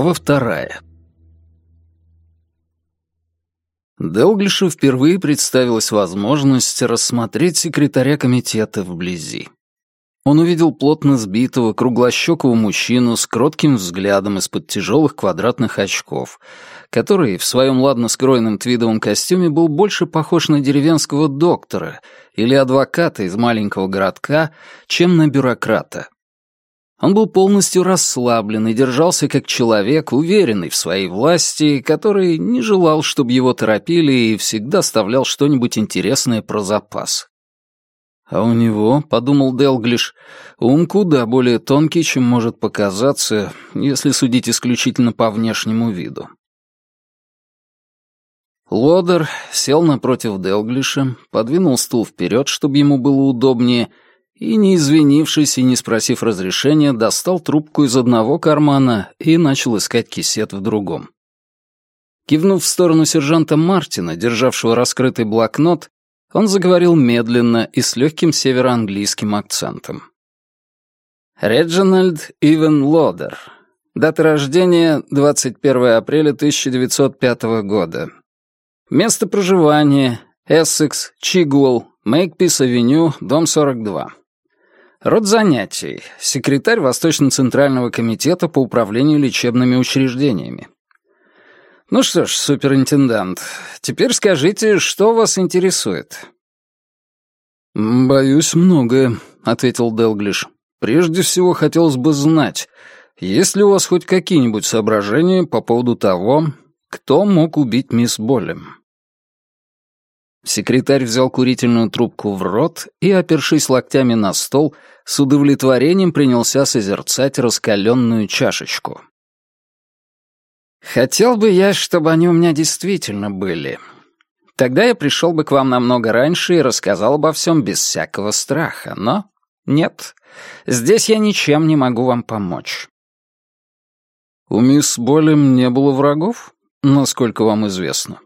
Глава вторая. Делглишу впервые представилась возможность рассмотреть секретаря комитета вблизи. Он увидел плотно сбитого, круглощекого мужчину с кротким взглядом из-под тяжелых квадратных очков, который в своем ладно скроенном твидовом костюме был больше похож на деревенского доктора или адвоката из маленького городка, чем на бюрократа. Он был полностью расслаблен и держался как человек, уверенный в своей власти, который не желал, чтобы его торопили и всегда оставлял что-нибудь интересное про запас. А у него, — подумал Делглиш, — ум куда более тонкий, чем может показаться, если судить исключительно по внешнему виду. Лодер сел напротив Делглиша, подвинул стул вперед, чтобы ему было удобнее, и, не извинившись и не спросив разрешения, достал трубку из одного кармана и начал искать кисет в другом. Кивнув в сторону сержанта Мартина, державшего раскрытый блокнот, он заговорил медленно и с легким североанглийским акцентом. Реджинальд Ивен Лодер. Дата рождения — 21 апреля 1905 года. Место проживания — Эссекс, Чигуэлл, Мейкпис-авеню, дом 42. Род занятий — секретарь Восточно-Центрального комитета по управлению лечебными учреждениями. «Ну что ж, суперинтендант, теперь скажите, что вас интересует?» «Боюсь, многое», — ответил Делглиш. «Прежде всего, хотелось бы знать, есть ли у вас хоть какие-нибудь соображения по поводу того, кто мог убить мисс Болем?» Секретарь взял курительную трубку в рот и, опершись локтями на стол, с удовлетворением принялся созерцать раскаленную чашечку. Хотел бы я, чтобы они у меня действительно были. Тогда я пришел бы к вам намного раньше и рассказал обо всем без всякого страха, но нет, здесь я ничем не могу вам помочь. У мисс Болем не было врагов, насколько вам известно?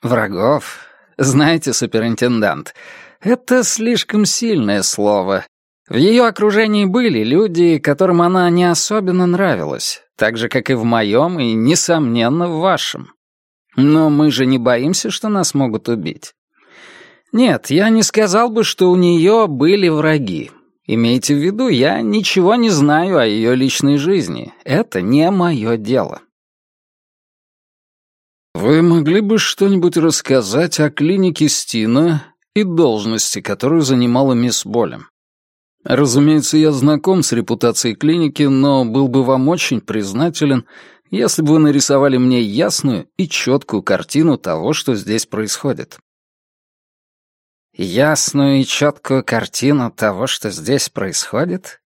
Врагов? Знаете, суперинтендант, это слишком сильное слово. В ее окружении были люди, которым она не особенно нравилась, так же, как и в моем, и, несомненно, в вашем. Но мы же не боимся, что нас могут убить. Нет, я не сказал бы, что у нее были враги. Имейте в виду, я ничего не знаю о ее личной жизни. Это не мое дело. Вы могли бы что-нибудь рассказать о клинике Стина и должности, которую занимала мисс Болем? Разумеется, я знаком с репутацией клиники, но был бы вам очень признателен, если бы вы нарисовали мне ясную и четкую картину того, что здесь происходит. Ясную и четкую картину того, что здесь происходит?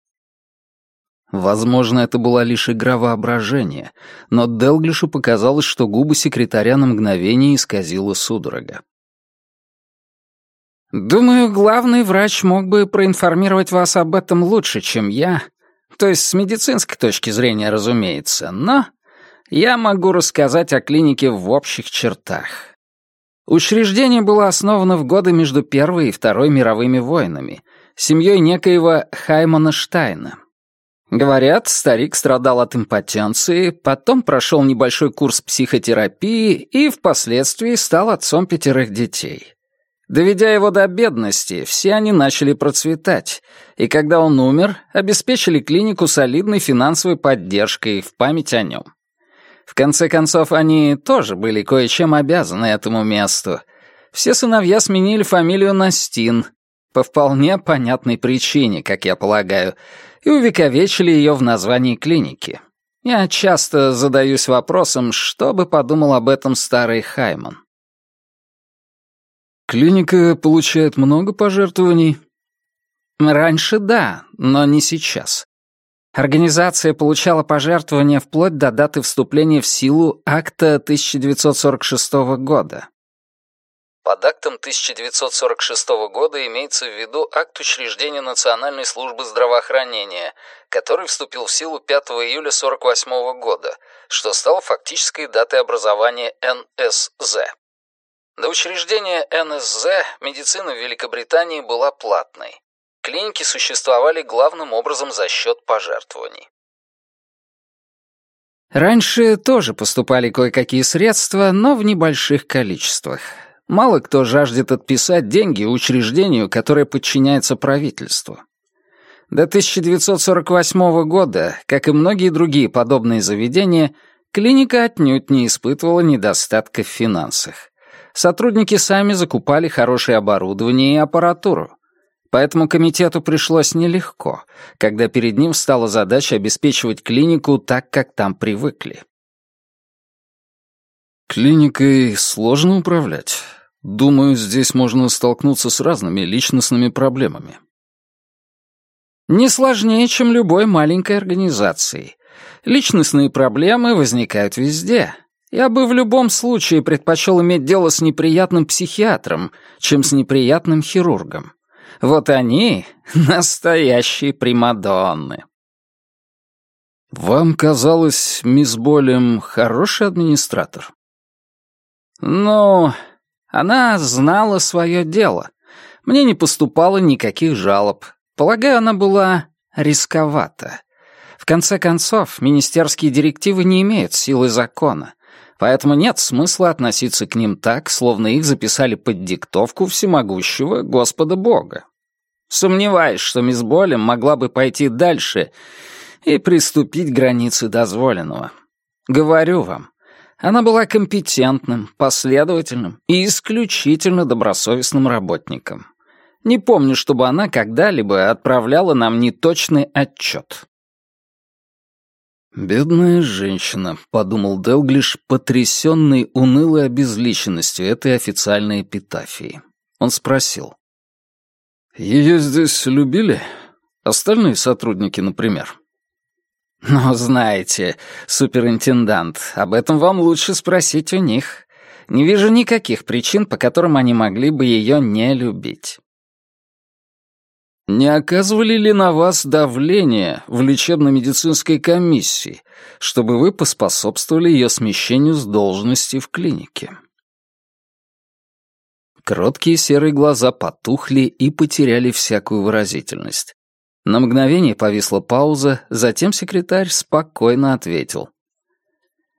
Возможно, это была лишь игра воображения, но Делглишу показалось, что губы секретаря на мгновение исказила судорога. Думаю, главный врач мог бы проинформировать вас об этом лучше, чем я. То есть с медицинской точки зрения, разумеется. Но я могу рассказать о клинике в общих чертах. Учреждение было основано в годы между Первой и Второй мировыми войнами семьей некоего Хаймана Штайна. Говорят, старик страдал от импотенции, потом прошел небольшой курс психотерапии и впоследствии стал отцом пятерых детей. Доведя его до бедности, все они начали процветать, и когда он умер, обеспечили клинику солидной финансовой поддержкой в память о нем. В конце концов, они тоже были кое-чем обязаны этому месту. Все сыновья сменили фамилию на Стин, по вполне понятной причине, как я полагаю, и увековечили ее в названии клиники. Я часто задаюсь вопросом, что бы подумал об этом старый Хайман. Клиника получает много пожертвований? Раньше да, но не сейчас. Организация получала пожертвования вплоть до даты вступления в силу акта 1946 года. Под актом 1946 года имеется в виду акт учреждения Национальной службы здравоохранения, который вступил в силу 5 июля 1948 года, что стало фактической датой образования НСЗ. До учреждения НСЗ медицина в Великобритании была платной. Клиники существовали главным образом за счет пожертвований. Раньше тоже поступали кое-какие средства, но в небольших количествах. Мало кто жаждет отписать деньги учреждению, которое подчиняется правительству. До 1948 года, как и многие другие подобные заведения, клиника отнюдь не испытывала недостатка в финансах. Сотрудники сами закупали хорошее оборудование и аппаратуру. Поэтому комитету пришлось нелегко, когда перед ним стала задача обеспечивать клинику так, как там привыкли. Клиникой сложно управлять. Думаю, здесь можно столкнуться с разными личностными проблемами. Не сложнее, чем любой маленькой организации. Личностные проблемы возникают везде. Я бы в любом случае предпочел иметь дело с неприятным психиатром, чем с неприятным хирургом. Вот они — настоящие примадонны. Вам казалось, мисс Болем хороший администратор? Ну, она знала свое дело. Мне не поступало никаких жалоб. Полагаю, она была рисковата. В конце концов, министерские директивы не имеют силы закона, поэтому нет смысла относиться к ним так, словно их записали под диктовку всемогущего Господа Бога. Сомневаюсь, что мисс Болем могла бы пойти дальше и приступить к границе дозволенного. Говорю вам, она была компетентным, последовательным и исключительно добросовестным работником. Не помню, чтобы она когда-либо отправляла нам неточный отчет. «Бедная женщина», — подумал Делглиш, потрясенный унылой обезличенностью этой официальной эпитафии. Он спросил. «Ее здесь любили? Остальные сотрудники, например?» «Ну, знаете, суперинтендант, об этом вам лучше спросить у них. Не вижу никаких причин, по которым они могли бы ее не любить». Не оказывали ли на вас давление в лечебно-медицинской комиссии, чтобы вы поспособствовали ее смещению с должности в клинике? Кроткие серые глаза потухли и потеряли всякую выразительность. На мгновение повисла пауза, затем секретарь спокойно ответил.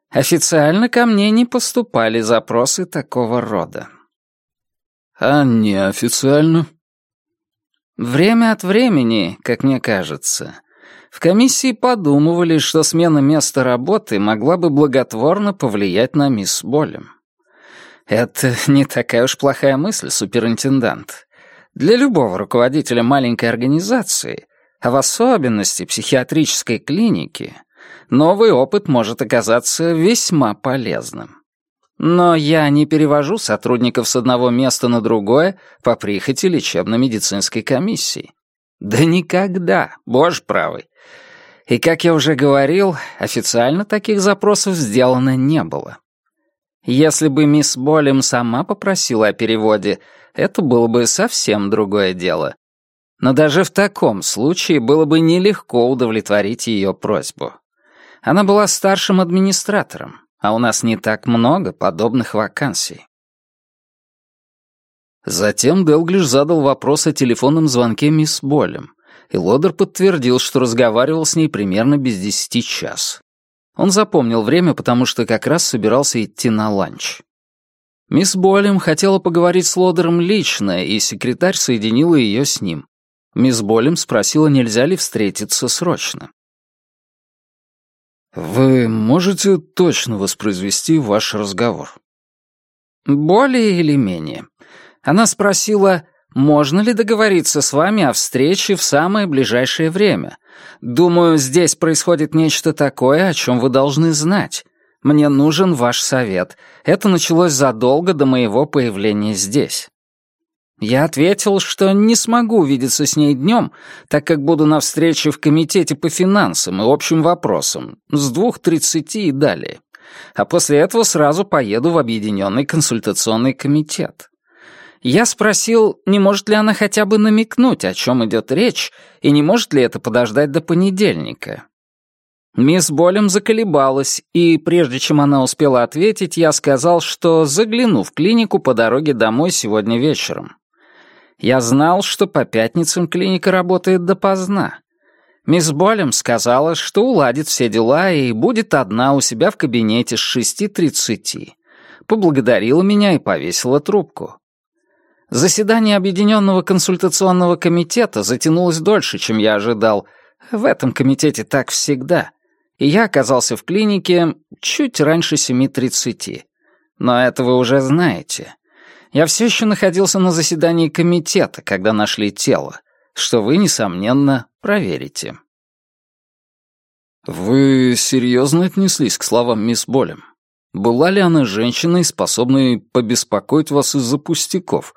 «Официально ко мне не поступали запросы такого рода». «А неофициально?» Время от времени, как мне кажется, в комиссии подумывали, что смена места работы могла бы благотворно повлиять на мисс Болем. Это не такая уж плохая мысль, суперинтендант. Для любого руководителя маленькой организации, а в особенности психиатрической клиники, новый опыт может оказаться весьма полезным. Но я не перевожу сотрудников с одного места на другое по прихоти лечебно-медицинской комиссии. Да никогда, боже правый. И, как я уже говорил, официально таких запросов сделано не было. Если бы мисс Болем сама попросила о переводе, это было бы совсем другое дело. Но даже в таком случае было бы нелегко удовлетворить ее просьбу. Она была старшим администратором, а у нас не так много подобных вакансий. Затем Делглиш задал вопрос о телефонном звонке мисс Болем, и Лодер подтвердил, что разговаривал с ней примерно без десяти час. Он запомнил время, потому что как раз собирался идти на ланч. Мисс Болем хотела поговорить с Лодером лично, и секретарь соединила ее с ним. Мисс Болем спросила, нельзя ли встретиться срочно. «Вы можете точно воспроизвести ваш разговор?» «Более или менее. Она спросила, можно ли договориться с вами о встрече в самое ближайшее время. Думаю, здесь происходит нечто такое, о чем вы должны знать. Мне нужен ваш совет. Это началось задолго до моего появления здесь». Я ответил, что не смогу видеться с ней днем, так как буду на встрече в комитете по финансам и общим вопросам с двух тридцати и далее. А после этого сразу поеду в Объединенный консультационный комитет. Я спросил, не может ли она хотя бы намекнуть, о чем идет речь, и не может ли это подождать до понедельника. Мисс Болем заколебалась, и прежде чем она успела ответить, я сказал, что загляну в клинику по дороге домой сегодня вечером. Я знал, что по пятницам клиника работает допоздна. Мисс Болем сказала, что уладит все дела и будет одна у себя в кабинете с шести тридцати. Поблагодарила меня и повесила трубку. Заседание Объединенного консультационного комитета затянулось дольше, чем я ожидал. В этом комитете так всегда. И я оказался в клинике чуть раньше семи тридцати. Но это вы уже знаете. Я все еще находился на заседании комитета, когда нашли тело, что вы, несомненно, проверите. Вы серьезно отнеслись к словам мисс Болем? Была ли она женщиной, способной побеспокоить вас из-за пустяков?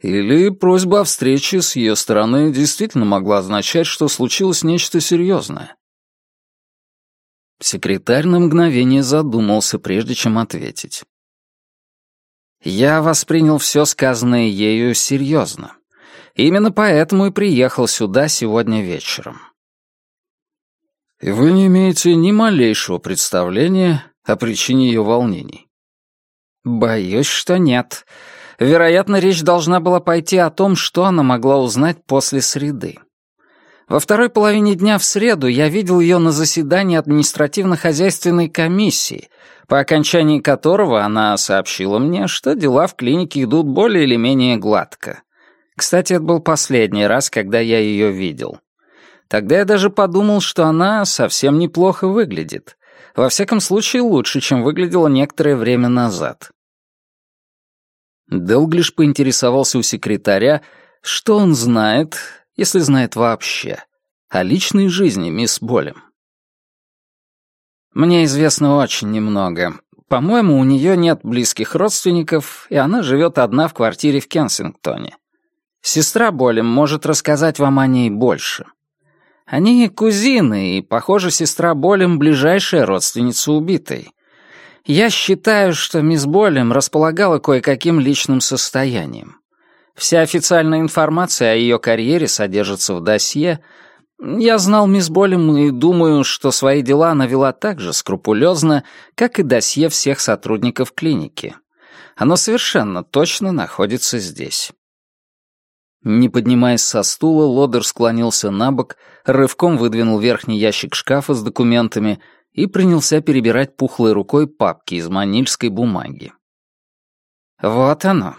Или просьба о встрече с ее стороны действительно могла означать, что случилось нечто серьезное? Секретарь на мгновение задумался, прежде чем ответить. Я воспринял все сказанное ею серьезно. Именно поэтому и приехал сюда сегодня вечером. Вы не имеете ни малейшего представления о причине ее волнений? Боюсь, что нет. Вероятно, речь должна была пойти о том, что она могла узнать после среды. Во второй половине дня в среду я видел ее на заседании административно-хозяйственной комиссии, по окончании которого она сообщила мне, что дела в клинике идут более или менее гладко. Кстати, это был последний раз, когда я ее видел. Тогда я даже подумал, что она совсем неплохо выглядит. Во всяком случае, лучше, чем выглядела некоторое время назад. Делглиш поинтересовался у секретаря, что он знает, если знает вообще, о личной жизни мисс Болем. Мне известно очень немного. По-моему, у нее нет близких родственников, и она живет одна в квартире в Кенсингтоне. Сестра Болем может рассказать вам о ней больше. Они кузины, и, похоже, сестра Болем — ближайшая родственница убитой. Я считаю, что мисс Болем располагала кое-каким личным состоянием. Вся официальная информация о ее карьере содержится в досье. Я знал мисс Болем и думаю, что свои дела она вела так же скрупулезно, как и досье всех сотрудников клиники. Оно совершенно точно находится здесь. Не поднимаясь со стула, Лодер склонился на бок, рывком выдвинул верхний ящик шкафа с документами и принялся перебирать пухлой рукой папки из манильской бумаги. «Вот оно.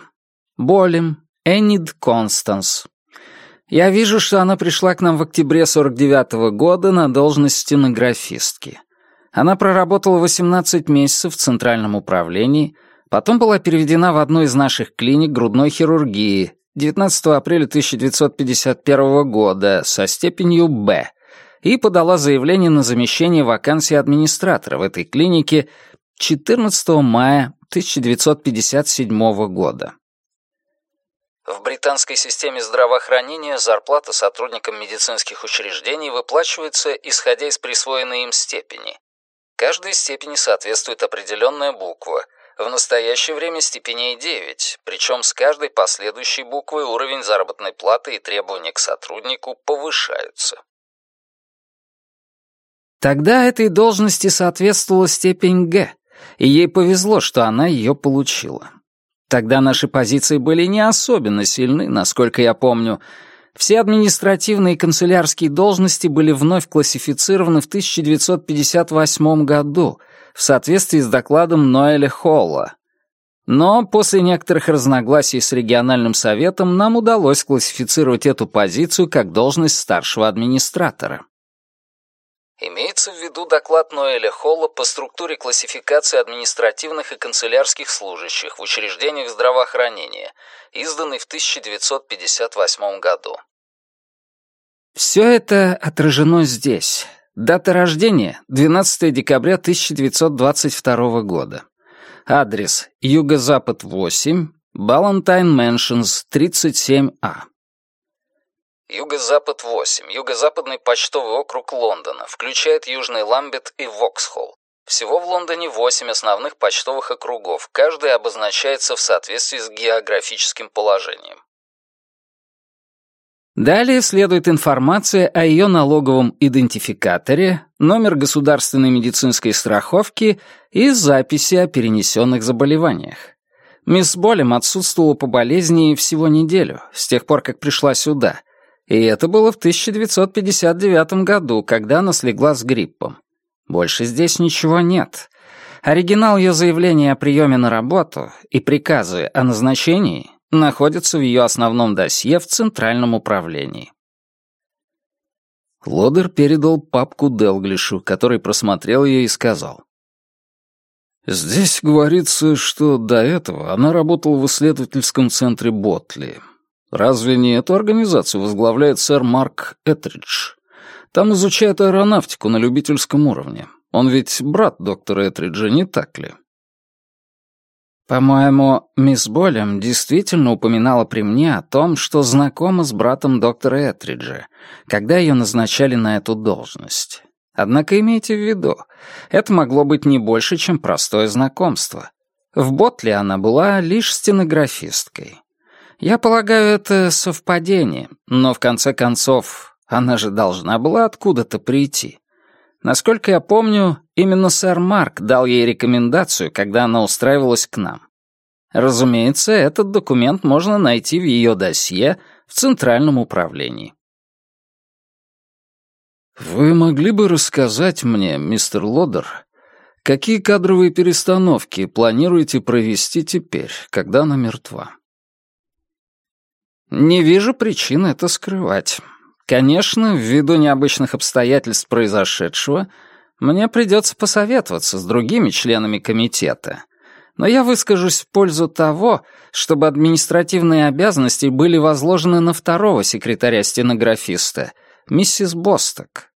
Болем. Энид Констанс. Я вижу, что она пришла к нам в октябре 49-го года на должность стенографистки. Она проработала 18 месяцев в Центральном управлении, потом была переведена в одну из наших клиник грудной хирургии, 19 апреля 1951 года со степенью «Б» и подала заявление на замещение вакансии администратора в этой клинике 14 мая 1957 года. В британской системе здравоохранения зарплата сотрудникам медицинских учреждений выплачивается, исходя из присвоенной им степени. Каждой степени соответствует определенная буква – в настоящее время степеней 9, причем с каждой последующей буквой уровень заработной платы и требования к сотруднику повышаются. Тогда этой должности соответствовала степень Г, и ей повезло, что она ее получила. Тогда наши позиции были не особенно сильны, насколько я помню. Все административные и канцелярские должности были вновь классифицированы в 1958 году — в соответствии с докладом Ноэля Холла. Но после некоторых разногласий с региональным советом нам удалось классифицировать эту позицию как должность старшего администратора. Имеется в виду доклад Ноэля Холла по структуре классификации административных и канцелярских служащих в учреждениях здравоохранения, изданный в 1958 году. Все это отражено здесь, Дата рождения — 12 декабря 1922 года. Адрес — Юго-Запад 8, Балантайн Мэншнс, 37А. Юго-Запад 8, Юго-Западный почтовый округ Лондона, включает Южный Ламбет и Воксхолл. Всего в Лондоне 8 основных почтовых округов, каждый обозначается в соответствии с географическим положением. Далее следует информация о ее налоговом идентификаторе, номер государственной медицинской страховки и записи о перенесенных заболеваниях. Мисс Болем отсутствовала по болезни всего неделю, с тех пор, как пришла сюда, И это было в 1959 году, когда она слегла с гриппом. Больше здесь ничего нет. Оригинал ее заявления о приеме на работу и приказы о назначении находятся в ее основном досье в Центральном управлении. Лодер передал папку Делглишу, который просмотрел ее и сказал. «Здесь говорится, что до этого она работала в исследовательском центре Ботли. Разве не эту организацию возглавляет сэр Марк Этридж? Там изучают аэронавтику на любительском уровне. Он ведь брат доктора Этриджа, не так ли?» По-моему, мисс Болем действительно упоминала при мне о том, что знакома с братом доктора Этриджа, когда ее назначали на эту должность. Однако имейте в виду, это могло быть не больше, чем простое знакомство. В Ботле она была лишь стенографисткой. Я полагаю, это совпадение, но в конце концов, она же должна была откуда-то прийти. Насколько я помню, именно сэр Марк дал ей рекомендацию, когда она устраивалась к нам. Разумеется, этот документ можно найти в ее досье в Центральном управлении. «Вы могли бы рассказать мне, мистер Лодер, какие кадровые перестановки планируете провести теперь, когда она мертва?» «Не вижу причин это скрывать. Конечно, ввиду необычных обстоятельств произошедшего, мне придется посоветоваться с другими членами комитета. Но я выскажусь в пользу того, чтобы административные обязанности были возложены на второго секретаря-стенографиста, миссис Босток.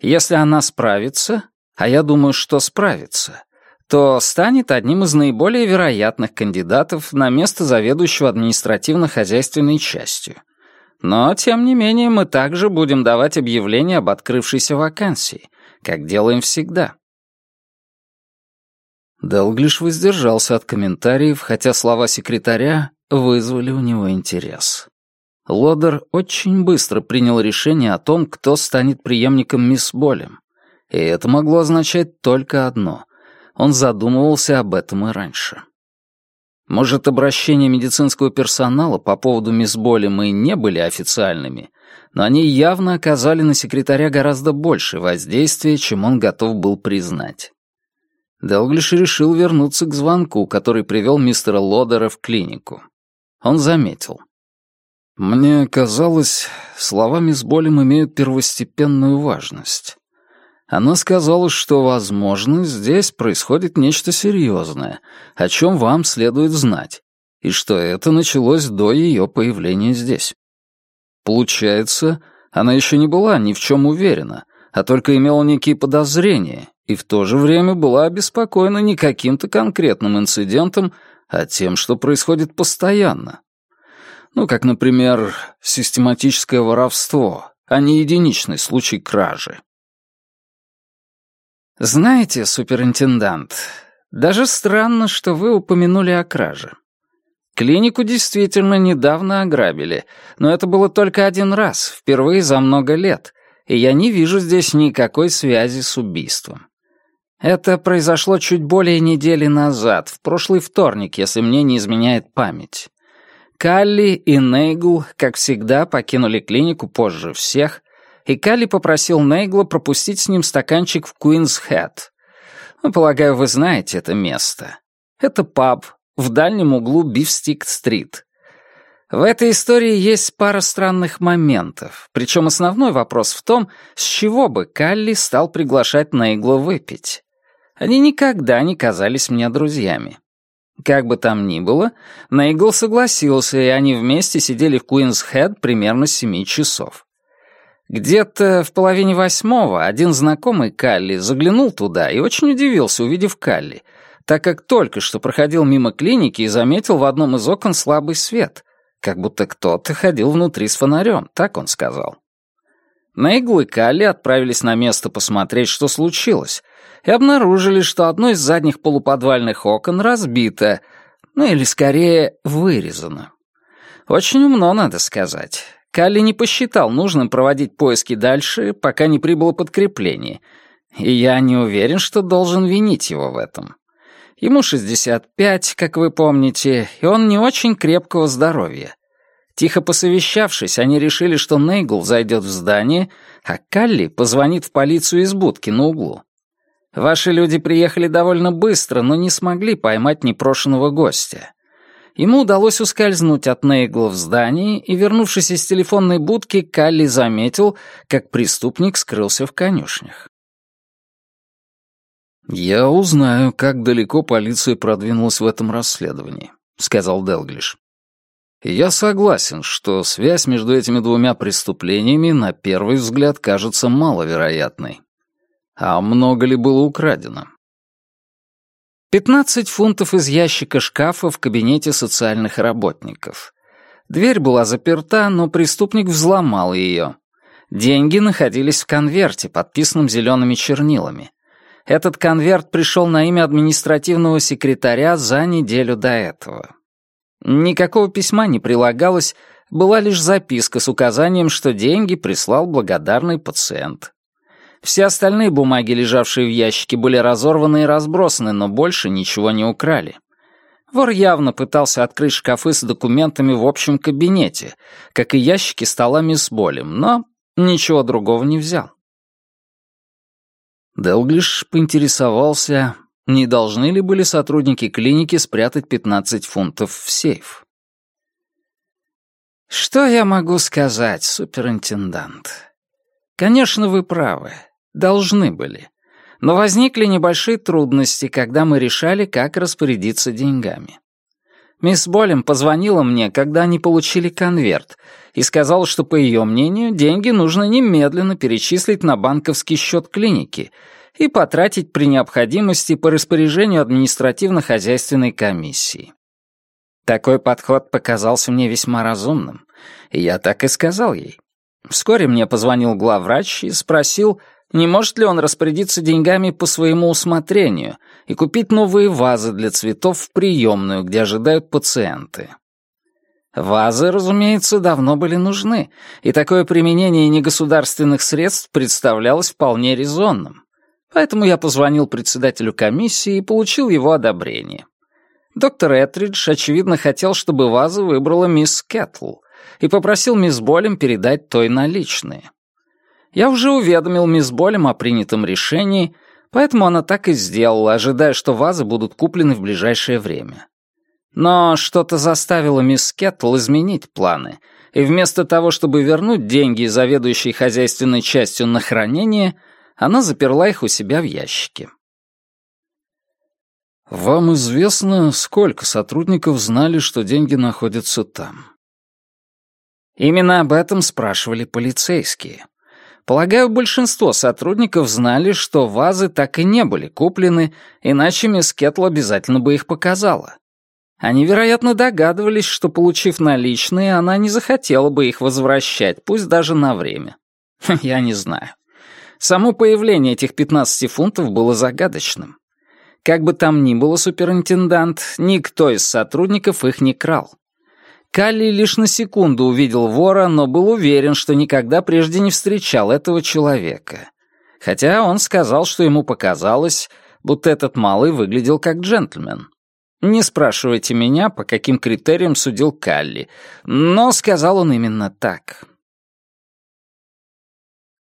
Если она справится, а я думаю, что справится, то станет одним из наиболее вероятных кандидатов на место заведующего административно-хозяйственной частью. Но, тем не менее, мы также будем давать объявление об открывшейся вакансии, как делаем всегда. Делглиш воздержался от комментариев, хотя слова секретаря вызвали у него интерес. Лодер очень быстро принял решение о том, кто станет преемником мисс Болем. И это могло означать только одно. Он задумывался об этом и раньше. Может, обращения медицинского персонала по поводу мисс Болем и не были официальными, но они явно оказали на секретаря гораздо больше воздействия, чем он готов был признать. Делглиш решил вернуться к звонку, который привел мистера Лодера в клинику. Он заметил. «Мне казалось, слова мисс Болем имеют первостепенную важность. Она сказала, что, возможно, здесь происходит нечто серьезное, о чем вам следует знать, и что это началось до ее появления здесь. Получается, она еще не была ни в чем уверена, а только имела некие подозрения, и в то же время была обеспокоена не каким-то конкретным инцидентом, а тем, что происходит постоянно. Ну, как, например, систематическое воровство, а не единичный случай кражи. «Знаете, суперинтендант, даже странно, что вы упомянули о краже. Клинику действительно недавно ограбили, но это было только один раз, впервые за много лет, и я не вижу здесь никакой связи с убийством. Это произошло чуть более недели назад, в прошлый вторник, если мне не изменяет память. Калли и Нейгл, как всегда, покинули клинику позже всех, и Калли попросил Нейгла пропустить с ним стаканчик в Куинс Хэт. Ну, полагаю, вы знаете это место. Это паб в дальнем углу Бифстик-стрит. В этой истории есть пара странных моментов, причем основной вопрос в том, с чего бы Калли стал приглашать Нейгла выпить. Они никогда не казались мне друзьями. Как бы там ни было, Нейгл согласился, и они вместе сидели в Куинс-Хэт примерно семи часов. Где-то в половине восьмого один знакомый Калли заглянул туда и очень удивился, увидев Калли, так как только что проходил мимо клиники и заметил в одном из окон слабый свет, как будто кто-то ходил внутри с фонарем, так он сказал. Нейгл и Калли отправились на место посмотреть, что случилось, и обнаружили, что одно из задних полуподвальных окон разбито, ну или скорее вырезано. Очень умно, надо сказать. Калли не посчитал нужным проводить поиски дальше, пока не прибыло подкрепление, и я не уверен, что должен винить его в этом. Ему 65, как вы помните, и он не очень крепкого здоровья. Тихо посовещавшись, они решили, что Нейгл зайдет в здание, а Калли позвонит в полицию из будки на углу. Ваши люди приехали довольно быстро, но не смогли поймать непрошенного гостя. Ему удалось ускользнуть от Нейгла в здании, и, вернувшись из телефонной будки, Калли заметил, как преступник скрылся в конюшнях. «Я узнаю, как далеко полиция продвинулась в этом расследовании», — сказал Делглиш. Я согласен, что связь между этими двумя преступлениями на первый взгляд кажется маловероятной. А много ли было украдено? Пятнадцать фунтов из ящика шкафа в кабинете социальных работников. Дверь была заперта, но преступник взломал ее. Деньги находились в конверте, подписанном зелеными чернилами. Этот конверт пришел на имя административного секретаря за неделю до этого. Никакого письма не прилагалось, была лишь записка с указанием, что деньги прислал благодарный пациент. Все остальные бумаги, лежавшие в ящике, были разорваны и разбросаны, но больше ничего не украли. Вор явно пытался открыть шкафы с документами в общем кабинете, как и ящики столами с болем, но ничего другого не взял. Делглиш поинтересовался, не должны ли были сотрудники клиники спрятать 15 фунтов в сейф? Что я могу сказать, суперинтендант? Конечно, вы правы. Должны были. Но возникли небольшие трудности, когда мы решали, как распорядиться деньгами. Мисс Болем позвонила мне, когда они получили конверт, и сказала, что, по ее мнению, деньги нужно немедленно перечислить на банковский счет клиники — и потратить при необходимости по распоряжению административно-хозяйственной комиссии. Такой подход показался мне весьма разумным, и я так и сказал ей. Вскоре мне позвонил главврач и спросил, не может ли он распорядиться деньгами по своему усмотрению и купить новые вазы для цветов в приемную, где ожидают пациенты. Вазы, разумеется, давно были нужны, и такое применение негосударственных средств представлялось вполне резонным. Поэтому я позвонил председателю комиссии и получил его одобрение. Доктор Этридж, очевидно, хотел, чтобы вазу выбрала мисс Кэтл, и попросил мисс Болем передать той наличные. Я уже уведомил мисс Болем о принятом решении, поэтому она так и сделала, ожидая, что вазы будут куплены в ближайшее время. Но что-то заставило мисс Кеттл изменить планы, и вместо того, чтобы вернуть деньги заведующей хозяйственной частью на хранение, она заперла их у себя в ящике. «Вам известно, сколько сотрудников знали, что деньги находятся там?» Именно об этом спрашивали полицейские. Полагаю, большинство сотрудников знали, что вазы так и не были куплены, иначе мисс Кетл обязательно бы их показала. Они, вероятно, догадывались, что, получив наличные, она не захотела бы их возвращать, пусть даже на время. Я не знаю. Само появление этих 15 фунтов было загадочным. Как бы там ни было, суперинтендант, никто из сотрудников их не крал. Калли лишь на секунду увидел вора, но был уверен, что никогда прежде не встречал этого человека. Хотя он сказал, что ему показалось, будто этот малый выглядел как джентльмен. Не спрашивайте меня, по каким критериям судил Калли, но сказал он именно так.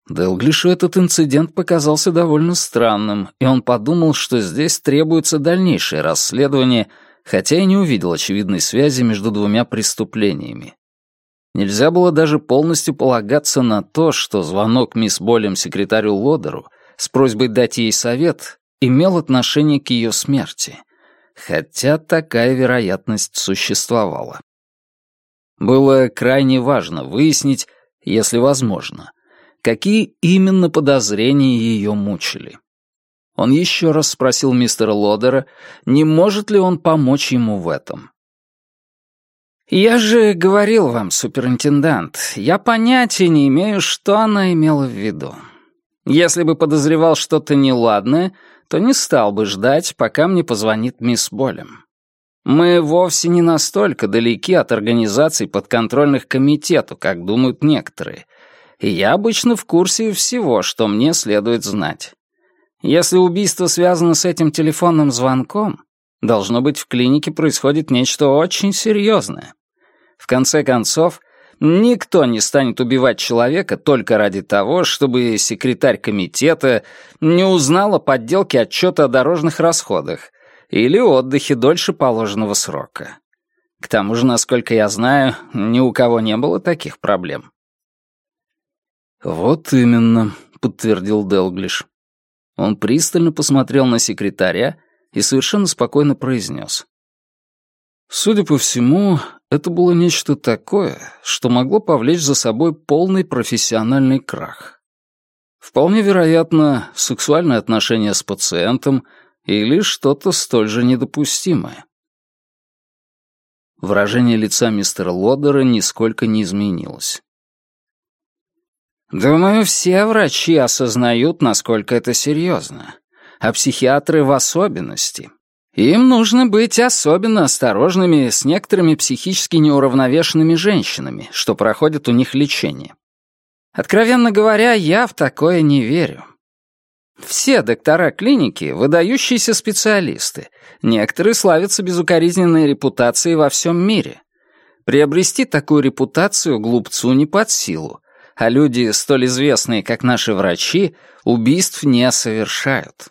Делглишу этот инцидент показался довольно странным, и он подумал, что здесь требуется дальнейшее расследование, хотя и не увидел очевидной связи между двумя преступлениями. Нельзя было даже полностью полагаться на то, что звонок мисс Болем секретарю Лодеру с просьбой дать ей совет имел отношение к ее смерти, хотя такая вероятность существовала. Было крайне важно выяснить, если возможно, какие именно подозрения ее мучили. Он еще раз спросил мистера Лодера, не может ли он помочь ему в этом. «Я же говорил вам, суперинтендант, я понятия не имею, что она имела в виду. Если бы подозревал что-то неладное, то не стал бы ждать, пока мне позвонит мисс Болем. Мы вовсе не настолько далеки от организаций подконтрольных комитету, как думают некоторые, и я обычно в курсе всего, что мне следует знать. Если убийство связано с этим телефонным звонком, должно быть, в клинике происходит нечто очень серьезное. В конце концов, никто не станет убивать человека только ради того, чтобы секретарь комитета не узнал о подделке отчета о дорожных расходах или отдыхе дольше положенного срока. К тому же, насколько я знаю, ни у кого не было таких проблем. «Вот именно», — подтвердил Делглиш. Он пристально посмотрел на секретаря и совершенно спокойно произнес. Судя по всему, это было нечто такое, что могло повлечь за собой полный профессиональный крах. Вполне вероятно, сексуальные отношения с пациентом или что-то столь же недопустимое. Выражение лица мистера Лодера нисколько не изменилось. «Думаю, все врачи осознают, насколько это серьезно, а психиатры в особенности. Им нужно быть особенно осторожными с некоторыми психически неуравновешенными женщинами, что проходят у них лечение. Откровенно говоря, я в такое не верю. Все доктора клиники — выдающиеся специалисты. Некоторые славятся безукоризненной репутацией во всем мире. Приобрести такую репутацию глупцу не под силу, а люди, столь известные, как наши врачи, убийств не совершают.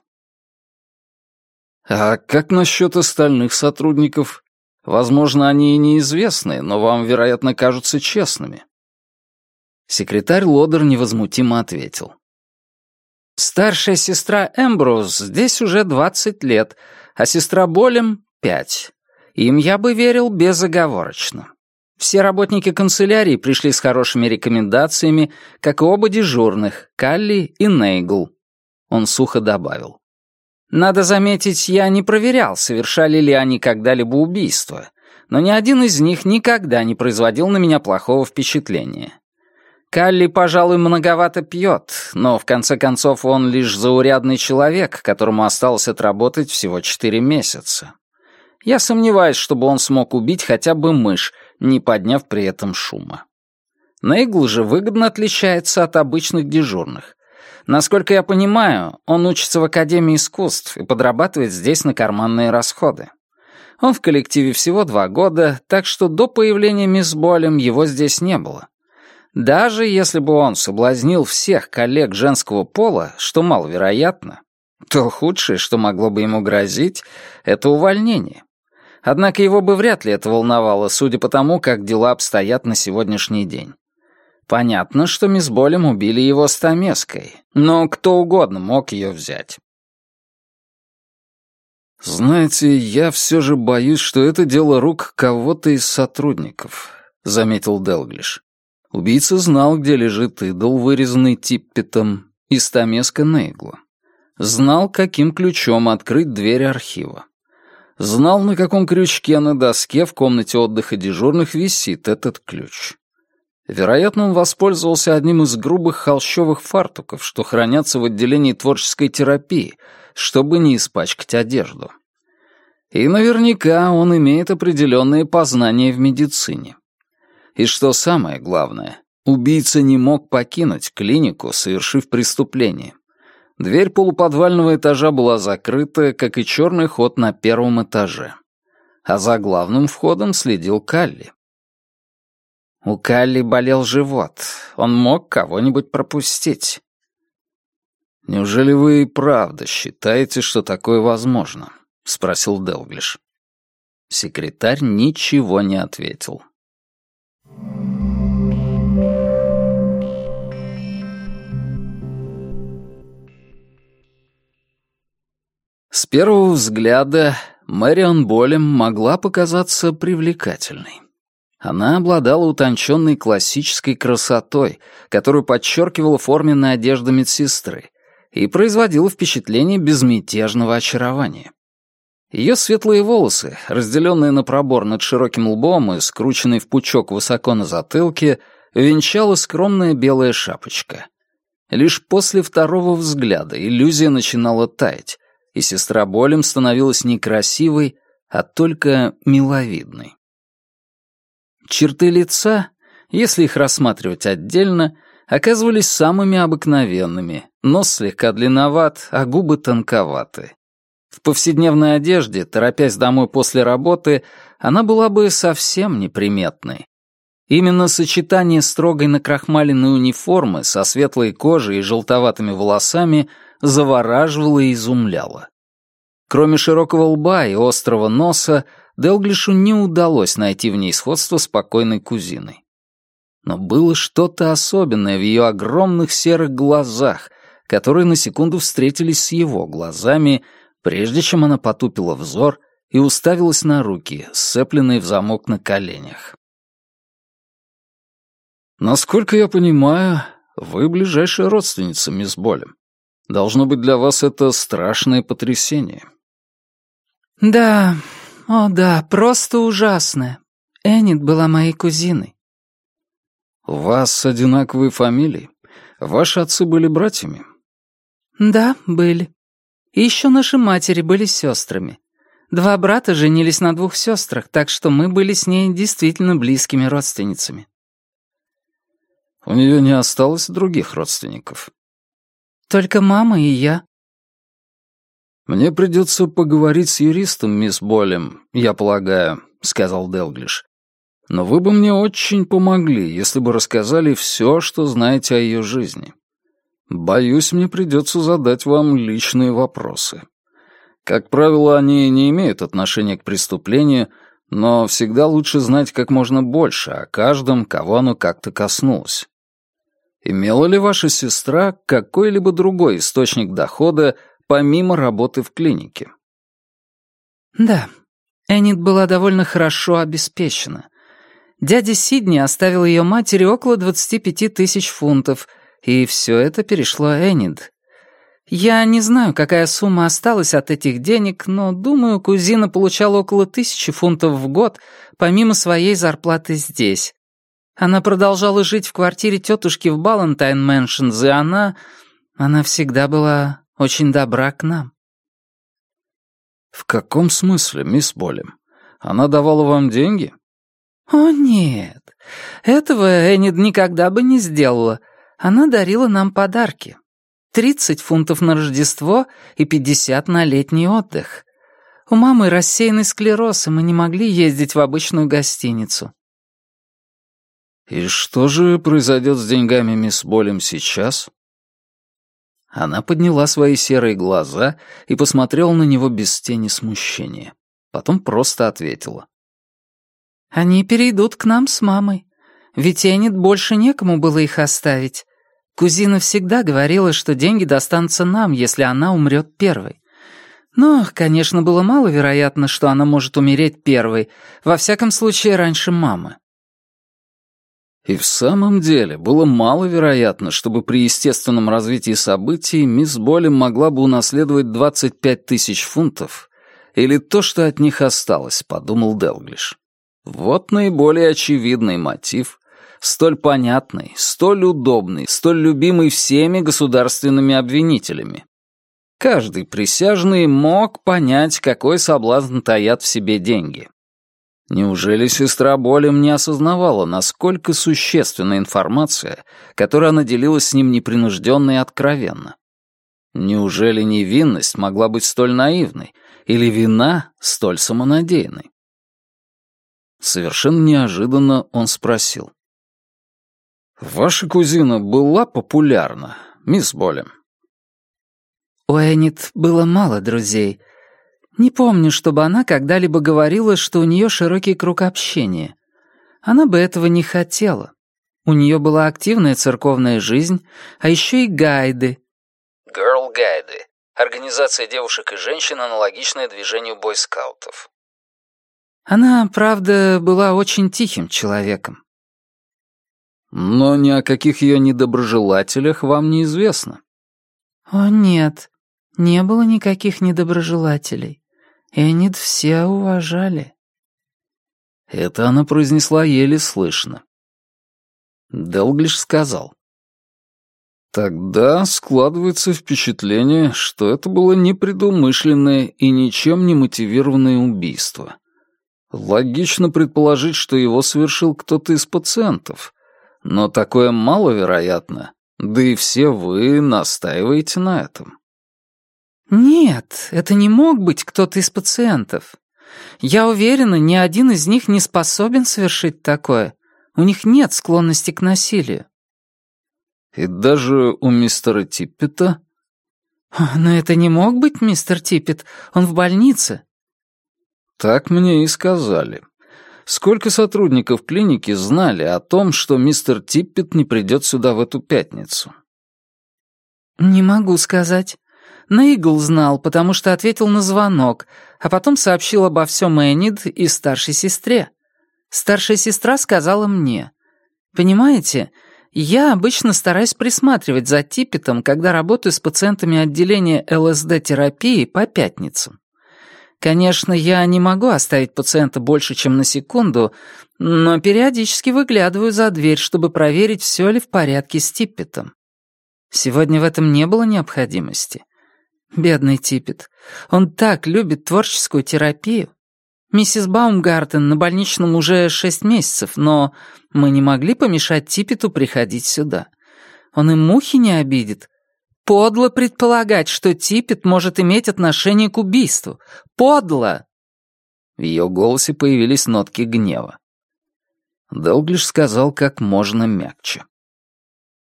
А как насчет остальных сотрудников? Возможно, они и неизвестны, но вам, вероятно, кажутся честными. Секретарь Лодер невозмутимо ответил. Старшая сестра Эмброуз здесь уже двадцать лет, а сестра Болем — пять. Им я бы верил безоговорочно. Все работники канцелярии пришли с хорошими рекомендациями, как и оба дежурных, Калли и Нейгл. Он сухо добавил. Надо заметить, я не проверял, совершали ли они когда-либо убийство, но ни один из них никогда не производил на меня плохого впечатления. Калли, пожалуй, многовато пьет, но в конце концов он лишь заурядный человек, которому осталось отработать всего четыре месяца. Я сомневаюсь, чтобы он смог убить хотя бы мышь, не подняв при этом шума. Нейгл же выгодно отличается от обычных дежурных. Насколько я понимаю, он учится в Академии искусств и подрабатывает здесь на карманные расходы. Он в коллективе всего два года, так что до появления мисс Болем его здесь не было. Даже если бы он соблазнил всех коллег женского пола, что маловероятно, то худшее, что могло бы ему грозить, это увольнение. Однако его бы вряд ли это волновало, судя по тому, как дела обстоят на сегодняшний день. Понятно, что мисс Болем убили его стамеской, но кто угодно мог ее взять. «Знаете, я все же боюсь, что это дело рук кого-то из сотрудников», — заметил Делглиш. Убийца знал, где лежит идол, вырезанный Типпетом, и стамеска Нейгла. Знал, каким ключом открыть дверь архива. Знал, на каком крючке на доске в комнате отдыха дежурных висит этот ключ. Вероятно, он воспользовался одним из грубых холщовых фартуков, что хранятся в отделении творческой терапии, чтобы не испачкать одежду. И наверняка он имеет определенные познания в медицине. И что самое главное, убийца не мог покинуть клинику, совершив преступление. Дверь полуподвального этажа была закрыта, как и черный ход на первом этаже. А за главным входом следил Калли. У Калли болел живот. Он мог кого-нибудь пропустить. «Неужели вы и правда считаете, что такое возможно?» — спросил Делглиш. Секретарь ничего не ответил. С первого взгляда Мэрион Болем могла показаться привлекательной. Она обладала утонченной классической красотой, которую подчеркивала форменная одежда медсестры, и производила впечатление безмятежного очарования. Ее светлые волосы, разделенные на пробор над широким лбом и скрученные в пучок высоко на затылке, венчала скромная белая шапочка. Лишь после второго взгляда иллюзия начинала таять, и сестра Болем становилась не красивой, а только миловидной. Черты лица, если их рассматривать отдельно, оказывались самыми обыкновенными, нос слегка длинноват, а губы тонковаты. В повседневной одежде, торопясь домой после работы, она была бы совсем неприметной. Именно сочетание строгой накрахмаленной униформы со светлой кожей и желтоватыми волосами завораживало и изумляло. Кроме широкого лба и острого носа, Делглишу не удалось найти в ней сходство с покойной кузиной. Но было что-то особенное в ее огромных серых глазах, которые на секунду встретились с его глазами, прежде чем она потупила взор и уставилась на руки, сцепленные в замок на коленях. «Насколько я понимаю, вы ближайшая родственница, мисс Болем. Должно быть, для вас это страшное потрясение». «Да, о да, просто ужасное. Эннет была моей кузиной». «У вас одинаковые фамилии? Ваши отцы были братьями?» «Да, были. И еще наши матери были сестрами. Два брата женились на двух сестрах, так что мы были с ней действительно близкими родственницами». «У нее не осталось других родственников?» «Только мама и я». «Мне придется поговорить с юристом, мисс Болем, я полагаю», — сказал Делглиш. «Но вы бы мне очень помогли, если бы рассказали все, что знаете о ее жизни». Боюсь, мне придется задать вам личные вопросы. Как правило, они не имеют отношения к преступлению, но всегда лучше знать как можно больше о каждом, кого оно как-то коснулось. Имела ли ваша сестра какой-либо другой источник дохода, помимо работы в клинике? Да, Эннет была довольно хорошо обеспечена. Дядя Сидни оставил ее матери около 25 тысяч фунтов — и все это перешло Энид. Я не знаю, какая сумма осталась от этих денег, но, думаю, кузина получала около тысячи фунтов в год, помимо своей зарплаты здесь. Она продолжала жить в квартире тетушки в Балантайн Мэншенс, и она... Она всегда была очень добра к нам. «В каком смысле, мисс Болем? Она давала вам деньги?» «О, нет. Этого Энид никогда бы не сделала. Она дарила нам подарки. Тридцать фунтов на Рождество и пятьдесят на летний отдых. У мамы рассеянный склероз, и мы не могли ездить в обычную гостиницу. «И что же произойдет с деньгами мисс Болем сейчас?» Она подняла свои серые глаза и посмотрела на него без тени смущения. Потом просто ответила. «Они перейдут к нам с мамой. Ведь Энит больше некому было их оставить. Кузина всегда говорила, что деньги достанутся нам, если она умрет первой. Но, конечно, было маловероятно, что она может умереть первой, во всяком случае раньше мамы. И в самом деле было маловероятно, чтобы при естественном развитии событий мисс Болем могла бы унаследовать 25 тысяч фунтов или то, что от них осталось, подумал Делглиш. Вот наиболее очевидный мотив, столь понятный, столь удобный, столь любимый всеми государственными обвинителями. Каждый присяжный мог понять, какой соблазн таят в себе деньги. Неужели сестра Болем не осознавала, насколько существенна информация, которой она делилась с ним непринужденно и откровенно? Неужели невинность могла быть столь наивной, или вина столь самонадеянной? Совершенно неожиданно он спросил. «Ваша кузина была популярна, мисс Болем?» У Эннет было мало друзей. Не помню, чтобы она когда-либо говорила, что у нее широкий круг общения. Она бы этого не хотела. У нее была активная церковная жизнь, а еще и гайды. Girl-гайды. Организация девушек и женщин, аналогичная движению бойскаутов. Она, правда, была очень тихим человеком. Но ни о каких ее недоброжелателях вам не известно. О, нет, не было никаких недоброжелателей. Энид все уважали. Это она произнесла еле слышно. Делглиш сказал. Тогда складывается впечатление, что это было непредумышленное и ничем не мотивированное убийство. Логично предположить, что его совершил кто-то из пациентов, но такое маловероятно, да и все вы настаиваете на этом. Нет, это не мог быть кто-то из пациентов. Я уверена, ни один из них не способен совершить такое. У них нет склонности к насилию. И даже у мистера Типпета? Но это не мог быть мистер Типпет. Он в больнице. Так мне и сказали. Сколько сотрудников клиники знали о том, что мистер Типпет не придет сюда в эту пятницу? Не могу сказать. Нейгл знал, потому что ответил на звонок, а потом сообщил обо всем Эннид и старшей сестре. Старшая сестра сказала мне. Понимаете, я обычно стараюсь присматривать за Типпетом, когда работаю с пациентами отделения ЛСД-терапии по пятницам. Конечно, я не могу оставить пациента больше, чем на секунду, но периодически выглядываю за дверь, чтобы проверить, все ли в порядке с Типпетом. Сегодня в этом не было необходимости. Бедный Типпет. Он так любит творческую терапию. Миссис Баумгартен на больничном уже шесть месяцев, но мы не могли помешать Типпету приходить сюда. Он и мухи не обидит, Подло предполагать, что Типпет может иметь отношение к убийству. Подло!» В ее голосе появились нотки гнева. Делглиш сказал как можно мягче.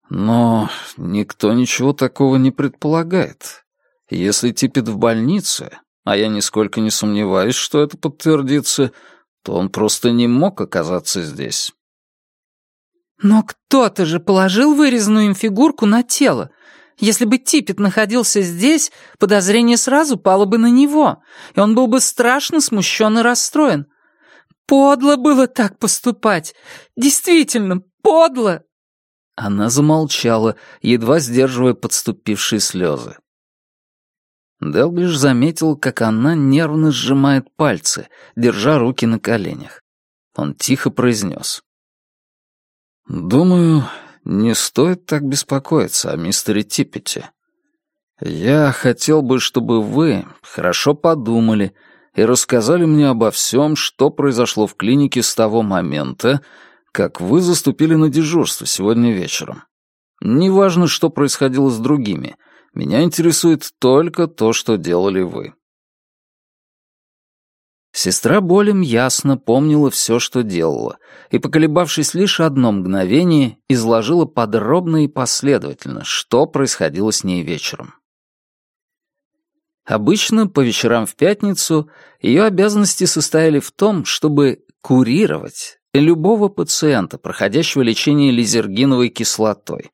«Но никто ничего такого не предполагает. Если Типпет в больнице, а я нисколько не сомневаюсь, что это подтвердится, то он просто не мог оказаться здесь». «Но кто-то же положил вырезанную им фигурку на тело. Если бы Типпет находился здесь, подозрение сразу пало бы на него, и он был бы страшно смущен и расстроен. Подло было так поступать. Действительно, подло. Она замолчала, едва сдерживая подступившие слезы. Делглиш заметил, как она нервно сжимает пальцы, держа руки на коленях. Он тихо произнес. «Думаю, не стоит так беспокоиться о мистере Типпете. Я хотел бы, чтобы вы хорошо подумали и рассказали мне обо всем, что произошло в клинике с того момента, как вы заступили на дежурство сегодня вечером. Неважно, что происходило с другими, меня интересует только то, что делали вы. Сестра Болем ясно помнила все, что делала, и, поколебавшись лишь одно мгновение, изложила подробно и последовательно, что происходило с ней вечером. Обычно по вечерам в пятницу ее обязанности состояли в том, чтобы курировать любого пациента, проходящего лечение лизергиновой кислотой.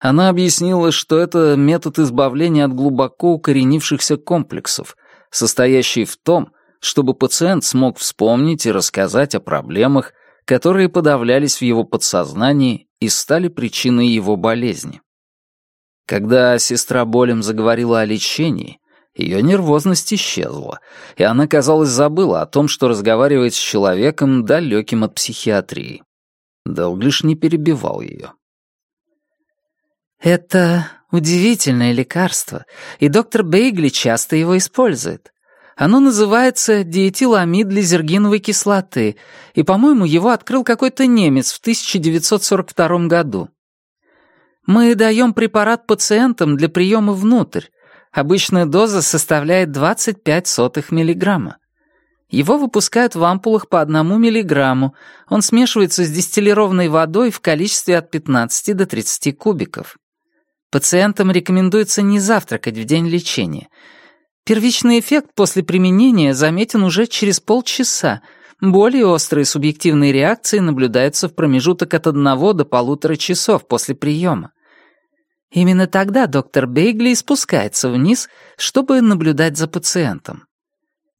Она объяснила, что это метод избавления от глубоко укоренившихся комплексов, состоящий в том, чтобы пациент смог вспомнить и рассказать о проблемах, которые подавлялись в его подсознании и стали причиной его болезни. Когда сестра Болем заговорила о лечении, ее нервозность исчезла, и она, казалось, забыла о том, что разговаривает с человеком, далеким от психиатрии. Делглиш не перебивал ее. «Это удивительное лекарство, и доктор Бейгли часто его использует. Оно называется диэтиламид лизергиновой кислоты, и, по-моему, его открыл какой-то немец в 1942 году. Мы даем препарат пациентам для приема внутрь. Обычная доза составляет 25 сотых миллиграмма. Его выпускают в ампулах по одному миллиграмму. Он смешивается с дистиллированной водой в количестве от 15 до 30 кубиков. Пациентам рекомендуется не завтракать в день лечения — Первичный эффект после применения заметен уже через полчаса. Более острые субъективные реакции наблюдаются в промежуток от одного до полутора часов после приема. Именно тогда доктор Бейгли спускается вниз, чтобы наблюдать за пациентом.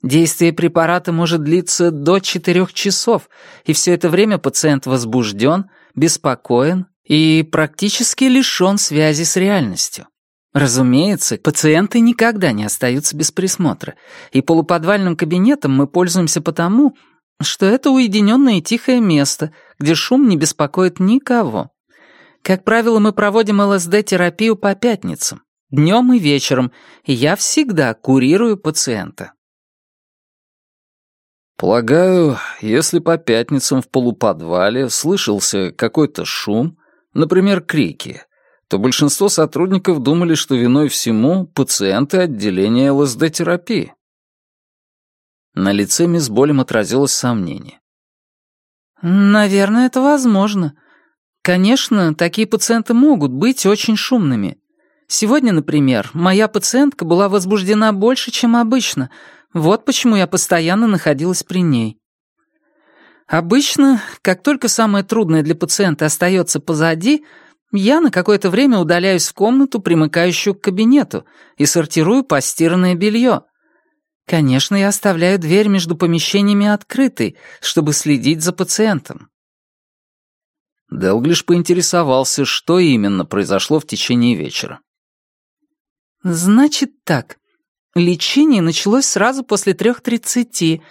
Действие препарата может длиться до четырех часов, и все это время пациент возбужден, беспокоен и практически лишен связи с реальностью. Разумеется, пациенты никогда не остаются без присмотра, и полуподвальным кабинетом мы пользуемся потому, что это уединенное и тихое место, где шум не беспокоит никого. Как правило, мы проводим ЛСД-терапию по пятницам, днем и вечером, и я всегда курирую пациента. Полагаю, если по пятницам в полуподвале слышался какой-то шум, например, крики, то большинство сотрудников думали, что виной всему пациенты отделения ЛСД-терапии. На лице мисс Болем отразилось сомнение. Наверное, это возможно. Конечно, такие пациенты могут быть очень шумными. Сегодня, например, моя пациентка была возбуждена больше, чем обычно. Вот почему я постоянно находилась при ней. Обычно, как только самое трудное для пациента остается позади, я на какое-то время удаляюсь в комнату, примыкающую к кабинету, и сортирую постиранное белье. Конечно, я оставляю дверь между помещениями открытой, чтобы следить за пациентом. Делглиш поинтересовался, что именно произошло в течение вечера. «Значит так. Лечение началось сразу после трех тридцати,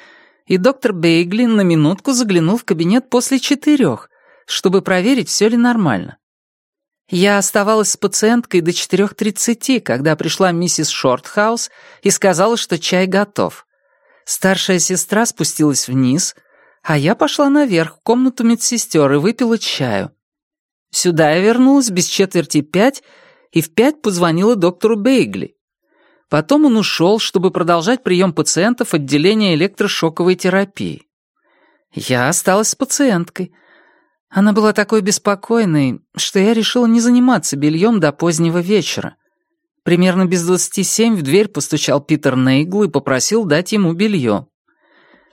и доктор Бейгли на минутку заглянул в кабинет после четырех, чтобы проверить, все ли нормально. Я оставалась с пациенткой до четырех тридцати, когда пришла миссис Шортхаус и сказала, что чай готов. Старшая сестра спустилась вниз — а я пошла наверх, в комнату медсестер и выпила чаю. Сюда я вернулась без четверти пять и в пять позвонила доктору Бейгли. Потом он ушел, чтобы продолжать прием пациентов отделения электрошоковой терапии. Я осталась с пациенткой. Она была такой беспокойной, что я решила не заниматься бельем до позднего вечера. Примерно без двадцати семь в дверь постучал Питер Нейгл и попросил дать ему белье.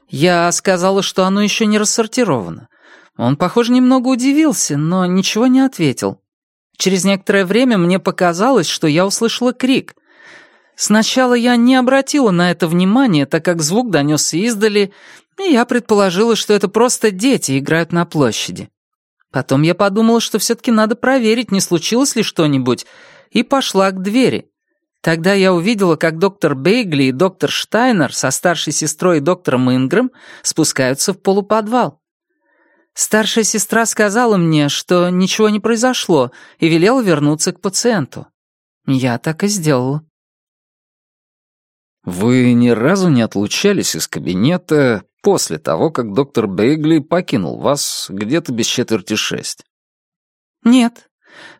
Я сказала, что оно еще не рассортировано. Он, похоже, немного удивился, но ничего не ответил. Через некоторое время мне показалось, что я услышала крик. Сначала я не обратила на это внимания, так как звук донесся издали, и я предположила, что это просто дети играют на площади. Потом я подумала, что все-таки надо проверить, не случилось ли что-нибудь, и пошла к двери. Тогда я увидела, как доктор Бейгли и доктор Штайнер со старшей сестрой и доктором Ингрэм спускаются в полуподвал. Старшая сестра сказала мне, что ничего не произошло, и велела вернуться к пациенту. Я так и сделала. Вы ни разу не отлучались из кабинета после того, как доктор Бейгли покинул вас где-то без четверти шесть? Нет,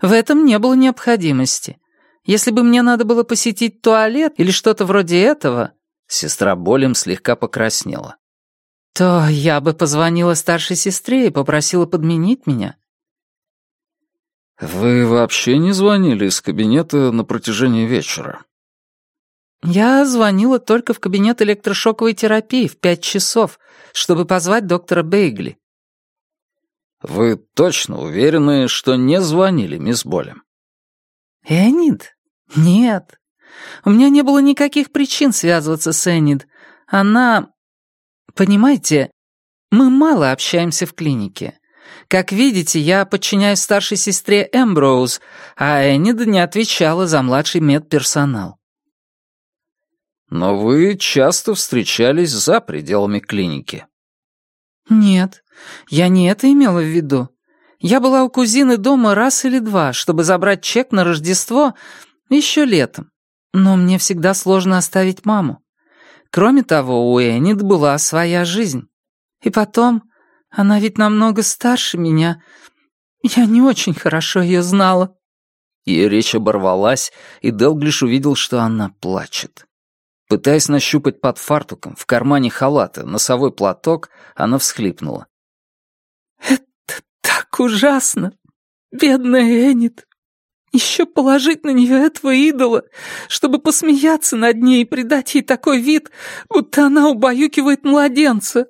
в этом не было необходимости. Если бы мне надо было посетить туалет или что-то вроде этого...» Сестра Болем слегка покраснела. «То я бы позвонила старшей сестре и попросила подменить меня». «Вы вообще не звонили из кабинета на протяжении вечера?» «Я звонила только в кабинет электрошоковой терапии в пять часов, чтобы позвать доктора Бейгли». «Вы точно уверены, что не звонили, мисс Болем?» «Энид, «Нет. У меня не было никаких причин связываться с Эннид. Она... Понимаете, мы мало общаемся в клинике. Как видите, я подчиняюсь старшей сестре Эмброуз, а Эннид не отвечала за младший медперсонал». «Но вы часто встречались за пределами клиники». «Нет, я не это имела в виду. Я была у кузины дома раз или два, чтобы забрать чек на Рождество, еще летом. Но мне всегда сложно оставить маму. Кроме того, у Энит была своя жизнь. И потом, она ведь намного старше меня. Я не очень хорошо ее знала». Ее речь оборвалась, и Делглиш увидел, что она плачет. Пытаясь нащупать под фартуком, в кармане халата, носовой платок, она всхлипнула. «Это так ужасно! Бедная Энит! Еще положить на нее этого идола, чтобы посмеяться над ней и придать ей такой вид, будто она убаюкивает младенца.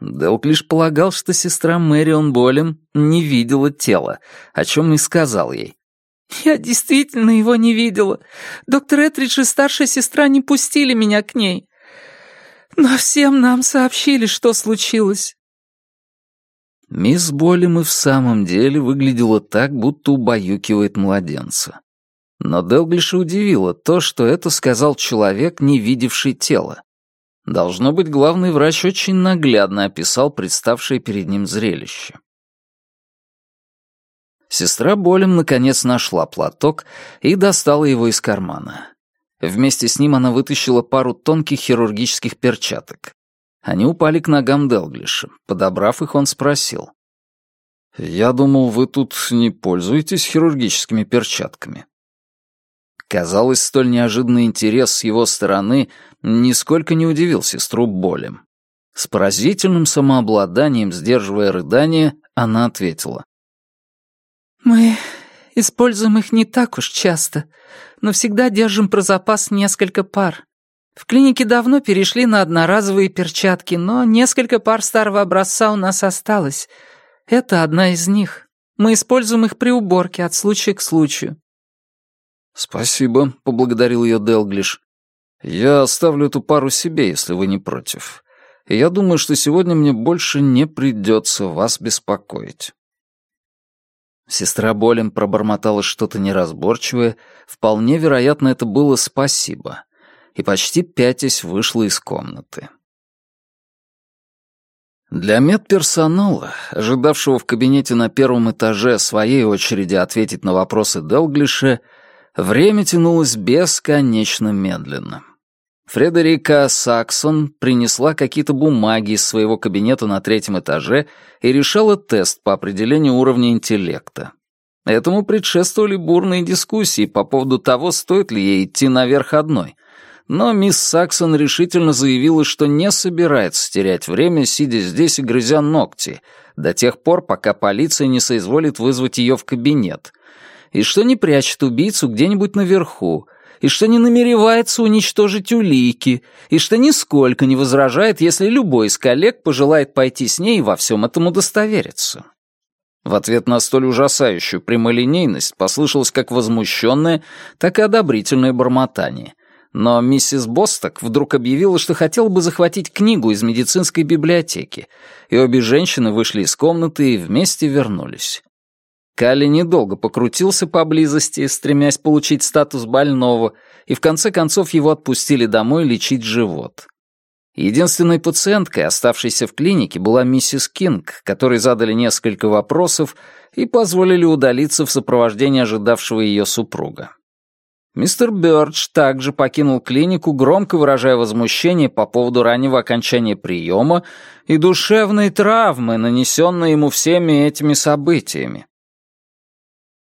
Делк лишь полагал, что сестра Мэрион Болем не видела тела, о чем и сказал ей. «Я действительно его не видела. Доктор Этридж и старшая сестра не пустили меня к ней. Но всем нам сообщили, что случилось. Мисс Болем и в самом деле выглядела так, будто убаюкивает младенца. Но Делглиша удивило то, что это сказал человек, не видевший тело. Должно быть, главный врач очень наглядно описал представшее перед ним зрелище. Сестра Болем наконец нашла платок и достала его из кармана. Вместе с ним она вытащила пару тонких хирургических перчаток. Они упали к ногам Делглиша. Подобрав их, он спросил. «Я думал, вы тут не пользуетесь хирургическими перчатками». Казалось, столь неожиданный интерес с его стороны нисколько не удивил сестру болем. С поразительным самообладанием, сдерживая рыдание, она ответила. «Мы используем их не так уж часто, но всегда держим про запас несколько пар. В клинике давно перешли на одноразовые перчатки, но несколько пар старого образца у нас осталось. Это одна из них. Мы используем их при уборке от случая к случаю». «Спасибо», — поблагодарил ее Делглиш. «Я оставлю эту пару себе, если вы не против и я думаю, что сегодня мне больше не придется вас беспокоить». Сестра Болем пробормотала что-то неразборчивое, вполне вероятно, это было «спасибо», и почти пятясь вышла из комнаты. Для медперсонала, ожидавшего в кабинете на первом этаже своей очереди ответить на вопросы Делглиша, время тянулось бесконечно медленно. Фредерика Саксон принесла какие-то бумаги из своего кабинета на третьем этаже и решала тест по определению уровня интеллекта. Этому предшествовали бурные дискуссии по поводу того, стоит ли ей идти наверх одной. Но мисс Саксон решительно заявила, что не собирается терять время, сидя здесь и грызя ногти, до тех пор, пока полиция не соизволит вызвать ее в кабинет, и что не прячет убийцу где-нибудь наверху, и что не намеревается уничтожить улики, и что нисколько не возражает, если любой из коллег пожелает пойти с ней и во всем этом удостовериться. В ответ на столь ужасающую прямолинейность послышалось как возмущенное, так и одобрительное бормотание. Но миссис Босток вдруг объявила, что хотела бы захватить книгу из медицинской библиотеки, и обе женщины вышли из комнаты и вместе вернулись. Калли недолго покрутился поблизости, стремясь получить статус больного, и в конце концов его отпустили домой лечить живот. Единственной пациенткой, оставшейся в клинике, была миссис Кинг, которой задали несколько вопросов и позволили удалиться в сопровождении ожидавшего ее супруга. Мистер Бёрдж также покинул клинику, громко выражая возмущение по поводу раннего окончания приема и душевной травмы, нанесенной ему всеми этими событиями.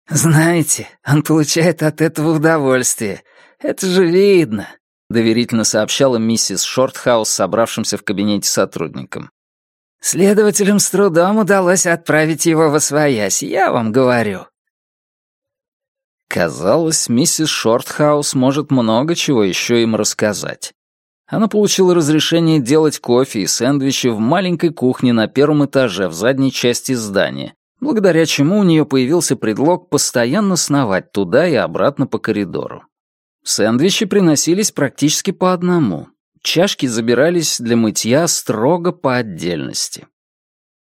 «Знаете, он получает от этого удовольствие. Это же видно», — доверительно сообщала миссис Шортхаус собравшимся в кабинете сотрудникам. «Следователям с трудом удалось отправить его во своясь, я вам говорю». Казалось, миссис Шортхаус может много чего еще им рассказать. Она получила разрешение делать кофе и сэндвичи в маленькой кухне на первом этаже в задней части здания, благодаря чему у нее появился предлог постоянно сновать туда и обратно по коридору. Сэндвичи приносились практически по одному. Чашки забирались для мытья строго по отдельности.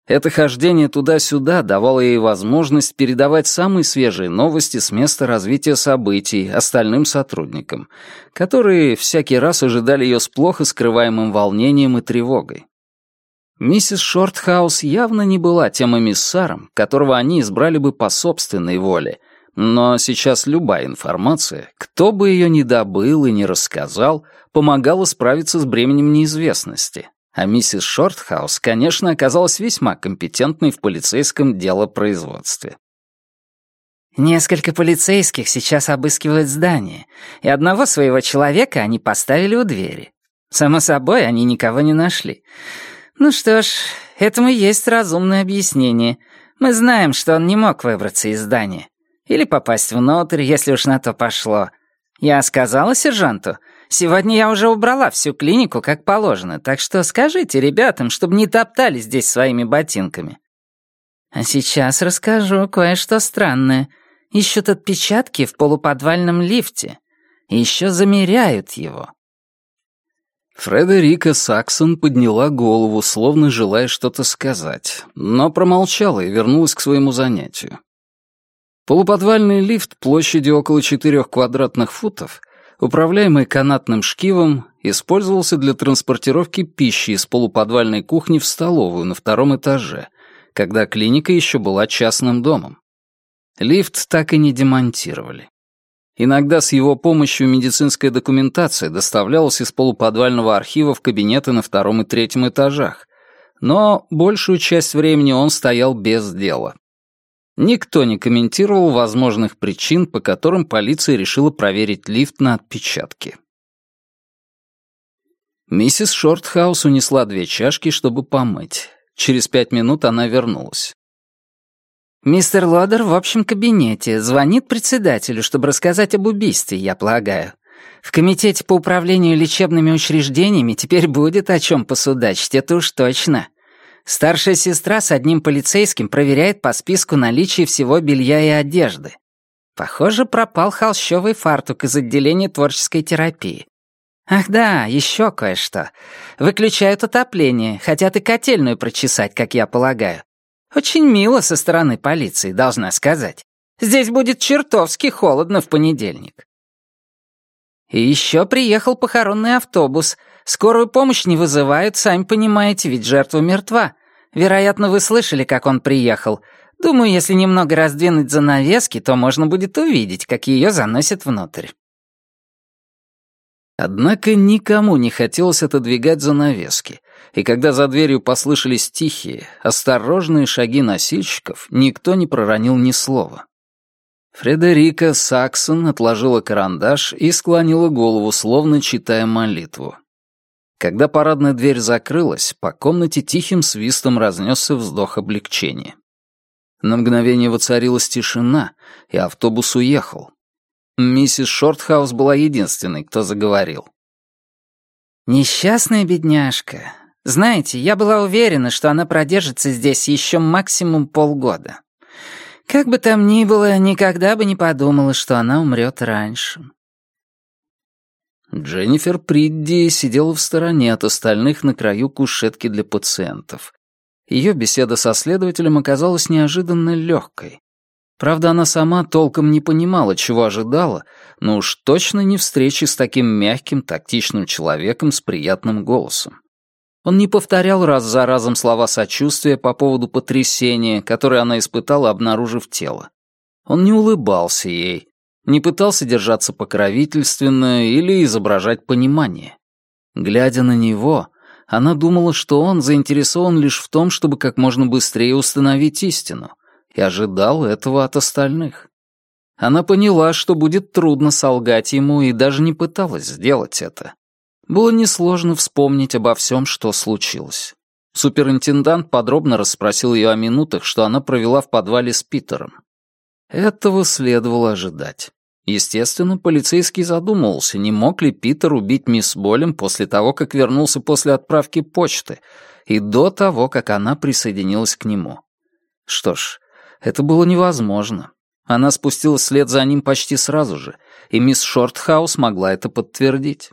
Это хождение туда-сюда давало ей возможность передавать самые свежие новости с места развития событий остальным сотрудникам, которые всякий раз ожидали ее с плохо скрываемым волнением и тревогой. Миссис Шортхаус явно не была тем эмиссаром, которого они избрали бы по собственной воле, но сейчас любая информация, кто бы ее ни добыл и не рассказал, помогала справиться с бременем неизвестности. А миссис Шортхаус, конечно, оказалась весьма компетентной в полицейском делопроизводстве. «Несколько полицейских сейчас обыскивают здание, и одного своего человека они поставили у двери. Само собой, они никого не нашли. Ну что ж, этому есть разумное объяснение. Мы знаем, что он не мог выбраться из здания. Или попасть внутрь, если уж на то пошло. Я сказала сержанту, сегодня я уже убрала всю клинику как положено, так что скажите ребятам, чтобы не топтали здесь своими ботинками. А сейчас расскажу кое-что странное. Ищут отпечатки в полуподвальном лифте. Еще замеряют его. Фредерика Саксон подняла голову, словно желая что-то сказать, но промолчала и вернулась к своему занятию. Полуподвальный лифт площадью около четырех квадратных футов, управляемый канатным шкивом, использовался для транспортировки пищи из полуподвальной кухни в столовую на втором этаже, когда клиника еще была частным домом. Лифт так и не демонтировали. Иногда с его помощью медицинская документация доставлялась из полуподвального архива в кабинеты на втором и третьем этажах, но большую часть времени он стоял без дела. Никто не комментировал возможных причин, по которым полиция решила проверить лифт на отпечатки. Миссис Шортхаус унесла две чашки, чтобы помыть. Через пять минут она вернулась. «Мистер Лодер в общем кабинете. Звонит председателю, чтобы рассказать об убийстве, я полагаю. В комитете по управлению лечебными учреждениями теперь будет о чем посудачить, это уж точно. Старшая сестра с одним полицейским проверяет по списку наличие всего белья и одежды. Похоже, пропал холщовый фартук из отделения творческой терапии. Ах да, еще кое-что. Выключают отопление, хотят и котельную прочесать, как я полагаю. Очень мило со стороны полиции, должна сказать. Здесь будет чертовски холодно в понедельник. И еще приехал похоронный автобус. Скорую помощь не вызывают, сами понимаете, ведь жертва мертва. Вероятно, вы слышали, как он приехал. Думаю, если немного раздвинуть занавески, то можно будет увидеть, как ее заносят внутрь. Однако никому не хотелось отодвигать занавески, и когда за дверью послышались тихие, осторожные шаги носильщиков, никто не проронил ни слова. Фредерика Саксон отложила карандаш и склонила голову, словно читая молитву. Когда парадная дверь закрылась, по комнате тихим свистом разнесся вздох облегчения. На мгновение воцарилась тишина, и автобус уехал. Миссис Шортхаус была единственной, кто заговорил. «Несчастная бедняжка. Знаете, я была уверена, что она продержится здесь еще максимум полгода. Как бы там ни было, никогда бы не подумала, что она умрет раньше. Дженнифер Придди сидела в стороне от остальных на краю кушетки для пациентов. Ее беседа со следователем оказалась неожиданно легкой. Правда, она сама толком не понимала, чего ожидала, но уж точно не встречи с таким мягким, тактичным человеком с приятным голосом. Он не повторял раз за разом слова сочувствия по поводу потрясения, которое она испытала, обнаружив тело. Он не улыбался ей, не пытался держаться покровительственно или изображать понимание. Глядя на него, она думала, что он заинтересован лишь в том, чтобы как можно быстрее установить истину, и ожидал этого от остальных. Она поняла, что будет трудно солгать ему, и даже не пыталась сделать это. Было несложно вспомнить обо всем, что случилось. Суперинтендант подробно расспросил ее о минутах, что она провела в подвале с Питером. Этого следовало ожидать. Естественно, полицейский задумывался, не мог ли Питер убить мисс Болем после того, как вернулся после отправки почты, и до того, как она присоединилась к нему. Что ж, это было невозможно. Она спустилась вслед за ним почти сразу же, и мисс Шортхаус могла это подтвердить.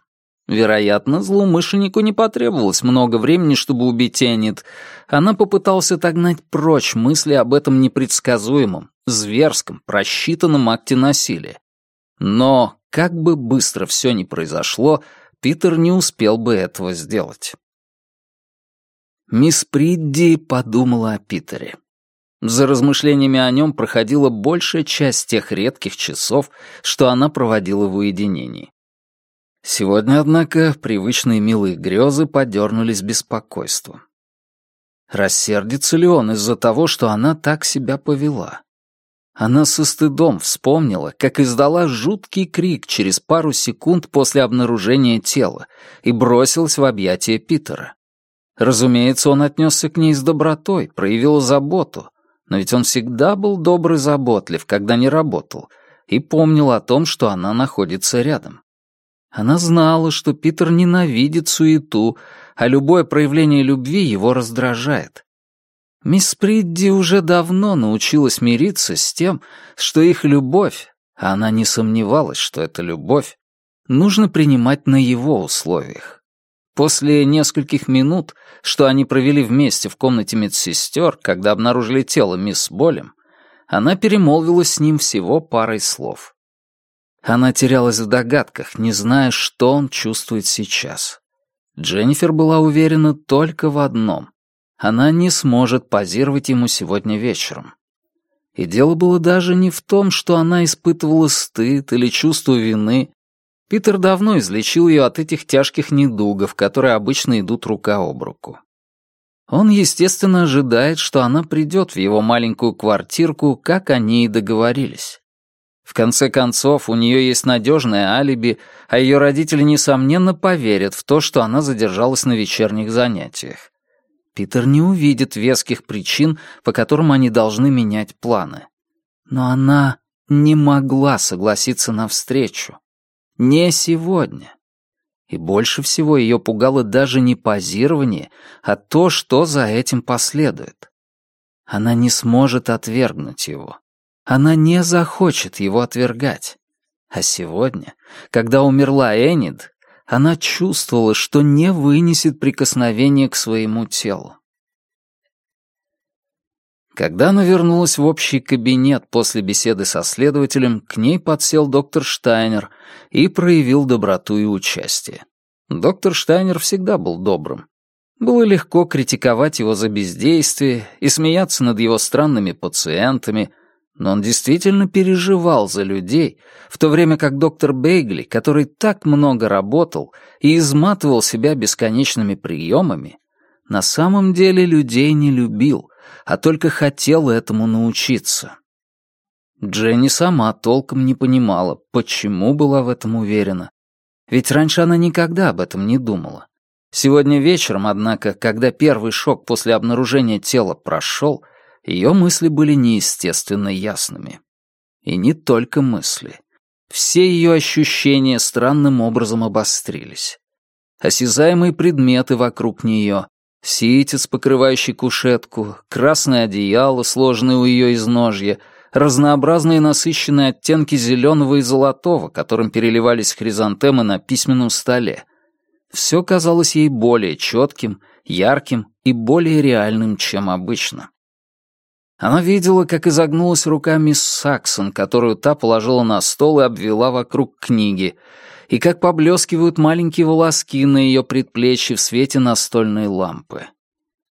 Вероятно, злоумышленнику не потребовалось много времени, чтобы убить Эннет. Она попыталась отогнать прочь мысли об этом непредсказуемом, зверском, просчитанном акте насилия. Но, как бы быстро все ни произошло, Питер не успел бы этого сделать. Мисс Придди подумала о Питере. За размышлениями о нем проходила большая часть тех редких часов, что она проводила в уединении. Сегодня, однако, привычные милые грезы подернулись беспокойством. Рассердится ли он из-за того, что она так себя повела? Она со стыдом вспомнила, как издала жуткий крик через пару секунд после обнаружения тела и бросилась в объятия Питера. Разумеется, он отнесся к ней с добротой, проявил заботу, но ведь он всегда был добр и заботлив, когда не работал, и помнил о том, что она находится рядом. Она знала, что Питер ненавидит суету, а любое проявление любви его раздражает. Мисс Придди уже давно научилась мириться с тем, что их любовь, а она не сомневалась, что это любовь, нужно принимать на его условиях. После нескольких минут, что они провели вместе в комнате медсестер, когда обнаружили тело мисс Болем, она перемолвилась с ним всего парой слов. Она терялась в догадках, не зная, что он чувствует сейчас. Дженнифер была уверена только в одном. Она не сможет позировать ему сегодня вечером. И дело было даже не в том, что она испытывала стыд или чувство вины. Питер давно излечил ее от этих тяжких недугов, которые обычно идут рука об руку. Он, естественно, ожидает, что она придет в его маленькую квартирку, как они и договорились. В конце концов, у нее есть надежное алиби, а ее родители, несомненно, поверят в то, что она задержалась на вечерних занятиях. Питер не увидит веских причин, по которым они должны менять планы. Но она не могла согласиться на встречу. Не сегодня. И больше всего ее пугало даже не позирование, а то, что за этим последует. Она не сможет отвергнуть его. Она не захочет его отвергать. А сегодня, когда умерла Энид, она чувствовала, что не вынесет прикосновения к своему телу. Когда она вернулась в общий кабинет после беседы со следователем, к ней подсел доктор Штайнер и проявил доброту и участие. Доктор Штайнер всегда был добрым. Было легко критиковать его за бездействие и смеяться над его странными пациентами, но он действительно переживал за людей, в то время как доктор Бейгли, который так много работал и изматывал себя бесконечными приемами, на самом деле людей не любил, а только хотел этому научиться. Дженни сама толком не понимала, почему была в этом уверена. Ведь раньше она никогда об этом не думала. Сегодня вечером, однако, когда первый шок после обнаружения тела прошел, ее мысли были неестественно ясными. И не только мысли. Все ее ощущения странным образом обострились. Осязаемые предметы вокруг нее, ситец, покрывающий кушетку, красное одеяло, сложенное у ее изножья, разнообразные насыщенные оттенки зеленого и золотого, которым переливались хризантемы на письменном столе. Все казалось ей более четким, ярким и более реальным, чем обычно. Она видела, как изогнулась рука мисс Саксон, которую та положила на стол и обвела вокруг книги, и как поблескивают маленькие волоски на ее предплечье в свете настольной лампы.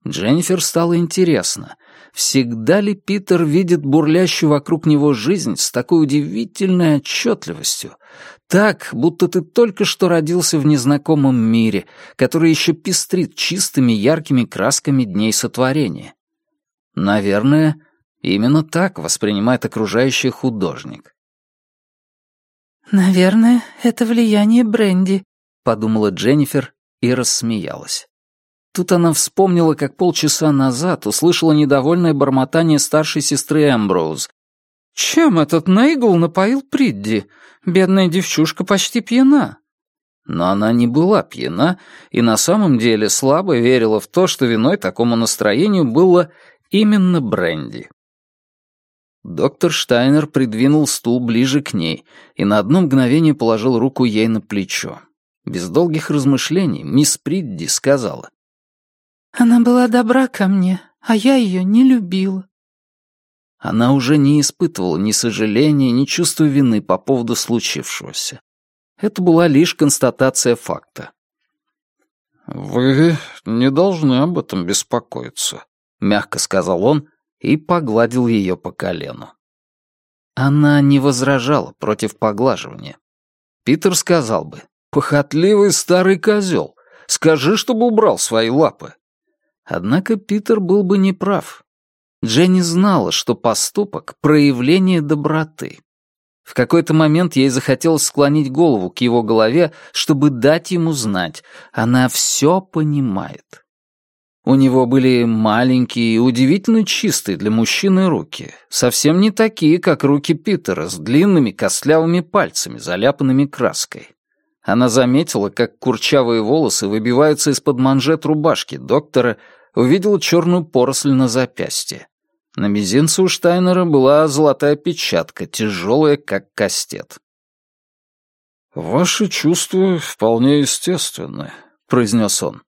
Дженнифер стало интересно, всегда ли Питер видит бурлящую вокруг него жизнь с такой удивительной отчетливостью, так, будто ты только что родился в незнакомом мире, который еще пестрит чистыми яркими красками дней сотворения. Наверное, именно так воспринимает окружающий художник. «Наверное, это влияние бренди», — подумала Дженнифер и рассмеялась. Тут она вспомнила, как полчаса назад услышала недовольное бормотание старшей сестры Эмброуз. «Чем этот Нейгл напоил Придди? Бедная девчушка почти пьяна». Но она не была пьяна и на самом деле слабо верила в то, что виной такому настроению было Именно бренди. Доктор Штайнер придвинул стул ближе к ней и на одно мгновение положил руку ей на плечо. Без долгих размышлений мисс Придди сказала. «Она была добра ко мне, а я ее не любила». Она уже не испытывала ни сожаления, ни чувства вины по поводу случившегося. Это была лишь констатация факта. «Вы не должны об этом беспокоиться», — мягко сказал он и погладил ее по колену. Она не возражала против поглаживания. Питер сказал бы, «Похотливый старый козел, скажи, чтобы убрал свои лапы». Однако Питер был бы неправ. Дженни знала, что поступок — проявление доброты. В какой-то момент ей захотелось склонить голову к его голове, чтобы дать ему знать, она все понимает. У него были маленькие и удивительно чистые для мужчины руки, совсем не такие, как руки Питера, с длинными костлявыми пальцами, заляпанными краской. Она заметила, как курчавые волосы выбиваются из-под манжет рубашки доктора, увидела черную поросль на запястье. На мизинце у Штайнера была золотая печатка, тяжелая, как кастет. «Ваши чувства вполне естественны», — произнес он.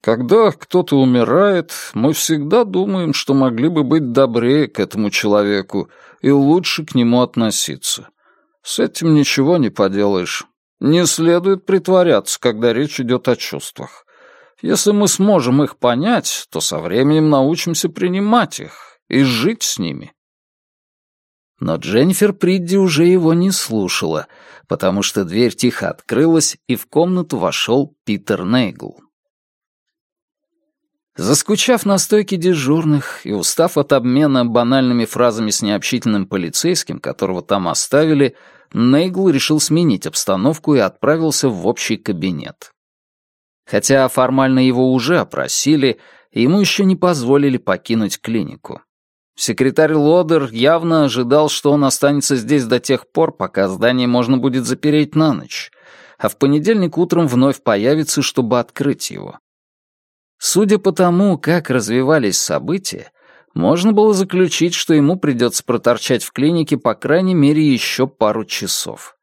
Когда кто-то умирает, мы всегда думаем, что могли бы быть добрее к этому человеку и лучше к нему относиться. С этим ничего не поделаешь. Не следует притворяться, когда речь идет о чувствах. Если мы сможем их понять, то со временем научимся принимать их и жить с ними. Но Дженнифер Придди уже его не слушала, потому что дверь тихо открылась, и в комнату вошел Питер Нейгл. Заскучав на стойке дежурных и устав от обмена банальными фразами с необщительным полицейским, которого там оставили, Нейгл решил сменить обстановку и отправился в общий кабинет. Хотя формально его уже опросили, ему еще не позволили покинуть клинику. Секретарь Лодер явно ожидал, что он останется здесь до тех пор, пока здание можно будет запереть на ночь, а в понедельник утром вновь появится, чтобы открыть его. Судя по тому, как развивались события, можно было заключить, что ему придется проторчать в клинике по крайней мере еще пару часов.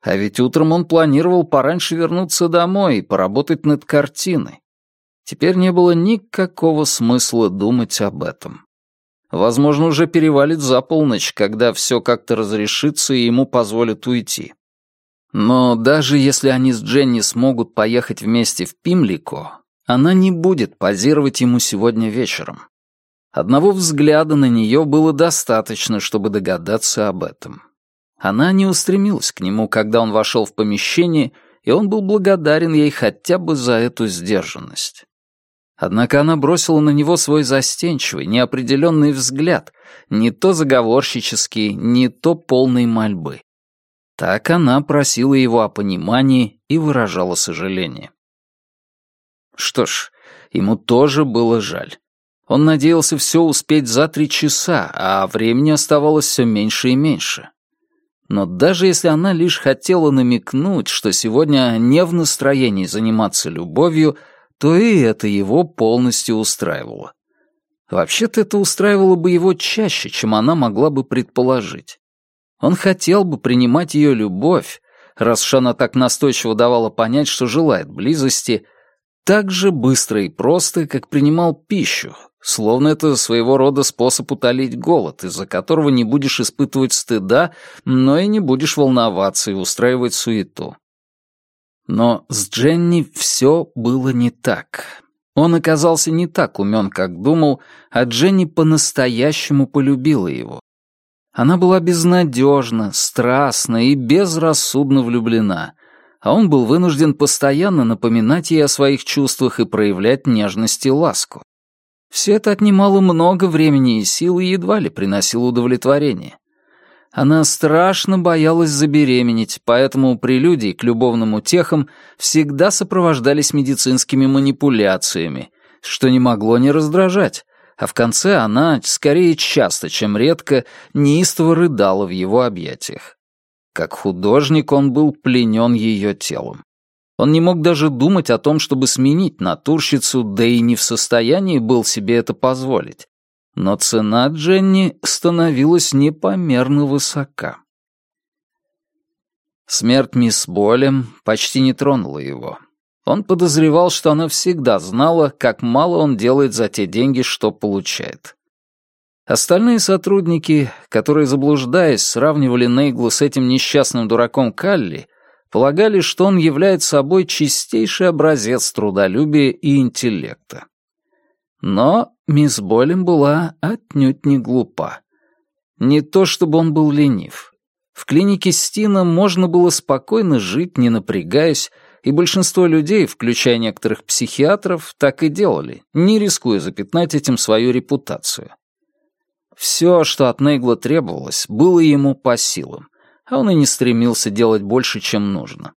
А ведь утром он планировал пораньше вернуться домой и поработать над картиной. Теперь не было никакого смысла думать об этом. Возможно, уже перевалит за полночь, когда все как-то разрешится и ему позволят уйти. Но даже если они с Дженни смогут поехать вместе в Пимлико, она не будет позировать ему сегодня вечером. Одного взгляда на нее было достаточно, чтобы догадаться об этом. Она не устремилась к нему, когда он вошел в помещение, и он был благодарен ей хотя бы за эту сдержанность. Однако она бросила на него свой застенчивый, неопределенный взгляд, не то заговорщический, не то полный мольбы. Так она просила его о понимании и выражала сожаление. Что ж, ему тоже было жаль. Он надеялся все успеть за три часа, а времени оставалось все меньше и меньше. Но даже если она лишь хотела намекнуть, что сегодня не в настроении заниматься любовью, то и это его полностью устраивало. Вообще-то это устраивало бы его чаще, чем она могла бы предположить. Он хотел бы принимать ее любовь, раз Шана так настойчиво давала понять, что желает близости — так же быстро и просто, как принимал пищу, словно это своего рода способ утолить голод, из-за которого не будешь испытывать стыда, но и не будешь волноваться и устраивать суету. Но с Дженни все было не так. Он оказался не так умен, как думал, а Дженни по-настоящему полюбила его. Она была безнадежна, страстна и безрассудно влюблена, а он был вынужден постоянно напоминать ей о своих чувствах и проявлять нежность и ласку. Все это отнимало много времени и сил и едва ли приносило удовлетворение. Она страшно боялась забеременеть, поэтому прелюдии к любовным утехам всегда сопровождались медицинскими манипуляциями, что не могло не раздражать, а в конце она, скорее часто, чем редко, неистово рыдала в его объятиях. Как художник он был пленен ее телом. Он не мог даже думать о том, чтобы сменить натурщицу, да и не в состоянии был себе это позволить. Но цена Дженни становилась непомерно высока. Смерть мисс Болем почти не тронула его. Он подозревал, что она всегда знала, как мало он делает за те деньги, что получает. Остальные сотрудники, которые, заблуждаясь, сравнивали Нейглу с этим несчастным дураком Калли, полагали, что он является собой чистейший образец трудолюбия и интеллекта. Но мисс Болем была отнюдь не глупа. Не то чтобы он был ленив. В клинике Стина можно было спокойно жить, не напрягаясь, и большинство людей, включая некоторых психиатров, так и делали, не рискуя запятнать этим свою репутацию. Все, что от Нейгла требовалось, было ему по силам, а он и не стремился делать больше, чем нужно.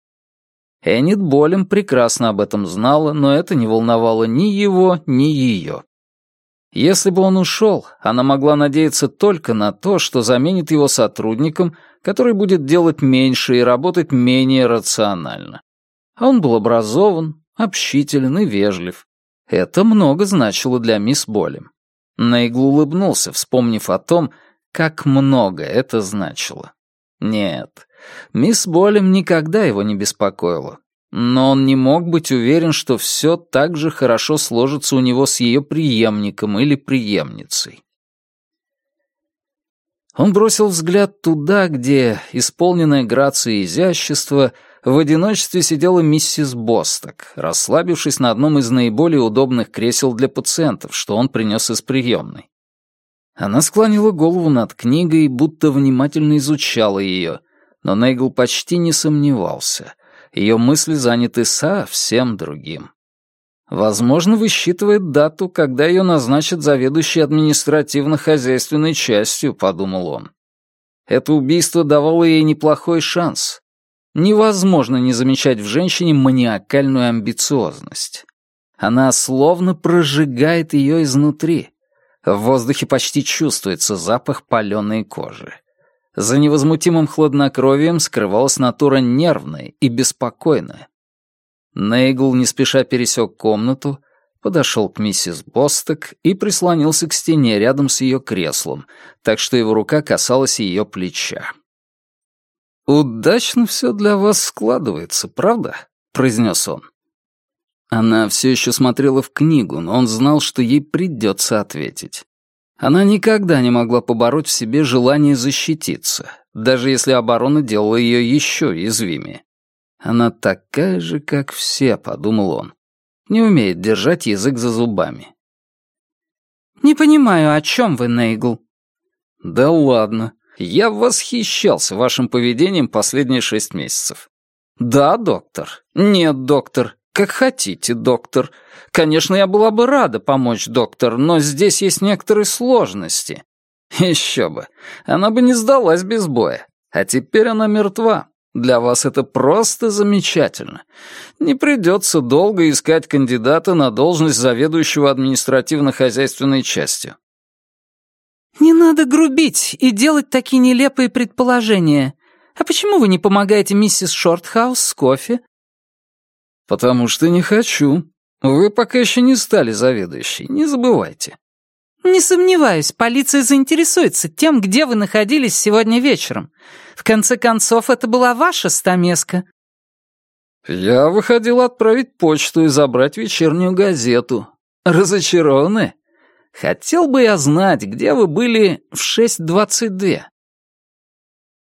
Эннет Болем прекрасно об этом знала, но это не волновало ни его, ни ее. Если бы он ушел, она могла надеяться только на то, что заменит его сотрудником, который будет делать меньше и работать менее рационально. А он был образован, общителен и вежлив. Это много значило для мисс Болем. Нейгл улыбнулся, вспомнив о том, как много это значило. Нет, мисс Болем никогда его не беспокоила. Но он не мог быть уверен, что все так же хорошо сложится у него с ее преемником или преемницей. Он бросил взгляд туда, где, исполненная грация и изящество, в одиночестве сидела миссис Босток, расслабившись на одном из наиболее удобных кресел для пациентов, что он принес из приемной. Она склонила голову над книгой, будто внимательно изучала ее, но Нейгл почти не сомневался. Ее мысли заняты совсем другим. Возможно, высчитывает дату, когда ее назначат заведующей административно-хозяйственной частью, подумал он. Это убийство давало ей неплохой шанс. Невозможно не замечать в женщине маниакальную амбициозность. Она словно прожигает ее изнутри. В воздухе почти чувствуется запах паленой кожи. За невозмутимым хладнокровием скрывалась натура нервная и беспокойная. Нейгл не спеша пересек комнату, подошел к миссис Босток и прислонился к стене рядом с ее креслом, так что его рука касалась ее плеча. «Удачно все для вас складывается, правда?» — произнес он. Она все еще смотрела в книгу, но он знал, что ей придется ответить. Она никогда не могла побороть в себе желание защититься, даже если оборона делала ее еще уязвимее. Она такая же, как все, подумал он. Не умеет держать язык за зубами. «Не понимаю, о чем вы, Нейгл?» «Да ладно. Я восхищался вашим поведением последние шесть месяцев. Да, доктор. Нет, доктор. Как хотите, доктор. Конечно, я была бы рада помочь, доктор, но здесь есть некоторые сложности. Еще бы. Она бы не сдалась без боя. А теперь она мертва. Для вас это просто замечательно. Не придется долго искать кандидата на должность заведующего административно-хозяйственной частью. «Не надо грубить и делать такие нелепые предположения. А почему вы не помогаете миссис Шортхаус с кофе?» «Потому что не хочу. Вы пока еще не стали заведующей, не забывайте». «Не сомневаюсь, полиция заинтересуется тем, где вы находились сегодня вечером. В конце концов, это была ваша стамеска». «Я выходил отправить почту и забрать вечернюю газету. Разочарованы? Хотел бы я знать, где вы были в 6.22».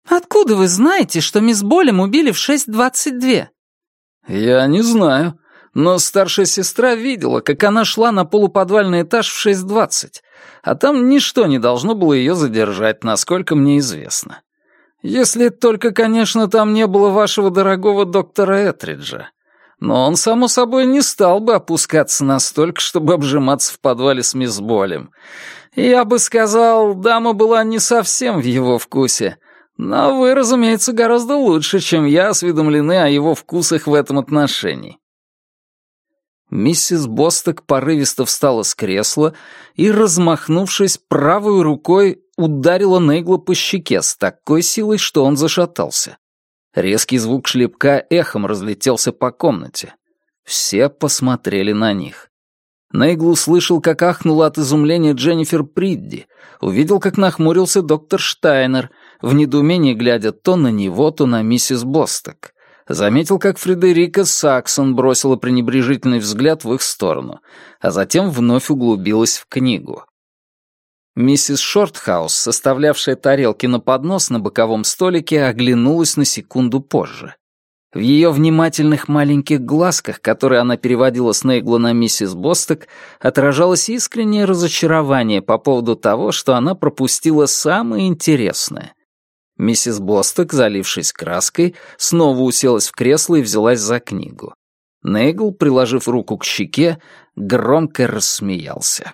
«Откуда вы знаете, что мисс Болем убили в 6.22?» «Я не знаю, но старшая сестра видела, как она шла на полуподвальный этаж в 6.20, а там ничто не должно было ее задержать, насколько мне известно. Если только, конечно, там не было вашего дорогого доктора Этриджа. Но он, само собой, не стал бы опускаться настолько, чтобы обжиматься в подвале с мисс Болем. Я бы сказал, дама была не совсем в его вкусе. Но вы, разумеется, гораздо лучше, чем я, осведомлены о его вкусах в этом отношении. Миссис Босток порывисто встала с кресла и, размахнувшись правой рукой, ударила Нейгла по щеке с такой силой, что он зашатался. Резкий звук шлепка эхом разлетелся по комнате. Все посмотрели на них. Нейгл услышал, как ахнула от изумления Дженнифер Придди, увидел, как нахмурился доктор Штайнер, в недоумении глядя то на него, то на миссис Босток. Заметил, как Фредерика Саксон бросила пренебрежительный взгляд в их сторону, а затем вновь углубилась в книгу. Миссис Шортхаус, составлявшая тарелки на поднос на боковом столике, оглянулась на секунду позже. В ее внимательных маленьких глазках, которые она переводила с Нейгла на миссис Босток, отражалось искреннее разочарование по поводу того, что она пропустила самое интересное. Миссис Босток, залившись краской, снова уселась в кресло и взялась за книгу. Нейгл, приложив руку к щеке, громко рассмеялся.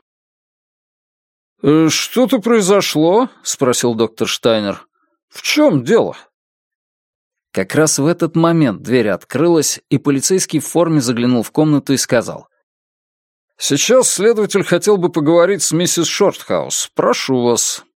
«Э, «Что-то произошло?» — спросил доктор Штайнер. «В чем дело?» Как раз в этот момент дверь открылась, и полицейский в форме заглянул в комнату и сказал. «Сейчас следователь хотел бы поговорить с миссис Шортхаус. Прошу вас».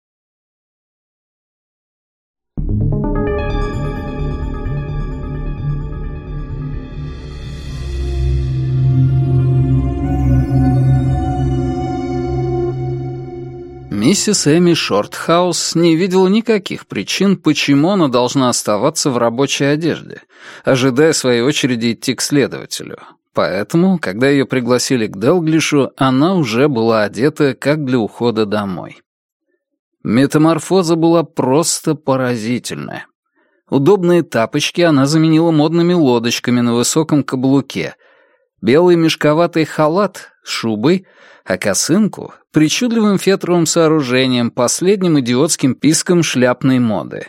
Миссис Эми Шортхаус не видела никаких причин, почему она должна оставаться в рабочей одежде, ожидая своей очереди идти к следователю. Поэтому, когда ее пригласили к Делглишу, она уже была одета как для ухода домой. Метаморфоза была просто поразительная. Удобные тапочки она заменила модными лодочками на высоком каблуке. Белый мешковатый халат с шубой — а косынку — причудливым фетровым сооружением, последним идиотским писком шляпной моды.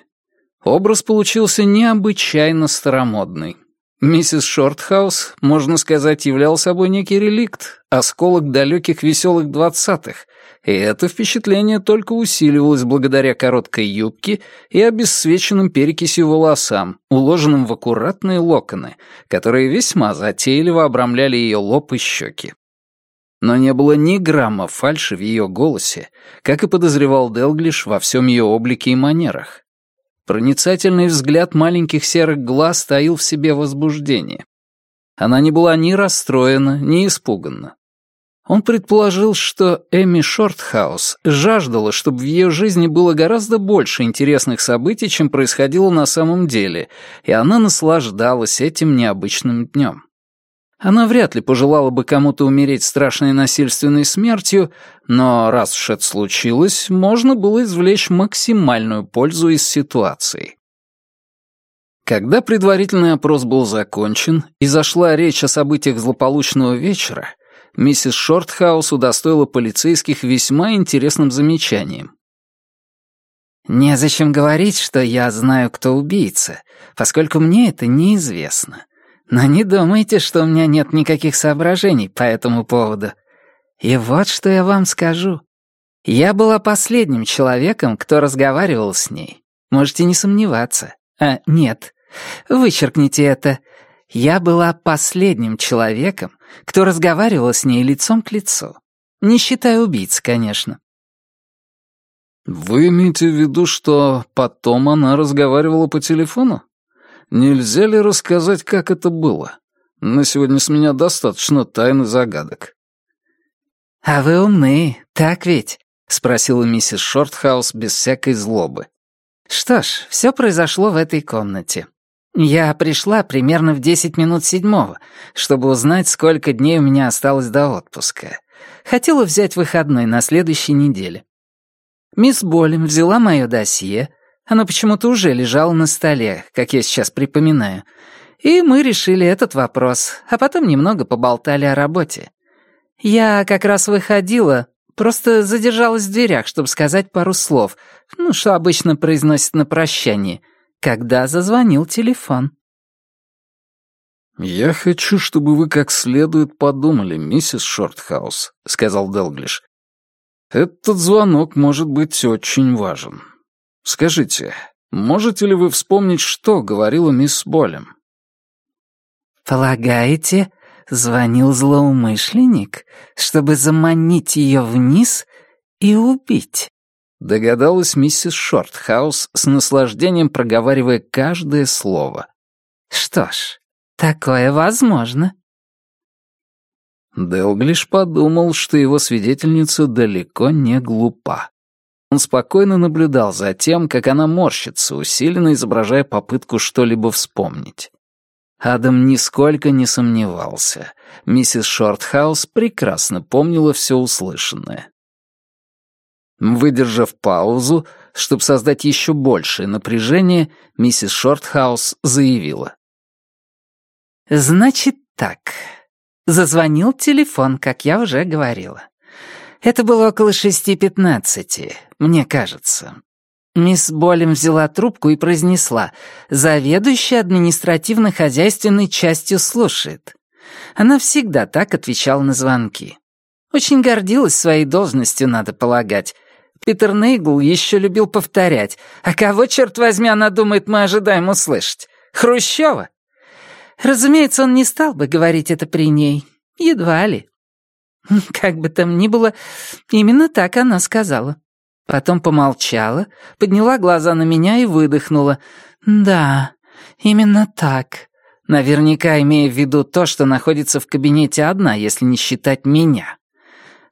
Образ получился необычайно старомодный. Миссис Шортхаус, можно сказать, являл собой некий реликт, осколок далеких веселых двадцатых, и это впечатление только усиливалось благодаря короткой юбке и обесцвеченным перекисью волосам, уложенным в аккуратные локоны, которые весьма затейливо обрамляли ее лоб и щеки. Но не было ни грамма фальши в ее голосе, как и подозревал Делглиш во всем ее облике и манерах. Проницательный взгляд маленьких серых глаз таил в себе возбуждение. Она не была ни расстроена, ни испугана. Он предположил, что Эми Шортхаус жаждала, чтобы в ее жизни было гораздо больше интересных событий, чем происходило на самом деле, и она наслаждалась этим необычным днем. Она вряд ли пожелала бы кому-то умереть страшной насильственной смертью, но раз уж это случилось, можно было извлечь максимальную пользу из ситуации. Когда предварительный опрос был закончен и зашла речь о событиях злополучного вечера, миссис Шортхаус удостоила полицейских весьма интересным замечанием. «Незачем говорить, что я знаю, кто убийца, поскольку мне это неизвестно. Но не думайте, что у меня нет никаких соображений по этому поводу. И вот что я вам скажу. Я была последним человеком, кто разговаривал с ней. Можете не сомневаться. А, нет. Вычеркните это. Я была последним человеком, кто разговаривал с ней лицом к лицу. Не считая убийц, конечно. «Вы имеете в виду, что потом она разговаривала по телефону?» Нельзя ли рассказать, как это было? На сегодня с меня достаточно тайн и загадок. «А вы умны, так ведь?» — спросила миссис Шортхаус без всякой злобы. «Что ж, все произошло в этой комнате. Я пришла примерно в десять минут седьмого, чтобы узнать, сколько дней у меня осталось до отпуска. Хотела взять выходной на следующей неделе. Мисс Болем взяла мое досье, оно почему-то уже лежало на столе, как я сейчас припоминаю. И мы решили этот вопрос, а потом немного поболтали о работе. Я как раз выходила, просто задержалась в дверях, чтобы сказать пару слов, ну, что обычно произносят на прощание, когда зазвонил телефон. «Я хочу, чтобы вы как следует подумали, миссис Шортхаус», — сказал Делглиш. «Этот звонок может быть очень важен. Скажите, можете ли вы вспомнить, что говорила мисс Болем? Полагаете, звонил злоумышленник, чтобы заманить ее вниз и убить? Догадалась миссис Шортхаус с наслаждением проговаривая каждое слово. Что ж, такое возможно. Делглиш подумал, что его свидетельница далеко не глупа. Он спокойно наблюдал за тем, как она морщится, усиленно изображая попытку что-либо вспомнить. Адам нисколько не сомневался. Миссис Шортхаус прекрасно помнила все услышанное. Выдержав паузу, чтобы создать еще большее напряжение, миссис Шортхаус заявила. «Значит так. Зазвонил телефон, как я уже говорила. Это было около шести пятнадцати, мне кажется. Мисс Болем взяла трубку и произнесла «Заведующая административно-хозяйственной частью слушает». Она всегда так отвечала на звонки. Очень гордилась своей должностью, надо полагать. Питер Нейгл еще любил повторять «А кого, черт возьми, она думает, мы ожидаем услышать? Хрущева?» Разумеется, он не стал бы говорить это при ней. Едва ли. Как бы там ни было, именно так она сказала. Потом помолчала, подняла глаза на меня и выдохнула. «Да, именно так. Наверняка имея в виду то, что находится в кабинете одна, если не считать меня».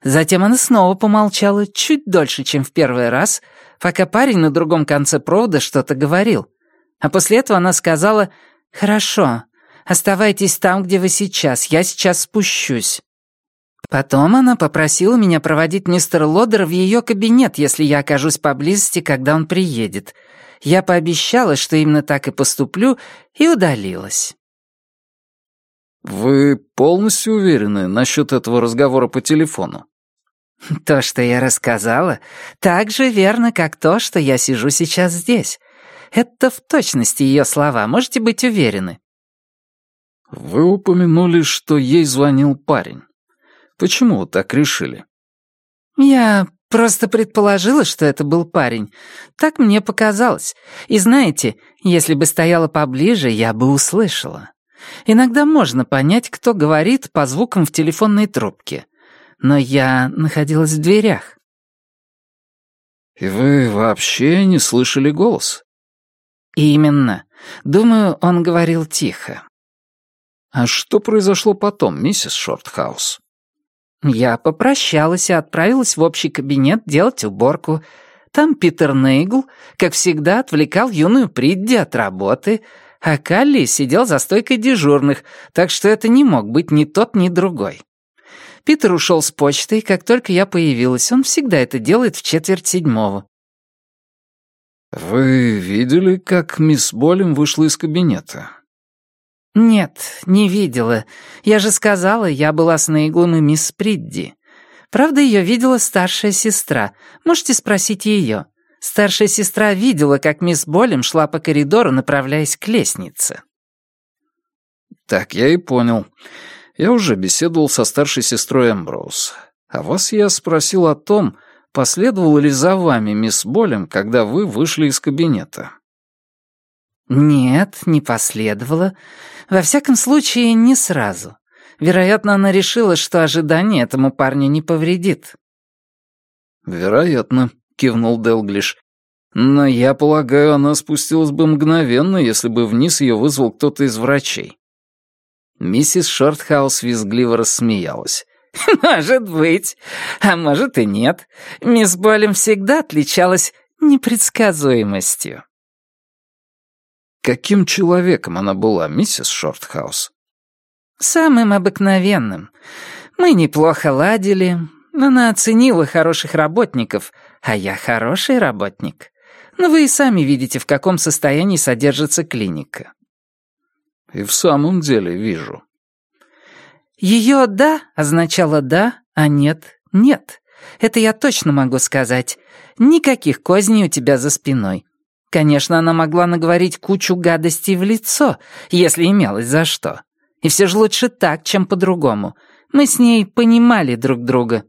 Затем она снова помолчала чуть дольше, чем в первый раз, пока парень на другом конце провода что-то говорил. А после этого она сказала «Хорошо, оставайтесь там, где вы сейчас, я сейчас спущусь». Потом она попросила меня проводить мистера Лодера в ее кабинет, если я окажусь поблизости, когда он приедет. Я пообещала, что именно так и поступлю, и удалилась. «Вы полностью уверены насчет этого разговора по телефону?» «То, что я рассказала, так же верно, как то, что я сижу сейчас здесь. Это в точности ее слова, можете быть уверены». «Вы упомянули, что ей звонил парень. Почему вы так решили?» «Я просто предположила, что это был парень. Так мне показалось. И знаете, если бы стояла поближе, я бы услышала. Иногда можно понять, кто говорит по звукам в телефонной трубке. Но я находилась в дверях». «И вы вообще не слышали голос?» «Именно. Думаю, он говорил тихо». «А что произошло потом, миссис Шортхаус?» Я попрощалась и отправилась в общий кабинет делать уборку. Там Питер Нейгл, как всегда, отвлекал юную Придди от работы, а Калли сидел за стойкой дежурных, так что это не мог быть ни тот, ни другой. Питер ушел с почтой, как только я появилась. Он всегда это делает в четверть седьмого. «Вы видели, как мисс Болем вышла из кабинета?» «Нет, не видела. Я же сказала, я была с Нейглом и мисс Придди. Правда, ее видела старшая сестра. Можете спросить ее. Старшая сестра видела, как мисс Болем шла по коридору, направляясь к лестнице». «Так я и понял. Я уже беседовал со старшей сестрой Эмброуз. А вас я спросил о том, последовала ли за вами мисс Болем, когда вы вышли из кабинета». «Нет, не последовала. Во всяком случае, не сразу. Вероятно, она решила, что ожидание этому парню не повредит». «Вероятно», — кивнул Делглиш. «Но я полагаю, она спустилась бы мгновенно, если бы вниз ее вызвал кто-то из врачей». Миссис Шортхаус визгливо рассмеялась. «Может быть, а может и нет. Мисс Болем всегда отличалась непредсказуемостью». Каким человеком она была, миссис Шортхаус? Самым обыкновенным. Мы неплохо ладили. Она оценила хороших работников, а я хороший работник. Но вы и сами видите, в каком состоянии содержится клиника. И в самом деле вижу. Ее «да» означало «да», а «нет» — «нет». Это я точно могу сказать. Никаких козней у тебя за спиной. Конечно, она могла наговорить кучу гадостей в лицо, если имелось за что. И все же лучше так, чем по-другому. Мы с ней понимали друг друга.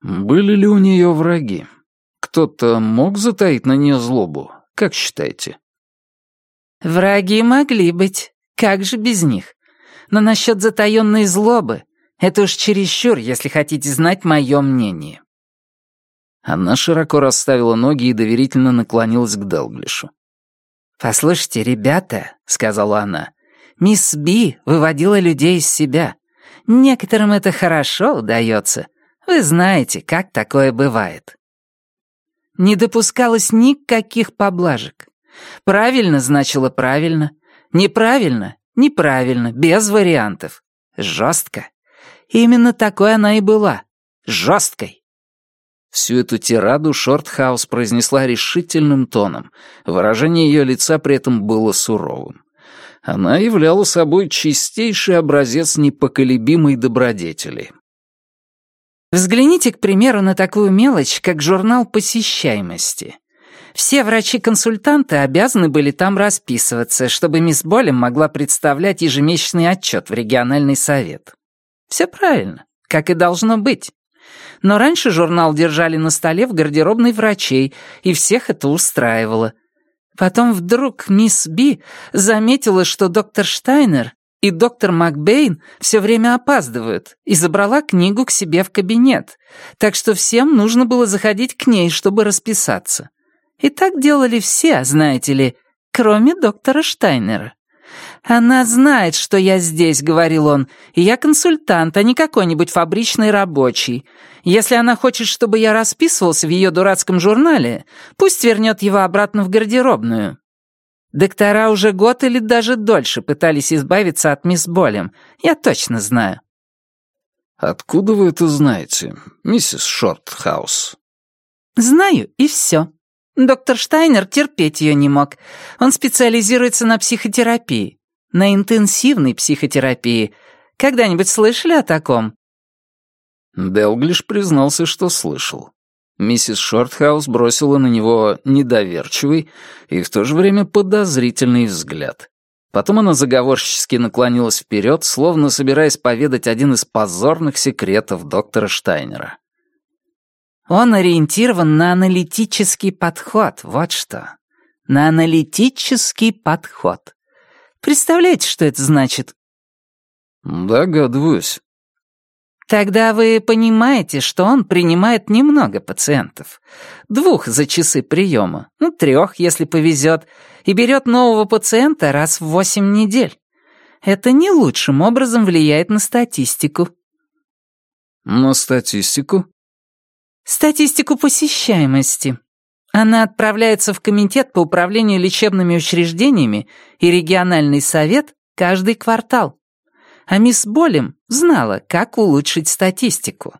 Были ли у нее враги? Кто-то мог затаить на нее злобу? Как считаете? Враги могли быть. Как же без них? Но насчет затаенной злобы, это уж чересчур, если хотите знать мое мнение. Она широко расставила ноги и доверительно наклонилась к Делглишу. «Послушайте, ребята», — сказала она, — «мисс Би выводила людей из себя. Некоторым это хорошо удается. Вы знаете, как такое бывает». Не допускалось никаких поблажек. Правильно значило правильно, неправильно — неправильно, без вариантов. Жестко. Именно такой она и была. Жесткой. Всю эту тираду Шортхаус произнесла решительным тоном. Выражение ее лица при этом было суровым. Она являла собой чистейший образец непоколебимой добродетели. Взгляните, к примеру, на такую мелочь, как журнал посещаемости. Все врачи-консультанты обязаны были там расписываться, чтобы мисс Болем могла представлять ежемесячный отчет в региональный совет. Все правильно, как и должно быть. Но раньше журнал держали на столе в гардеробной врачей, и всех это устраивало. Потом вдруг мисс Би заметила, что доктор Штайнер и доктор Макбейн все время опаздывают, и забрала книгу к себе в кабинет, так что всем нужно было заходить к ней, чтобы расписаться. И так делали все, знаете ли, кроме доктора Штайнера. «Она знает, что я здесь», — говорил он, — «и я консультант, а не какой-нибудь фабричный рабочий. Если она хочет, чтобы я расписывался в ее дурацком журнале, пусть вернет его обратно в гардеробную». Доктора уже год или даже дольше пытались избавиться от мисс Болем, я точно знаю. «Откуда вы это знаете, миссис Шортхаус?» «Знаю, и все. Доктор Штайнер терпеть ее не мог. Он специализируется на психотерапии на интенсивной психотерапии. Когда-нибудь слышали о таком?» Делглиш признался, что слышал. Миссис Шортхаус бросила на него недоверчивый и в то же время подозрительный взгляд. Потом она заговорчески наклонилась вперед, словно собираясь поведать один из позорных секретов доктора Штайнера. Он ориентирован на аналитический подход, вот что. На аналитический подход. Представляете, что это значит? Догадываюсь. Тогда вы понимаете, что он принимает немного пациентов. Двух за часы приема, ну, трех, если повезет, и берет нового пациента раз в восемь недель. Это не лучшим образом влияет на статистику. На статистику? Статистику посещаемости. Она отправляется в Комитет по управлению лечебными учреждениями и региональный совет каждый квартал. А мисс Болем знала, как улучшить статистику.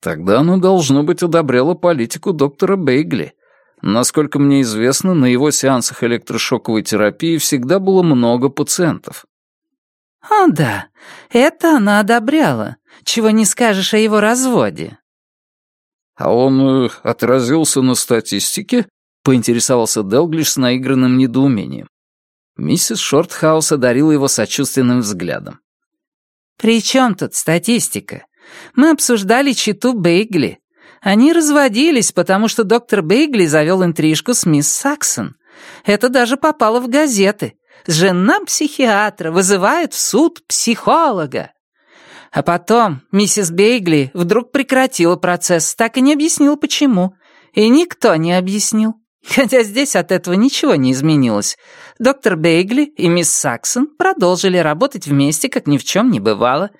Тогда она, должно быть, одобряла политику доктора Бейгли. Насколько мне известно, на его сеансах электрошоковой терапии всегда было много пациентов. О да, это она одобряла. Чего не скажешь о его разводе. «А он э, отразился на статистике?» — поинтересовался Делглиш с наигранным недоумением. Миссис Шортхаус одарила его сочувственным взглядом. «При чем тут статистика? Мы обсуждали читу Бейгли. Они разводились, потому что доктор Бейгли завел интрижку с мисс Саксон. Это даже попало в газеты. Жена психиатра вызывает в суд психолога. А потом миссис Бейгли вдруг прекратила процесс, так и не объяснила, почему. И никто не объяснил. Хотя здесь от этого ничего не изменилось. Доктор Бейгли и мисс Саксон продолжили работать вместе, как ни в чем не бывало.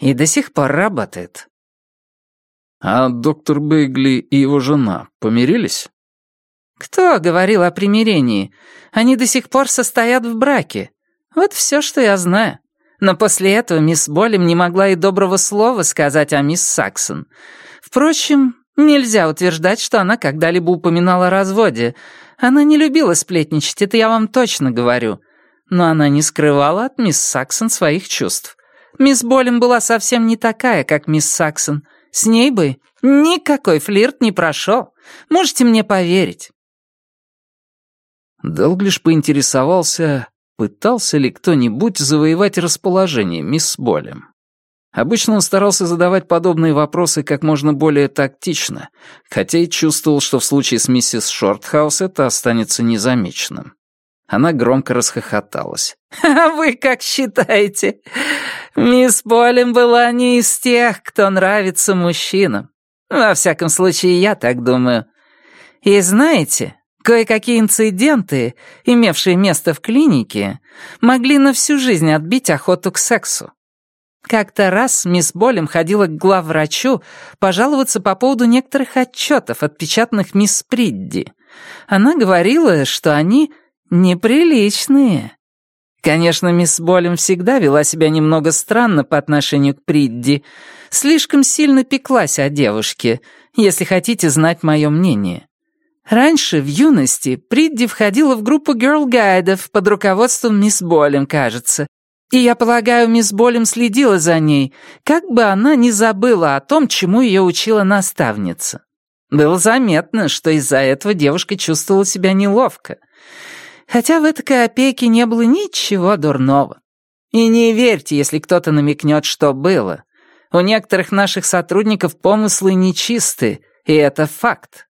И до сих пор работают. А доктор Бейгли и его жена помирились? Кто говорил о примирении? Они до сих пор состоят в браке. Вот все, что я знаю. Но после этого мисс Болем не могла и доброго слова сказать о мисс Саксон. Впрочем, нельзя утверждать, что она когда-либо упоминала о разводе. Она не любила сплетничать, это я вам точно говорю. Но она не скрывала от мисс Саксон своих чувств. Мисс Болем была совсем не такая, как мисс Саксон. С ней бы никакой флирт не прошел. Можете мне поверить. Делглиш поинтересовался, Пытался ли кто-нибудь завоевать расположение мисс Болем? Обычно он старался задавать подобные вопросы как можно более тактично, хотя и чувствовал, что в случае с миссис Шортхаус это останется незамеченным. Она громко расхохоталась. «А вы как считаете? Мисс Болем была не из тех, кто нравится мужчинам. Во всяком случае, я так думаю. И знаете, Кое-какие инциденты, имевшие место в клинике, могли на всю жизнь отбить охоту к сексу. Как-то раз мисс Болем ходила к главврачу пожаловаться по поводу некоторых отчетов, отпечатанных мисс Придди. Она говорила, что они неприличные. Конечно, мисс Болем всегда вела себя немного странно по отношению к Придди. Слишком сильно пеклась о девушке, если хотите знать мое мнение. Раньше, в юности, Придди входила в группу герл-гайдов под руководством мисс Болем, кажется. И я полагаю, мисс Болем следила за ней, как бы она ни забыла о том, чему ее учила наставница. Было заметно, что из-за этого девушка чувствовала себя неловко. Хотя в этой опеке не было ничего дурного. И не верьте, если кто-то намекнет, что было. У некоторых наших сотрудников помыслы нечисты, и это факт.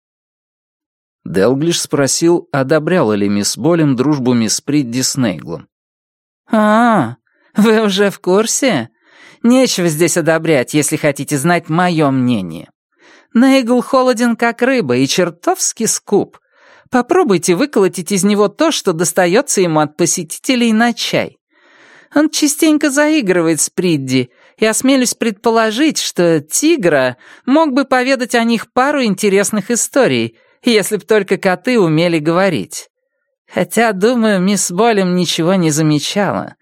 Делглиш спросил, одобряла ли мисс Болем дружбу мисс Придди с Нейглом. «А, вы уже в курсе? Нечего здесь одобрять, если хотите знать мое мнение. Нейгл холоден, как рыба, и чертовски скуп. Попробуйте выколотить из него то, что достается ему от посетителей на чай. Он частенько заигрывает с Придди, и осмелюсь предположить, что Тигра мог бы поведать о них пару интересных историй — если б только коты умели говорить. Хотя, думаю, мисс Болем ничего не замечала.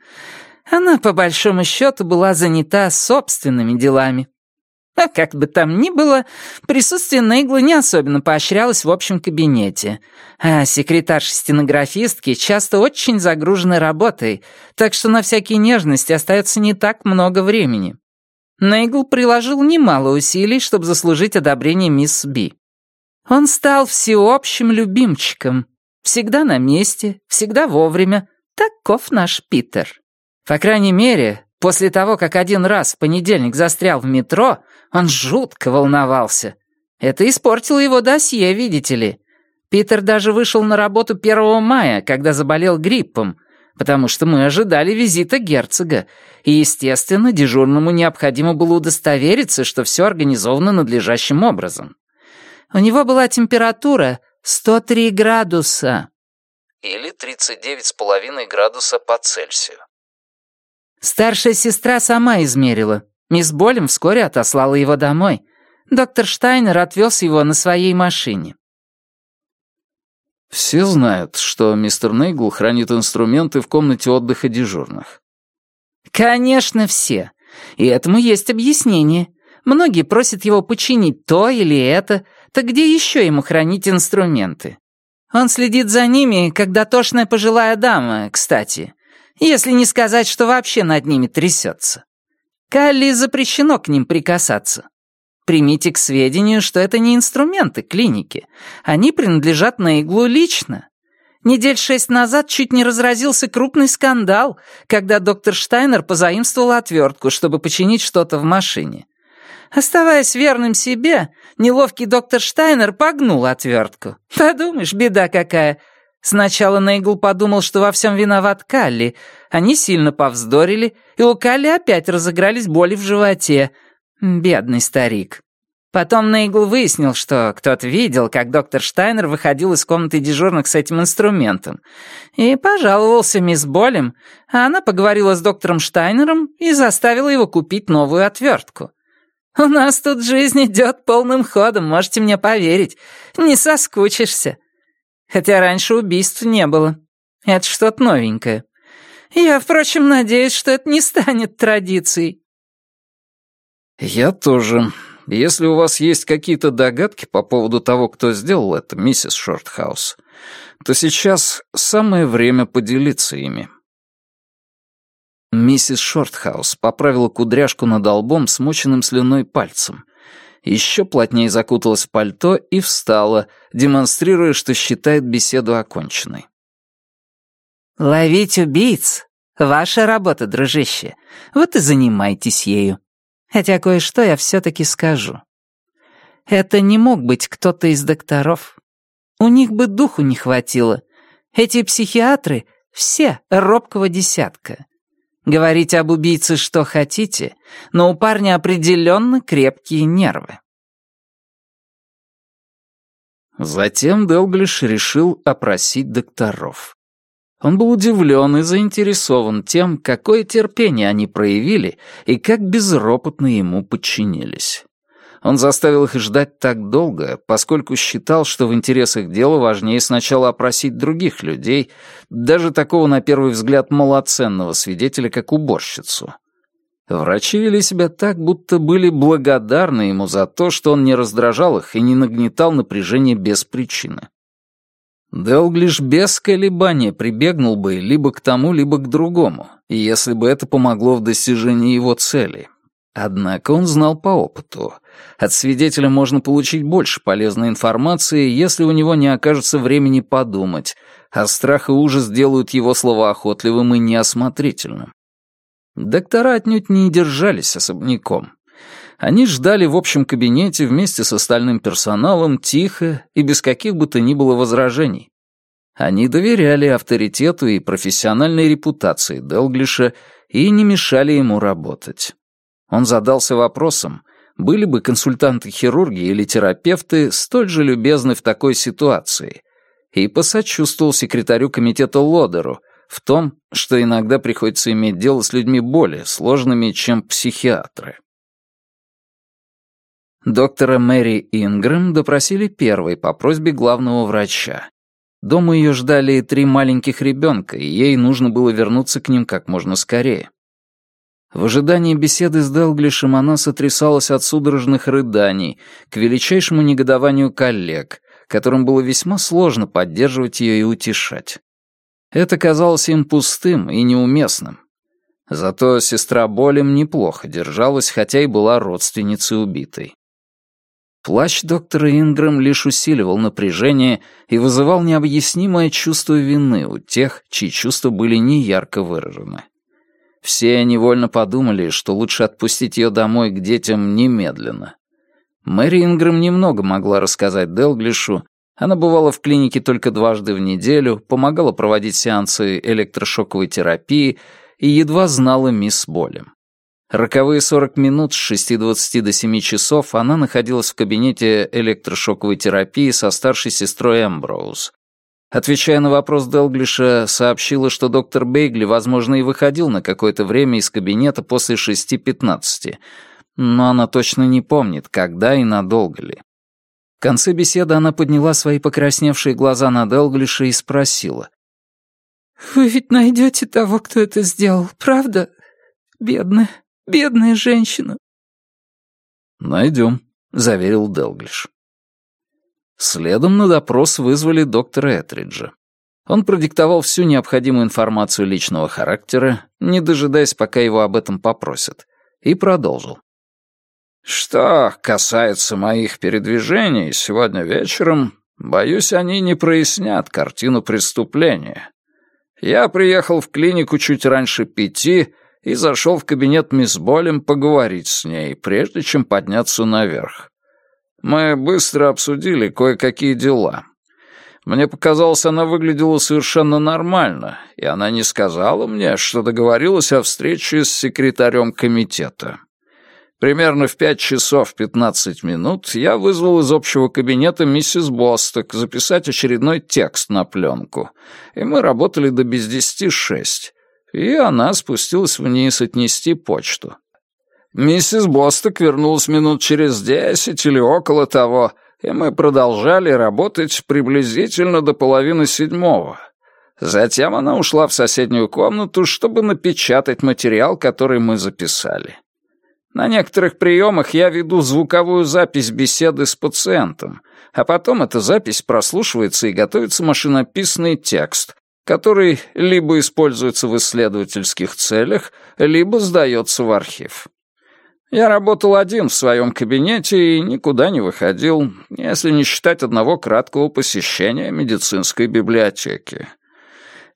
Она, по большому счету, была занята собственными делами. А как бы там ни было, присутствие Нейгла не особенно поощрялось в общем кабинете. А секретарши-стенографистки часто очень загружены работой, так что на всякие нежности остается не так много времени. Нейгл приложил немало усилий, чтобы заслужить одобрение мисс Би. Он стал всеобщим любимчиком. Всегда на месте, всегда вовремя, Таков наш Питер. По крайней мере, после того, как один раз в понедельник застрял в метро, он жутко волновался. Это испортило его досье, видите ли. Питер даже вышел на работу 1 мая, когда заболел гриппом, потому что мы ожидали визита герцога, и, естественно, дежурному необходимо было удостовериться, что все организовано надлежащим образом. У него была температура 103 градуса. Или 39,5 градуса по Цельсию. Старшая сестра сама измерила. Мисс Болем вскоре отослала его домой. Доктор Штайнер отвез его на своей машине. Все знают, что мистер Нейгл хранит инструменты в комнате отдыха дежурных. Конечно, все. И этому есть объяснение. Многие просят его починить то или это, так где еще ему хранить инструменты? Он следит за ними, как дотошная пожилая дама, кстати. Если не сказать, что вообще над ними трясется. Калли запрещено к ним прикасаться. Примите к сведению, что это не инструменты клиники. Они принадлежат на иглу лично. Недель шесть назад чуть не разразился крупный скандал, когда доктор Штайнер позаимствовал отвертку, чтобы починить что-то в машине. Оставаясь верным себе, неловкий доктор Штайнер погнул отвертку. Подумаешь, беда какая. Сначала Нейгл подумал, что во всем виноват Калли. Они сильно повздорили, и у Калли опять разыгрались боли в животе — Бедный старик. Потом Нейгл выяснил, что кто-то видел, как доктор Штайнер выходил из комнаты дежурных с этим инструментом, и пожаловался мисс Болем, а она поговорила с доктором Штайнером и заставила его купить новую отвертку. «У нас тут жизнь идет полным ходом, можете мне поверить. Не соскучишься. Хотя раньше убийств не было. Это что-то новенькое. Я, впрочем, надеюсь, что это не станет традицией». «Я тоже. Если у вас есть какие-то догадки по поводу того, кто сделал это, миссис Шортхаус, то сейчас самое время поделиться ими». Миссис Шортхаус поправила кудряшку над лбом, смоченным слюной пальцем. Еще плотнее закуталась в пальто и встала, демонстрируя, что считает беседу оконченной. «Ловить убийц — ваша работа, дружище. Вот и занимайтесь ею. Хотя кое-что я все-таки скажу. Это не мог быть кто-то из докторов. У них бы духу не хватило. Эти психиатры — все робкого десятка. Говорите об убийце что хотите, но у парня определенно крепкие нервы. Затем Делглиш решил опросить докторов. Он был удивлен и заинтересован тем, какое терпение они проявили и как безропотно ему подчинились. Он заставил их ждать так долго, поскольку считал, что в интересах дела важнее сначала опросить других людей, даже такого на первый взгляд малоценного свидетеля, как уборщицу. Врачи вели себя так, будто были благодарны ему за то, что он не раздражал их и не нагнетал напряжение без причины. Делглиш без колебания прибегнул бы либо к тому, либо к другому, если бы это помогло в достижении его цели. Однако он знал по опыту. От свидетеля можно получить больше полезной информации, если у него не окажется времени подумать, а страх и ужас делают его словоохотливым и неосмотрительным. Доктора отнюдь не держались особняком. Они ждали в общем кабинете вместе с остальным персоналом тихо и без каких бы то ни было возражений. Они доверяли авторитету и профессиональной репутации Делглиша и не мешали ему работать. Он задался вопросом, были бы консультанты-хирурги или терапевты столь же любезны в такой ситуации, и посочувствовал секретарю комитета Лодеру в том, что иногда приходится иметь дело с людьми более сложными, чем психиатры. Доктора Мэри Ингрэм допросили первой по просьбе главного врача. Дома ее ждали три маленьких ребенка, и ей нужно было вернуться к ним как можно скорее. В ожидании беседы с Делглишем она сотрясалась от судорожных рыданий, к величайшему негодованию коллег, которым было весьма сложно поддерживать ее и утешать. Это казалось им пустым и неуместным. Зато сестра Болем неплохо держалась, хотя и была родственницей убитой. Плащ доктора Ингрэм лишь усиливал напряжение и вызывал необъяснимое чувство вины у тех, чьи чувства были неярко выражены. Все невольно подумали, что лучше отпустить ее домой к детям немедленно. Мэри Ингрэм немного могла рассказать Делглишу. Она бывала в клинике только дважды в неделю, помогала проводить сеансы электрошоковой терапии и едва знала мисс Болем. Роковые 40 минут с 6.20 до 7 часов она находилась в кабинете электрошоковой терапии со старшей сестрой Эмброуз. Отвечая на вопрос Делглиша, сообщила, что доктор Бейгли, возможно, и выходил на какое-то время из кабинета после 6.15, но она точно не помнит, когда и надолго ли. В конце беседы она подняла свои покрасневшие глаза на Делглиша и спросила. «Вы ведь найдете того, кто это сделал, правда? Бедная, Бедная женщина». «Найдем», — заверил Делглиш. Следом на допрос вызвали доктора Этриджа. Он продиктовал всю необходимую информацию личного характера, не дожидаясь, пока его об этом попросят, и продолжил. «Что касается моих передвижений сегодня вечером, боюсь, они не прояснят картину преступления. Я приехал в клинику чуть раньше пяти и зашел в кабинет мисс Болем поговорить с ней, прежде чем подняться наверх. Мы быстро обсудили кое-какие дела. Мне показалось, она выглядела совершенно нормально, и она не сказала мне, что договорилась о встрече с секретарем комитета. Примерно в пять часов пятнадцать минут я вызвал из общего кабинета миссис Босток записать очередной текст на пленку, и мы работали до без десяти шесть и она спустилась вниз отнести почту. Миссис Босток вернулась минут через десять или около того, и мы продолжали работать приблизительно до половины седьмого. Затем она ушла в соседнюю комнату, чтобы напечатать материал, который мы записали. На некоторых приемах я веду звуковую запись беседы с пациентом, а потом эта запись прослушивается и готовится машинописный текст, который либо используется в исследовательских целях, либо сдается в архив. Я работал один в своем кабинете и никуда не выходил, если не считать одного краткого посещения медицинской библиотеки.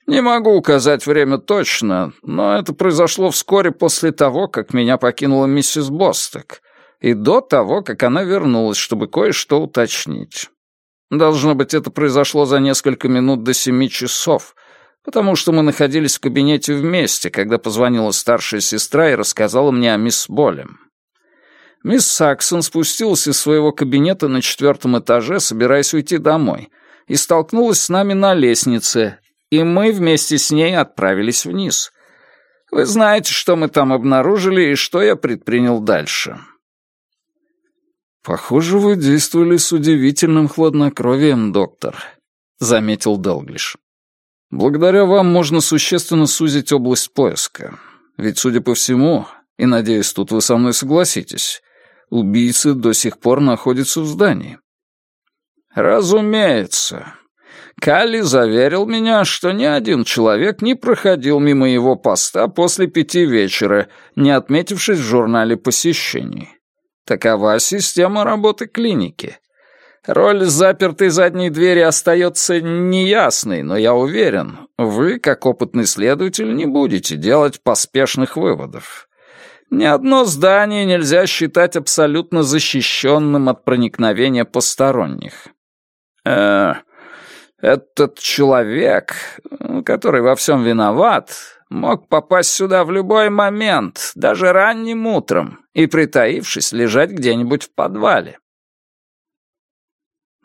Не могу указать время точно, но это произошло вскоре после того, как меня покинула миссис Босток, и до того, как она вернулась, чтобы кое-что уточнить. Должно быть, это произошло за несколько минут до семи часов, потому что мы находились в кабинете вместе, когда позвонила старшая сестра и рассказала мне о мисс Болем. Мисс Саксон спустилась из своего кабинета на четвертом этаже, собираясь уйти домой, и столкнулась с нами на лестнице, и мы вместе с ней отправились вниз. Вы знаете, что мы там обнаружили и что я предпринял дальше. «Похоже, вы действовали с удивительным хладнокровием, доктор», — заметил Делглиш. Благодаря вам можно существенно сузить область поиска. Ведь, судя по всему, и, надеюсь, тут вы со мной согласитесь, убийцы до сих пор находятся в здании. Разумеется. Калли заверил меня, что ни один человек не проходил мимо его поста после пяти вечера, не отметившись в журнале посещений. Такова система работы клиники. Роль запертой задней двери остается неясной, но я уверен, вы, как опытный следователь, не будете делать поспешных выводов. Ни одно здание нельзя считать абсолютно защищенным от проникновения посторонних. Э, этот человек, который во всем виноват, мог попасть сюда в любой момент, даже ранним утром, и, притаившись, лежать где-нибудь в подвале.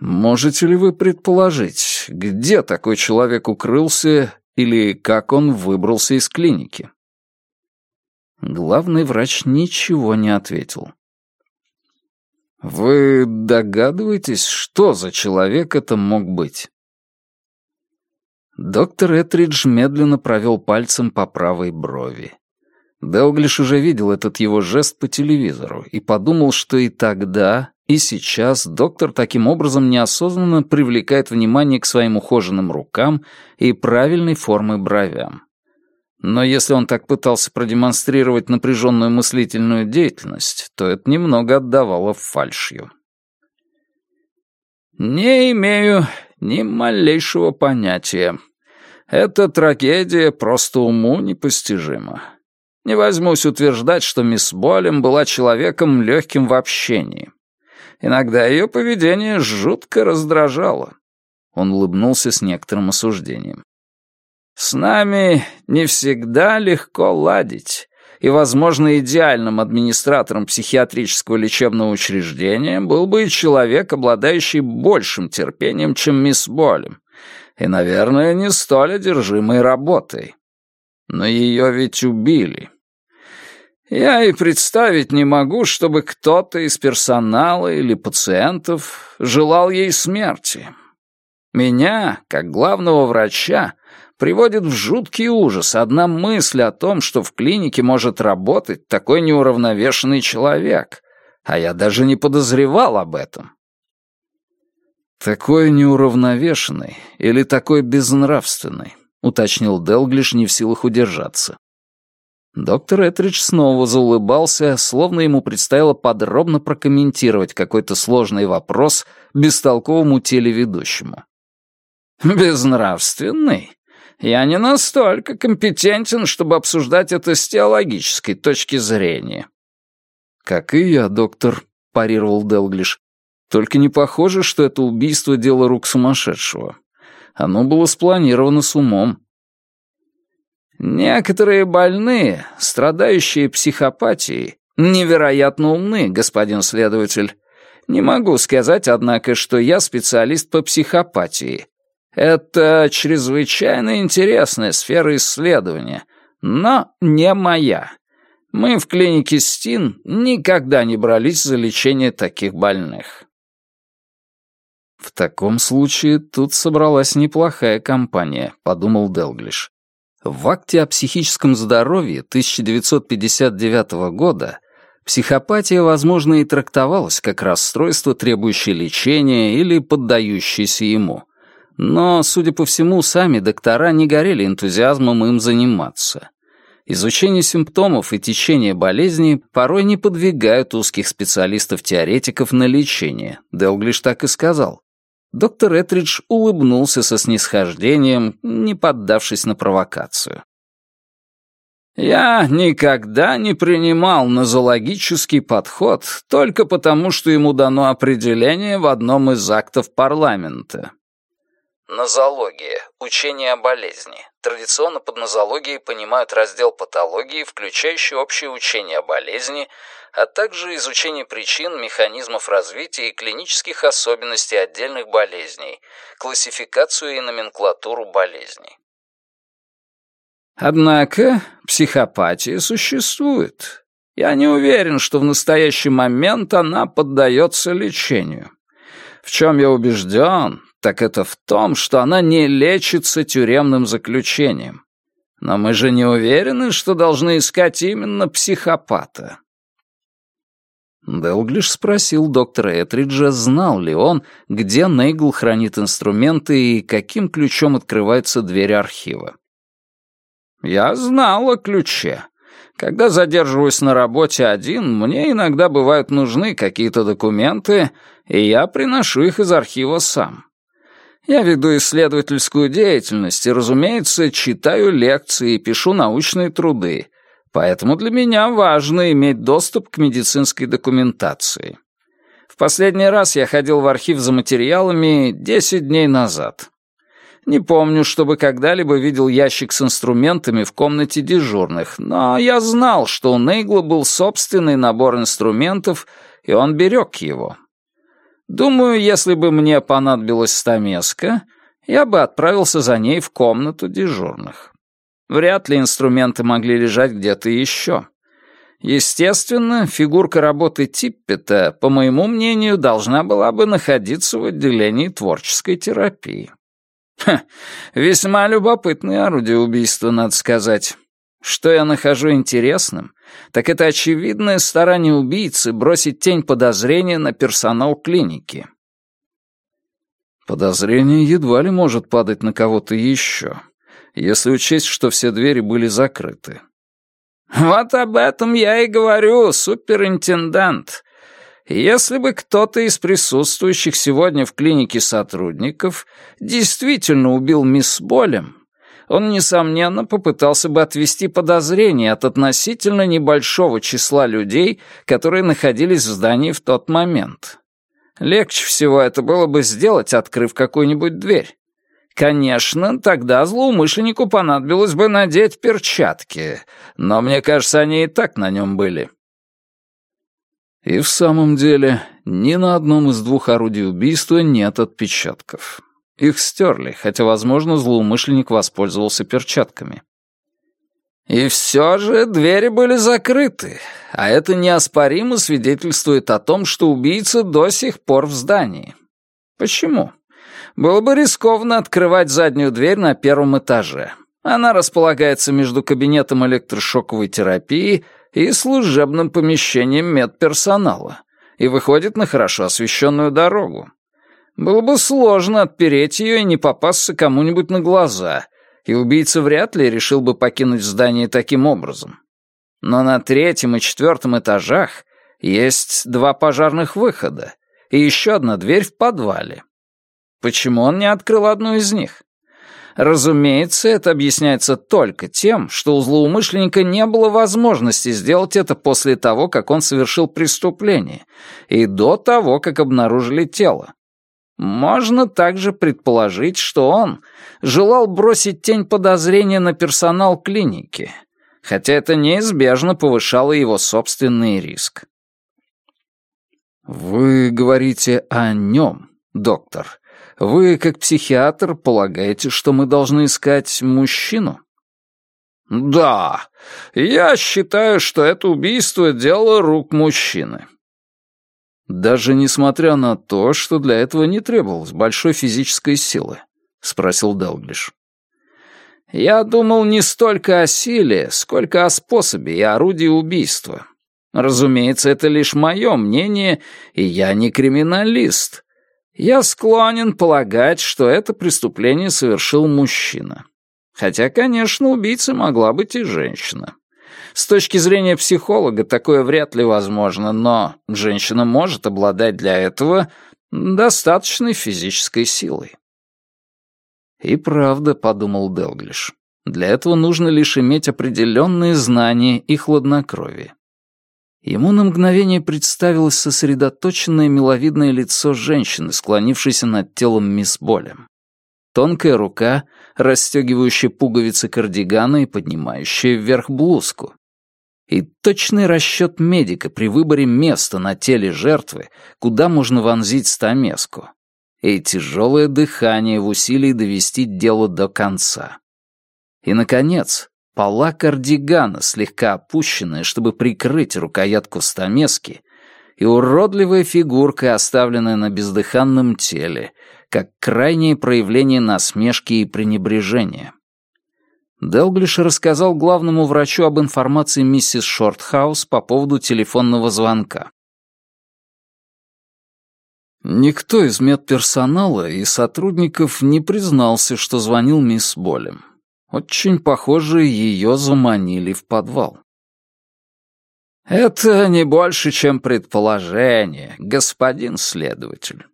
Можете ли вы предположить, где такой человек укрылся или как он выбрался из клиники? Главный врач ничего не ответил. Вы догадываетесь, что за человек это мог быть? Доктор Этридж медленно провел пальцем по правой брови. Делглиш уже видел этот его жест по телевизору и подумал, что и тогда, и сейчас доктор таким образом неосознанно привлекает внимание к своим ухоженным рукам и правильной формы бровям. Но если он так пытался продемонстрировать напряженную мыслительную деятельность, то это немного отдавало фальшью. «Не имею ни малейшего понятия. Эта трагедия просто уму непостижима. Не возьмусь утверждать, что мисс Болем была человеком легким в общении. Иногда ее поведение жутко раздражало. Он улыбнулся с некоторым осуждением. «С нами не всегда легко ладить, и, возможно, идеальным администратором психиатрического лечебного учреждения был бы человек, обладающий большим терпением, чем мисс Болем, и, наверное, не столь одержимой работой. Но ее ведь убили. Я и представить не могу, чтобы кто-то из персонала или пациентов желал ей смерти. Меня, как главного врача, приводит в жуткий ужас одна мысль о том, что в клинике может работать такой неуравновешенный человек, а я даже не подозревал об этом. «Такой неуравновешенный или такой безнравственный?» — уточнил Делглиш, не в силах удержаться. Доктор Этридж снова заулыбался, словно ему предстояло подробно прокомментировать какой-то сложный вопрос бестолковому телеведущему. «Безнравственный? Я не настолько компетентен, чтобы обсуждать это с теологической точки зрения». «Как и я, доктор», — парировал Делглиш. «Только не похоже, что это убийство — дело рук сумасшедшего. Оно было спланировано с умом». Некоторые больные, страдающие психопатией, невероятно умны, господин следователь. Не могу сказать, однако, что я специалист по психопатии. Это чрезвычайно интересная сфера исследования, но не моя. Мы в клинике СТИН никогда не брались за лечение таких больных. «В таком случае тут собралась неплохая компания», — подумал Делглиш. В акте о психическом здоровье 1959 года психопатия, возможно, и трактовалась как расстройство, требующее лечения или поддающееся ему. Но, судя по всему, сами доктора не горели энтузиазмом им заниматься. Изучение симптомов и течение болезни порой не подвигают узких специалистов-теоретиков на лечение, Делглиш так и сказал. Доктор Этридж улыбнулся со снисхождением, не поддавшись на провокацию. «Я никогда не принимал нозологический подход только потому, что ему дано определение в одном из актов парламента». Нозология – учение о болезни. Традиционно под нозологией понимают раздел патологии, включающий общее учение о болезни, а также изучение причин, механизмов развития и клинических особенностей отдельных болезней, классификацию и номенклатуру болезней. Однако психопатия существует. Я не уверен, что в настоящий момент она поддается лечению. В чем я убежден, так это в том, что она не лечится тюремным заключением. Но мы же не уверены, что должны искать именно психопата. Делглиш спросил доктора Этриджа, знал ли он, где Нейгл хранит инструменты и каким ключом открывается дверь архива. «Я знал о ключе. Когда задерживаюсь на работе один, мне иногда бывают нужны какие-то документы, и я приношу их из архива сам. Я веду исследовательскую деятельность и, разумеется, читаю лекции и пишу научные труды, Поэтому для меня важно иметь доступ к медицинской документации. В последний раз я ходил в архив за материалами 10 дней назад. Не помню, чтобы когда-либо видел ящик с инструментами в комнате дежурных, но я знал, что у Нейгла был собственный набор инструментов, и он берег его. Думаю, если бы мне понадобилась стамеска, я бы отправился за ней в комнату дежурных. Вряд ли инструменты могли лежать где-то еще. Естественно, фигурка работы Типпета, по моему мнению, должна была бы находиться в отделении творческой терапии. Ха, весьма любопытное орудие убийства, надо сказать. Что я нахожу интересным, так это очевидное старание убийцы бросить тень подозрения на персонал клиники. Подозрение едва ли может падать на кого-то еще, если учесть, что все двери были закрыты. «Вот об этом я и говорю, суперинтендант. Если бы кто-то из присутствующих сегодня в клинике сотрудников действительно убил мисс Болем, он, несомненно, попытался бы отвести подозрения от относительно небольшого числа людей, которые находились в здании в тот момент. Легче всего это было бы сделать, открыв какую-нибудь дверь. Конечно, тогда злоумышленнику понадобилось бы надеть перчатки, но мне кажется, они и так на нем были. И в самом деле, ни на одном из двух орудий убийства нет отпечатков. Их стерли, хотя, возможно, злоумышленник воспользовался перчатками. И все же двери были закрыты, а это неоспоримо свидетельствует о том, что убийца до сих пор в здании. Почему? Было бы рискованно открывать заднюю дверь на первом этаже. Она располагается между кабинетом электрошоковой терапии и служебным помещением медперсонала и выходит на хорошо освещенную дорогу. Было бы сложно отпереть ее и не попасться кому-нибудь на глаза, и убийца вряд ли решил бы покинуть здание таким образом. Но на третьем и четвертом этажах есть два пожарных выхода и еще одна дверь в подвале. Почему он не открыл одну из них? Разумеется, это объясняется только тем, что у злоумышленника не было возможности сделать это после того, как он совершил преступление, и до того, как обнаружили тело. Можно также предположить, что он желал бросить тень подозрения на персонал клиники, хотя это неизбежно повышало его собственный риск. «Вы говорите о нем, доктор», вы, как психиатр, полагаете, что мы должны искать мужчину? Да, я считаю, что это убийство — дело рук мужчины. Даже несмотря на то, что для этого не требовалось большой физической силы, — спросил Делглиш. Я думал не столько о силе, сколько о способе и орудии убийства. Разумеется, это лишь мое мнение, и я не криминалист. Я склонен полагать, что это преступление совершил мужчина. Хотя, конечно, убийцей могла быть и женщина. С точки зрения психолога такое вряд ли возможно, но женщина может обладать для этого достаточной физической силой. «И правда», — подумал Делглиш, — «для этого нужно лишь иметь определенные знания и хладнокровие. Ему на мгновение представилось сосредоточенное миловидное лицо женщины, склонившейся над телом мисс Болем. Тонкая рука, расстегивающая пуговицы кардигана и поднимающая вверх блузку. И точный расчет медика при выборе места на теле жертвы, куда можно вонзить стамеску. И тяжелое дыхание в усилии довести дело до конца. И, наконец, Пола кардигана, слегка опущенная, чтобы прикрыть рукоятку стамески, и уродливая фигурка, оставленная на бездыханном теле, как крайнее проявление насмешки и пренебрежения. Делглиш рассказал главному врачу об информации миссис Шортхаус по поводу телефонного звонка. Никто из медперсонала и сотрудников не признался, что звонил мисс Болем. Очень похоже, ее заманили в подвал. «Это не больше, чем предположение, господин следователь».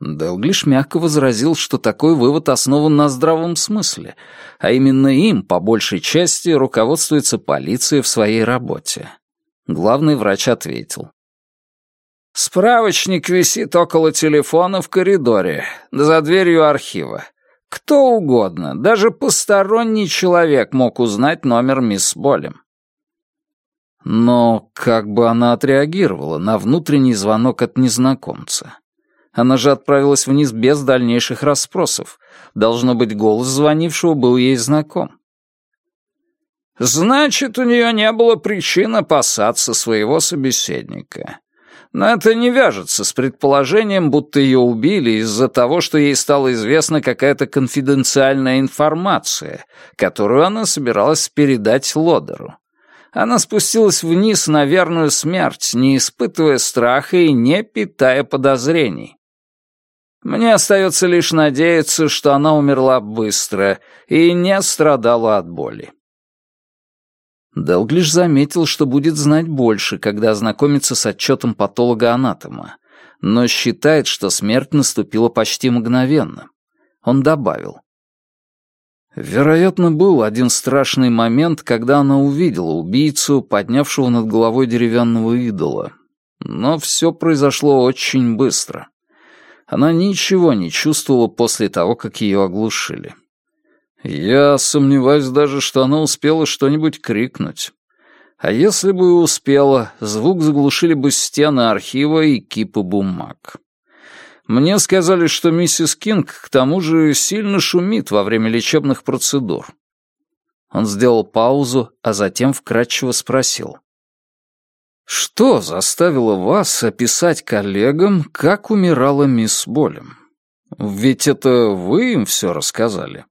Делглиш мягко возразил, что такой вывод основан на здравом смысле, а именно им, по большей части, руководствуется полиция в своей работе. Главный врач ответил. «Справочник висит около телефона в коридоре, за дверью архива. Кто угодно, даже посторонний человек мог узнать номер мисс Болем. Но как бы она отреагировала на внутренний звонок от незнакомца? Она же отправилась вниз без дальнейших расспросов. Должно быть, голос звонившего был ей знаком. Значит, у нее не было причин опасаться своего собеседника. Но это не вяжется с предположением, будто ее убили из-за того, что ей стала известна какая-то конфиденциальная информация, которую она собиралась передать Лодеру. Она спустилась вниз на верную смерть, не испытывая страха и не питая подозрений. Мне остается лишь надеяться, что она умерла быстро и не страдала от боли. Делглиш заметил, что будет знать больше, когда ознакомится с отчетом патолога-анатома, но считает, что смерть наступила почти мгновенно. Он добавил. Вероятно, был один страшный момент, когда она увидела убийцу, поднявшего над головой деревянного идола. Но все произошло очень быстро. Она ничего не чувствовала после того, как ее оглушили. Я сомневаюсь даже, что она успела что-нибудь крикнуть. А если бы и успела, звук заглушили бы стены архива и кипы бумаг. Мне сказали, что миссис Кинг к тому же сильно шумит во время лечебных процедур. Он сделал паузу, а затем вкратчиво спросил. «Что заставило вас описать коллегам, как умирала мисс Болем? Ведь это вы им все рассказали».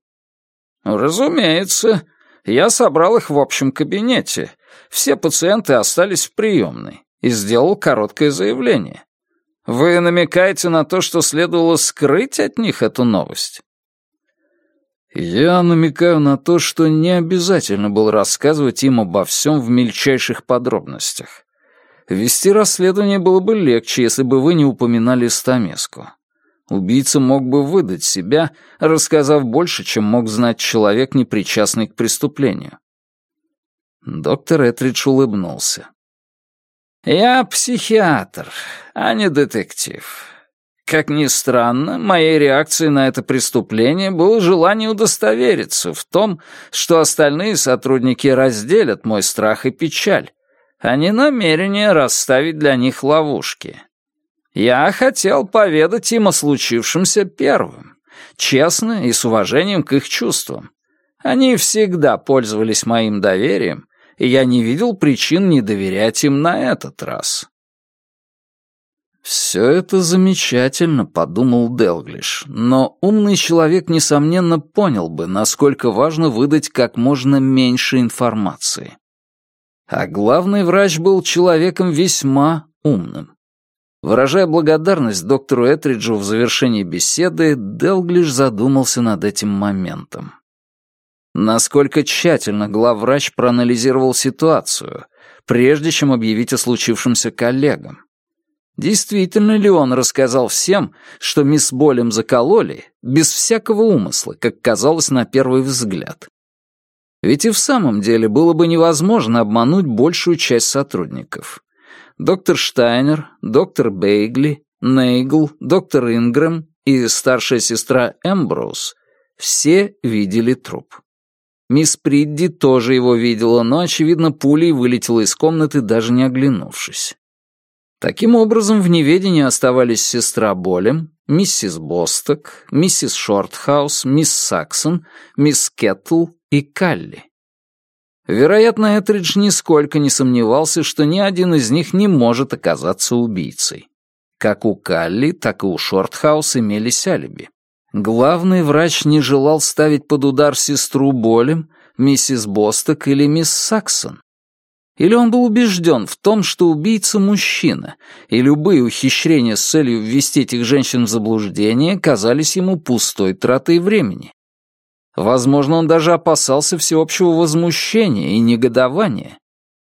«Разумеется. Я собрал их в общем кабинете. Все пациенты остались в приемной и сделал короткое заявление. Вы намекаете на то, что следовало скрыть от них эту новость?» «Я намекаю на то, что не обязательно было рассказывать им обо всем в мельчайших подробностях. Вести расследование было бы легче, если бы вы не упоминали Стамеску. Убийца мог бы выдать себя, рассказав больше, чем мог знать человек, не причастный к преступлению. Доктор Этридж улыбнулся. «Я психиатр, а не детектив. Как ни странно, моей реакцией на это преступление было желание удостовериться в том, что остальные сотрудники разделят мой страх и печаль, а не намерение расставить для них ловушки. Я хотел поведать им о случившемся первым, честно и с уважением к их чувствам. Они всегда пользовались моим доверием, и я не видел причин не доверять им на этот раз. «Все это замечательно», — подумал Делглиш, но умный человек, несомненно, понял бы, насколько важно выдать как можно меньше информации. А главный врач был человеком весьма умным. Выражая благодарность доктору Этриджу в завершении беседы, Делглиш задумался над этим моментом. Насколько тщательно главврач проанализировал ситуацию, прежде чем объявить о случившемся коллегам? Действительно ли он рассказал всем, что мисс Болем закололи, без всякого умысла, как казалось на первый взгляд? Ведь и в самом деле было бы невозможно обмануть большую часть сотрудников доктор Штайнер, доктор Бейгли, Нейгл, доктор Ингрэм и старшая сестра Эмброуз все видели труп. Мисс Придди тоже его видела, но, очевидно, пулей вылетела из комнаты, даже не оглянувшись. Таким образом, в неведении оставались сестра Болем, миссис Босток, миссис Шортхаус, мисс Саксон, мисс Кеттл и Калли. Вероятно, Этридж нисколько не сомневался, что ни один из них не может оказаться убийцей. Как у Калли, так и у Шортхаус имелись алиби. Главный врач не желал ставить под удар сестру Болем, миссис Босток или мисс Саксон. Или он был убежден в том, что убийца мужчина, и любые ухищрения с целью ввести этих женщин в заблуждение казались ему пустой тратой времени. Возможно, он даже опасался всеобщего возмущения и негодования.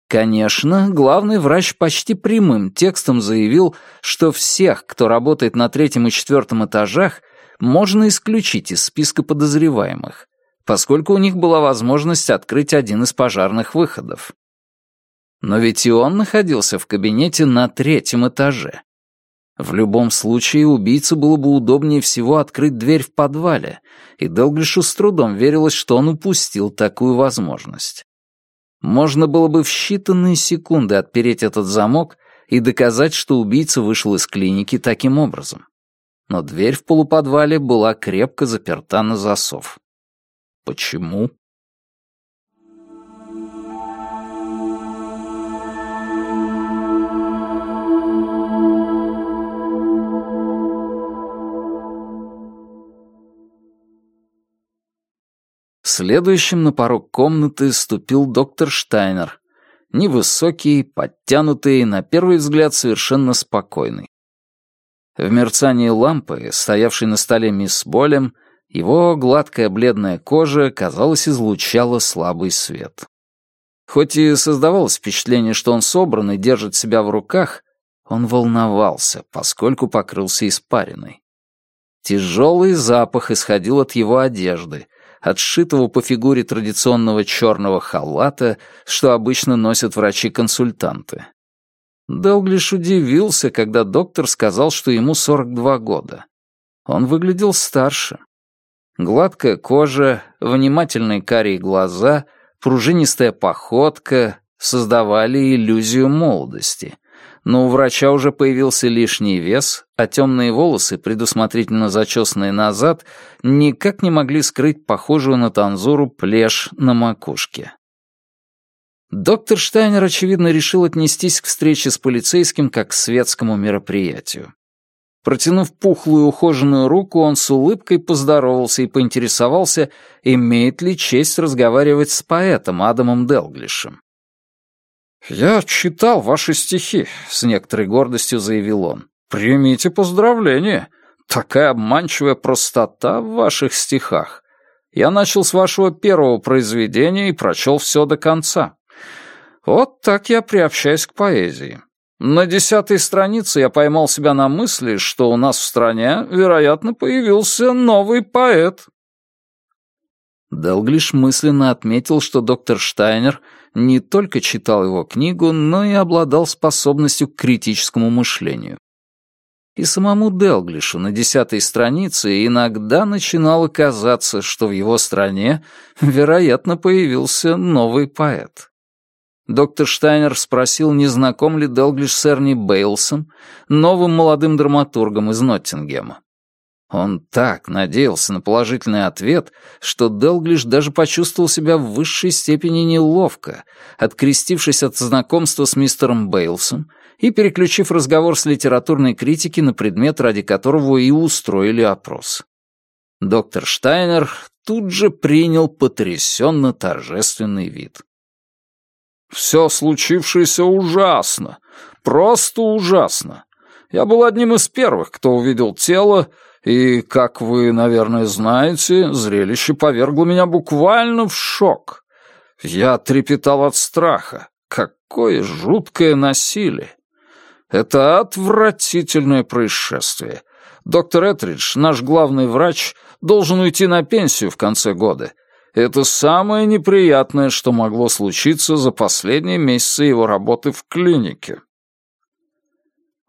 Конечно, главный врач почти прямым текстом заявил, что всех, кто работает на третьем и четвертом этажах, можно исключить из списка подозреваемых, поскольку у них была возможность открыть один из пожарных выходов. Но ведь и он находился в кабинете на третьем этаже. В любом случае, убийце было бы удобнее всего открыть дверь в подвале, и Делглишу с трудом верилось, что он упустил такую возможность. Можно было бы в считанные секунды отпереть этот замок и доказать, что убийца вышел из клиники таким образом. Но дверь в полуподвале была крепко заперта на засов. Почему? Следующим на порог комнаты ступил доктор Штайнер. Невысокий, подтянутый, на первый взгляд совершенно спокойный. В мерцании лампы, стоявшей на столе мисс Болем, его гладкая бледная кожа, казалось, излучала слабый свет. Хоть и создавалось впечатление, что он собран и держит себя в руках, он волновался, поскольку покрылся испариной. Тяжелый запах исходил от его одежды, от сшитого по фигуре традиционного черного халата, что обычно носят врачи-консультанты. Делглиш удивился, когда доктор сказал, что ему 42 года. Он выглядел старше. Гладкая кожа, внимательные карие глаза, пружинистая походка создавали иллюзию молодости но у врача уже появился лишний вес, а темные волосы, предусмотрительно зачесанные назад, никак не могли скрыть похожую на танзуру плешь на макушке. Доктор Штайнер, очевидно, решил отнестись к встрече с полицейским как к светскому мероприятию. Протянув пухлую ухоженную руку, он с улыбкой поздоровался и поинтересовался, имеет ли честь разговаривать с поэтом Адамом Делглишем. «Я читал ваши стихи», — с некоторой гордостью заявил он. «Примите поздравления. Такая обманчивая простота в ваших стихах. Я начал с вашего первого произведения и прочел все до конца. Вот так я приобщаюсь к поэзии. На десятой странице я поймал себя на мысли, что у нас в стране, вероятно, появился новый поэт». Делглиш мысленно отметил, что доктор Штайнер — не только читал его книгу, но и обладал способностью к критическому мышлению. И самому Делглишу на десятой странице иногда начинало казаться, что в его стране, вероятно, появился новый поэт. Доктор Штайнер спросил, не знаком ли Делглиш с Эрни Бейлсом, новым молодым драматургом из Ноттингема. Он так надеялся на положительный ответ, что Делглиш даже почувствовал себя в высшей степени неловко, открестившись от знакомства с мистером Бейлсом и переключив разговор с литературной критики на предмет, ради которого и устроили опрос. Доктор Штайнер тут же принял потрясенно торжественный вид. «Все случившееся ужасно, просто ужасно. Я был одним из первых, кто увидел тело, и, как вы, наверное, знаете, зрелище повергло меня буквально в шок. Я трепетал от страха. Какое жуткое насилие! Это отвратительное происшествие. Доктор Этридж, наш главный врач, должен уйти на пенсию в конце года. Это самое неприятное, что могло случиться за последние месяцы его работы в клинике.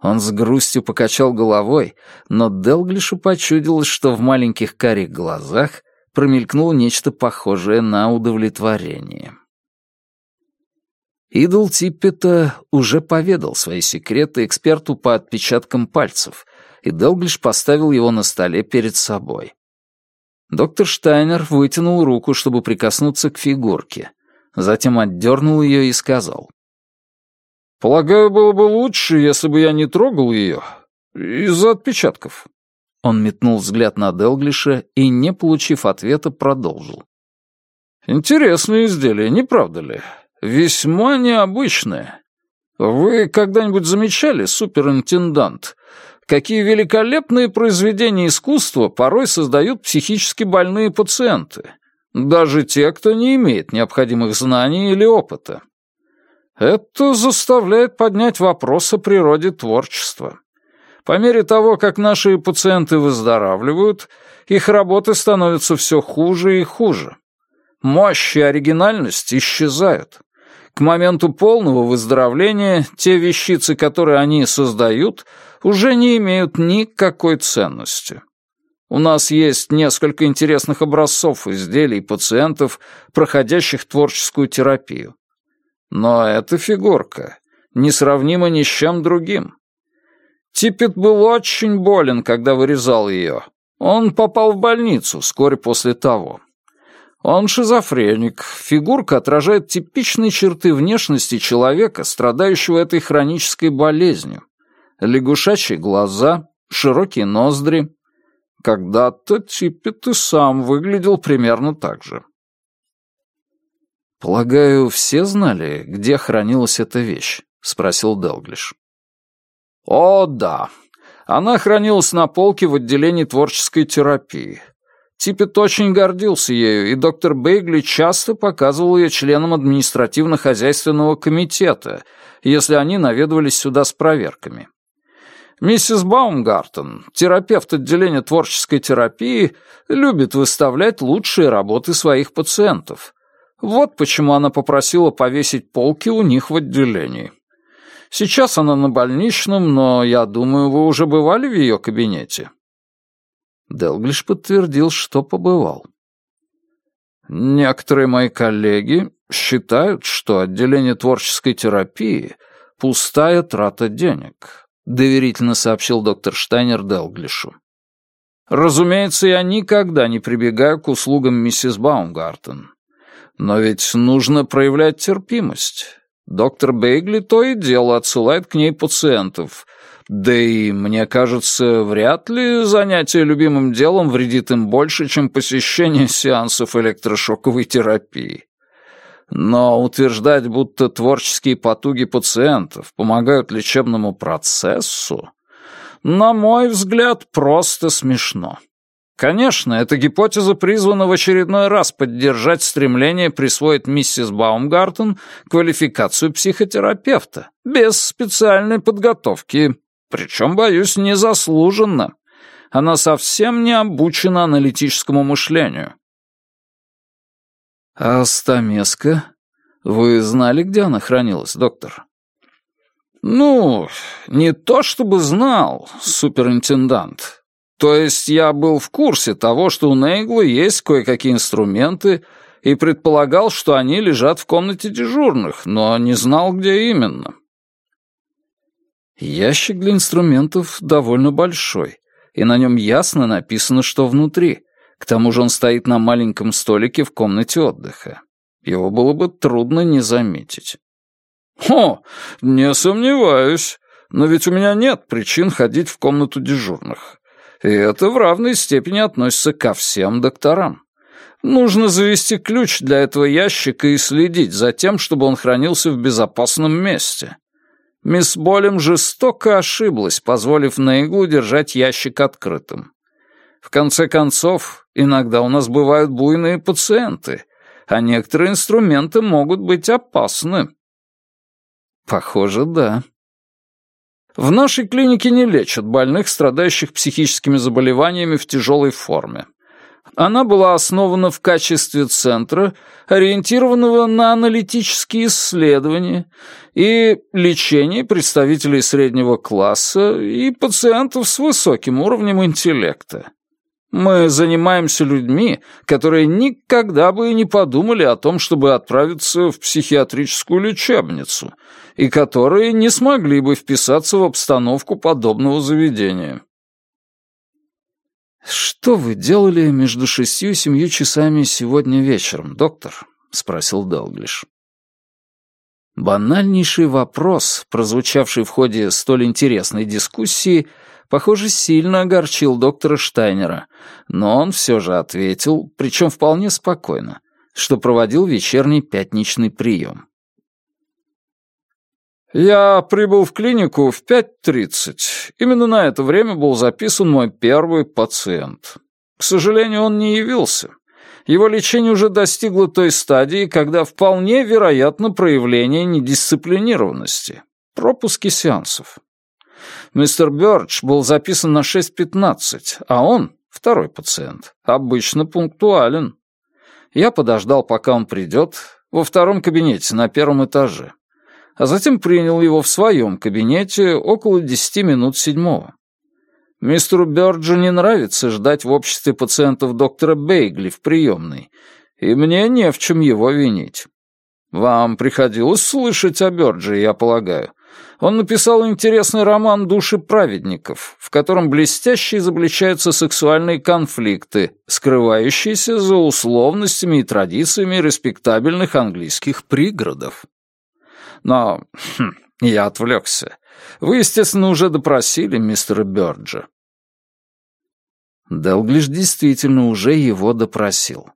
Он с грустью покачал головой, но Делглишу почудилось, что в маленьких карих глазах промелькнуло нечто похожее на удовлетворение. Идол Типпета уже поведал свои секреты эксперту по отпечаткам пальцев, и Делглиш поставил его на столе перед собой. Доктор Штайнер вытянул руку, чтобы прикоснуться к фигурке, затем отдернул ее и сказал. Полагаю, было бы лучше, если бы я не трогал ее. Из-за отпечатков. Он метнул взгляд на Делглиша и, не получив ответа, продолжил. Интересное изделие, не правда ли? Весьма необычное. Вы когда-нибудь замечали, суперинтендант, какие великолепные произведения искусства порой создают психически больные пациенты, даже те, кто не имеет необходимых знаний или опыта? Это заставляет поднять вопрос о природе творчества. По мере того, как наши пациенты выздоравливают, их работы становятся все хуже и хуже. Мощь и оригинальность исчезают. К моменту полного выздоровления те вещицы, которые они создают, уже не имеют никакой ценности. У нас есть несколько интересных образцов изделий пациентов, проходящих творческую терапию. Но эта фигурка несравнима ни с чем другим. Типпет был очень болен, когда вырезал ее. Он попал в больницу вскоре после того. Он шизофреник. Фигурка отражает типичные черты внешности человека, страдающего этой хронической болезнью. Лягушачьи глаза, широкие ноздри. Когда-то Типпет и сам выглядел примерно так же. «Полагаю, все знали, где хранилась эта вещь?» — спросил Делглиш. «О, да. Она хранилась на полке в отделении творческой терапии. Типпет очень гордился ею, и доктор Бейгли часто показывал ее членам административно-хозяйственного комитета, если они наведывались сюда с проверками. Миссис Баумгартен, терапевт отделения творческой терапии, любит выставлять лучшие работы своих пациентов. Вот почему она попросила повесить полки у них в отделении. Сейчас она на больничном, но, я думаю, вы уже бывали в ее кабинете?» Делглиш подтвердил, что побывал. «Некоторые мои коллеги считают, что отделение творческой терапии — пустая трата денег», — доверительно сообщил доктор Штайнер Делглишу. «Разумеется, я никогда не прибегаю к услугам миссис Баумгартен. Но ведь нужно проявлять терпимость. Доктор Бейгли то и дело отсылает к ней пациентов. Да и, мне кажется, вряд ли занятие любимым делом вредит им больше, чем посещение сеансов электрошоковой терапии. Но утверждать, будто творческие потуги пациентов помогают лечебному процессу, на мой взгляд, просто смешно. Конечно, эта гипотеза призвана в очередной раз поддержать стремление присвоить миссис Баумгартен квалификацию психотерапевта, без специальной подготовки, причем, боюсь, незаслуженно. Она совсем не обучена аналитическому мышлению. А стамеска? Вы знали, где она хранилась, доктор? Ну, не то чтобы знал, суперинтендант. То есть я был в курсе того, что у Нейгла есть кое-какие инструменты, и предполагал, что они лежат в комнате дежурных, но не знал, где именно. Ящик для инструментов довольно большой, и на нем ясно написано, что внутри. К тому же он стоит на маленьком столике в комнате отдыха. Его было бы трудно не заметить. «О, не сомневаюсь. Но ведь у меня нет причин ходить в комнату дежурных. И это в равной степени относится ко всем докторам. Нужно завести ключ для этого ящика и следить за тем, чтобы он хранился в безопасном месте. Мисс Болем жестоко ошиблась, позволив на иглу держать ящик открытым. В конце концов, иногда у нас бывают буйные пациенты, а некоторые инструменты могут быть опасны. Похоже, да. В нашей клинике не лечат больных, страдающих психическими заболеваниями в тяжелой форме. Она была основана в качестве центра, ориентированного на аналитические исследования и лечение представителей среднего класса и пациентов с высоким уровнем интеллекта. Мы занимаемся людьми, которые никогда бы и не подумали о том, чтобы отправиться в психиатрическую лечебницу, и которые не смогли бы вписаться в обстановку подобного заведения. «Что вы делали между шестью и семью часами сегодня вечером, доктор?» — спросил Далглиш. Банальнейший вопрос, прозвучавший в ходе столь интересной дискуссии, похоже, сильно огорчил доктора Штайнера, но он все же ответил, причем вполне спокойно, что проводил вечерний пятничный прием. «Я прибыл в клинику в 5.30. Именно на это время был записан мой первый пациент. К сожалению, он не явился. Его лечение уже достигло той стадии, когда вполне вероятно проявление недисциплинированности. Пропуски сеансов. Мистер Бёрдж был записан на 6.15, а он, второй пациент, обычно пунктуален. Я подождал, пока он придет, во втором кабинете на первом этаже а затем принял его в своем кабинете около десяти минут седьмого. Мистеру Бёрджу не нравится ждать в обществе пациентов доктора Бейгли в приемной, и мне не в чем его винить. Вам приходилось слышать о Бёрдже, я полагаю. Он написал интересный роман «Души праведников», в котором блестяще изобличаются сексуальные конфликты, скрывающиеся за условностями и традициями респектабельных английских пригородов. Но хм, я отвлекся. Вы, естественно, уже допросили мистера Бёрджа. Делглиш действительно уже его допросил.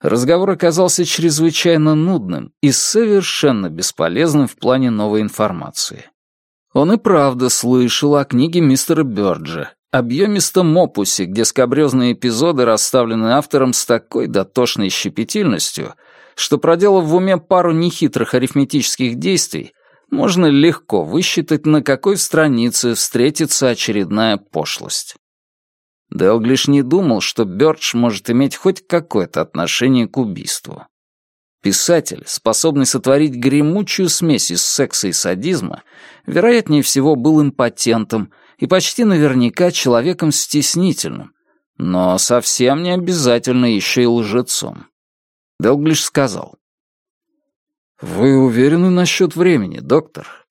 Разговор оказался чрезвычайно нудным и совершенно бесполезным в плане новой информации. Он и правда слышал о книге мистера Бёрджа объемистом опусе, где скобрезные эпизоды расставлены автором с такой дотошной щепетильностью, что, проделав в уме пару нехитрых арифметических действий, можно легко высчитать, на какой странице встретится очередная пошлость. Делглиш не думал, что Бёрдж может иметь хоть какое-то отношение к убийству. Писатель, способный сотворить гремучую смесь из секса и садизма, вероятнее всего был импотентом и почти наверняка человеком стеснительным, но совсем не обязательно еще и лжецом. Делглиш сказал. «Вы уверены насчет времени, доктор?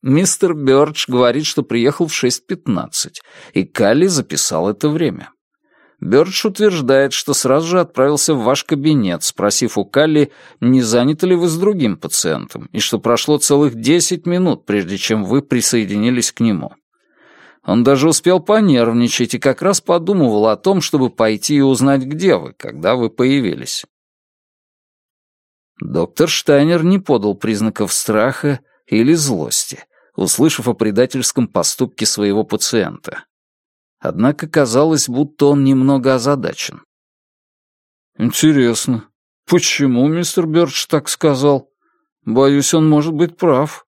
Мистер Бёрдж говорит, что приехал в 6.15, и Калли записал это время. Бёрдж утверждает, что сразу же отправился в ваш кабинет, спросив у Калли, не заняты ли вы с другим пациентом, и что прошло целых 10 минут, прежде чем вы присоединились к нему. Он даже успел понервничать и как раз подумывал о том, чтобы пойти и узнать, где вы, когда вы появились. Доктор Штайнер не подал признаков страха или злости, услышав о предательском поступке своего пациента. Однако казалось, будто он немного озадачен. «Интересно, почему мистер Бёрдж так сказал? Боюсь, он может быть прав.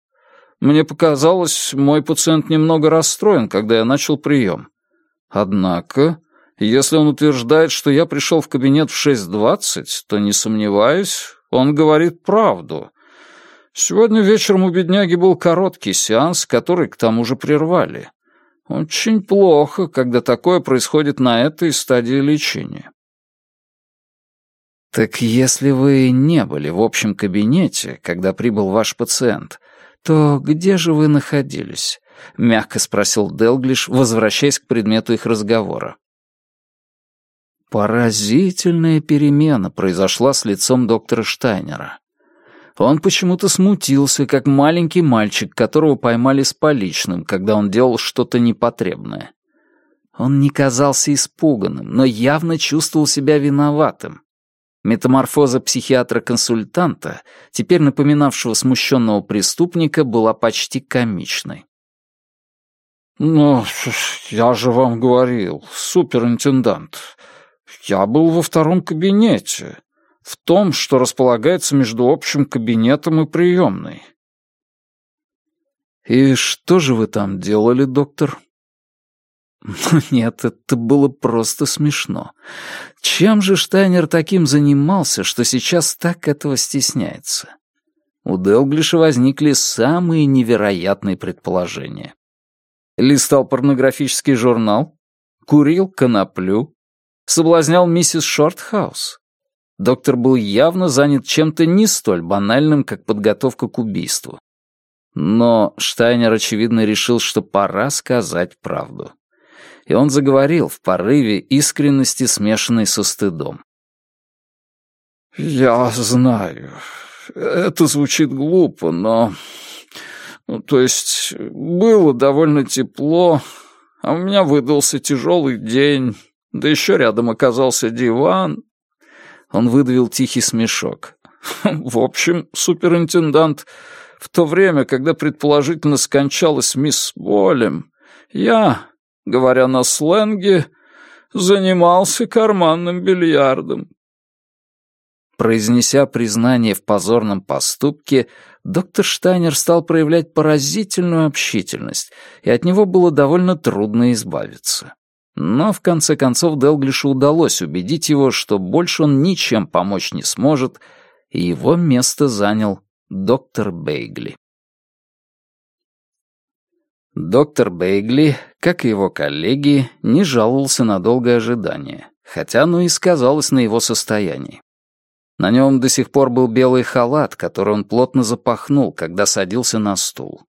Мне показалось, мой пациент немного расстроен, когда я начал прием. Однако, если он утверждает, что я пришел в кабинет в 6.20, то, не сомневаюсь, он говорит правду. Сегодня вечером у бедняги был короткий сеанс, который к тому же прервали. Очень плохо, когда такое происходит на этой стадии лечения. Так если вы не были в общем кабинете, когда прибыл ваш пациент, то где же вы находились? Мягко спросил Делглиш, возвращаясь к предмету их разговора. Поразительная перемена произошла с лицом доктора Штайнера. Он почему-то смутился, как маленький мальчик, которого поймали с поличным, когда он делал что-то непотребное. Он не казался испуганным, но явно чувствовал себя виноватым. Метаморфоза психиатра-консультанта, теперь напоминавшего смущенного преступника, была почти комичной. «Ну, я же вам говорил, суперинтендант. Я был во втором кабинете в том, что располагается между общим кабинетом и приемной. «И что же вы там делали, доктор?» Нет, это было просто смешно. Чем же Штайнер таким занимался, что сейчас так этого стесняется? У Делглиша возникли самые невероятные предположения. Листал порнографический журнал, курил коноплю, соблазнял миссис Шортхаус, Доктор был явно занят чем-то не столь банальным, как подготовка к убийству. Но Штайнер, очевидно, решил, что пора сказать правду. И он заговорил в порыве искренности, смешанной со стыдом. «Я знаю. Это звучит глупо, но... Ну, то есть, было довольно тепло, а у меня выдался тяжелый день, да еще рядом оказался диван, он выдавил тихий смешок. «В общем, суперинтендант, в то время, когда предположительно скончалась мисс Болем, я, говоря на сленге, занимался карманным бильярдом». Произнеся признание в позорном поступке, доктор Штайнер стал проявлять поразительную общительность, и от него было довольно трудно избавиться. Но в конце концов Делглишу удалось убедить его, что больше он ничем помочь не сможет, и его место занял доктор Бейгли. Доктор Бейгли, как и его коллеги, не жаловался на долгое ожидание, хотя оно и сказалось на его состоянии. На нем до сих пор был белый халат, который он плотно запахнул, когда садился на стул.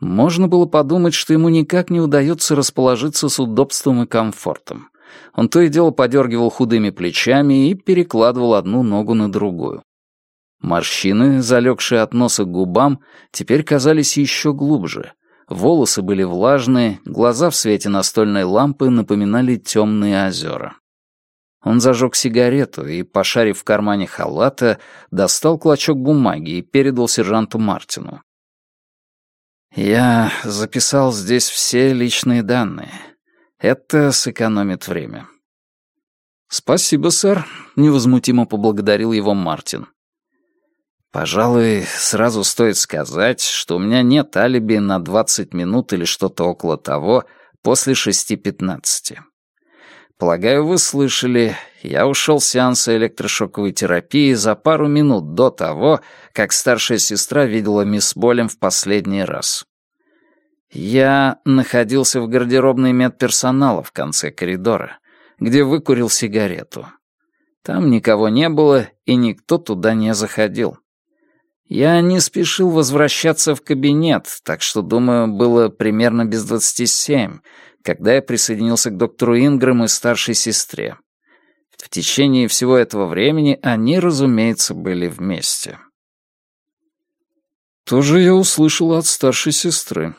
Можно было подумать, что ему никак не удается расположиться с удобством и комфортом. Он то и дело подергивал худыми плечами и перекладывал одну ногу на другую. Морщины, залегшие от носа к губам, теперь казались еще глубже. Волосы были влажные, глаза в свете настольной лампы напоминали темные озера. Он зажег сигарету и, пошарив в кармане халата, достал клочок бумаги и передал сержанту Мартину. Я записал здесь все личные данные. Это сэкономит время. «Спасибо, сэр», — невозмутимо поблагодарил его Мартин. «Пожалуй, сразу стоит сказать, что у меня нет алиби на 20 минут или что-то около того после 6.15. Полагаю, вы слышали, я ушел с сеанса электрошоковой терапии за пару минут до того, как старшая сестра видела мисс Болем в последний раз. Я находился в гардеробной медперсонала в конце коридора, где выкурил сигарету. Там никого не было, и никто туда не заходил. Я не спешил возвращаться в кабинет, так что, думаю, было примерно без двадцати семь, когда я присоединился к доктору Ингрэм и старшей сестре. В течение всего этого времени они, разумеется, были вместе. Тоже я услышал от старшей сестры.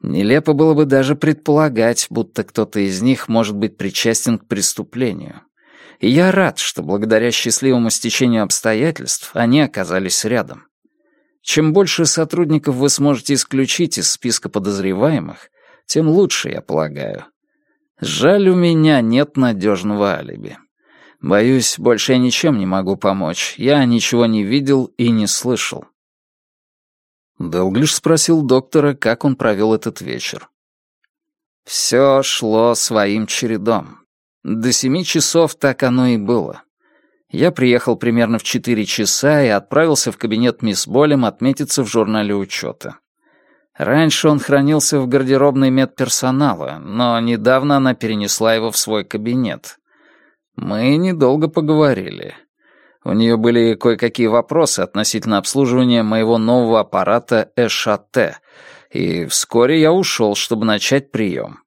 Нелепо было бы даже предполагать, будто кто-то из них может быть причастен к преступлению. И я рад, что благодаря счастливому стечению обстоятельств они оказались рядом. Чем больше сотрудников вы сможете исключить из списка подозреваемых, тем лучше, я полагаю. Жаль, у меня нет надежного алиби. Боюсь, больше я ничем не могу помочь. Я ничего не видел и не слышал. Делглиш спросил доктора, как он провел этот вечер. Все шло своим чередом. До семи часов так оно и было. Я приехал примерно в четыре часа и отправился в кабинет мисс Болем отметиться в журнале учета. Раньше он хранился в гардеробной медперсонала, но недавно она перенесла его в свой кабинет. Мы недолго поговорили. У нее были кое-какие вопросы относительно обслуживания моего нового аппарата ЭШАТ, и вскоре я ушел, чтобы начать прием.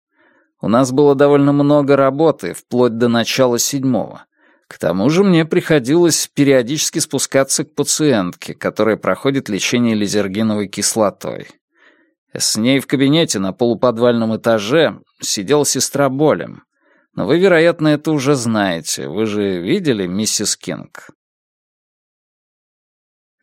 У нас было довольно много работы, вплоть до начала седьмого. К тому же мне приходилось периодически спускаться к пациентке, которая проходит лечение лизергиновой кислотой. С ней в кабинете на полуподвальном этаже сидела сестра Болем. Но вы, вероятно, это уже знаете. Вы же видели миссис Кинг?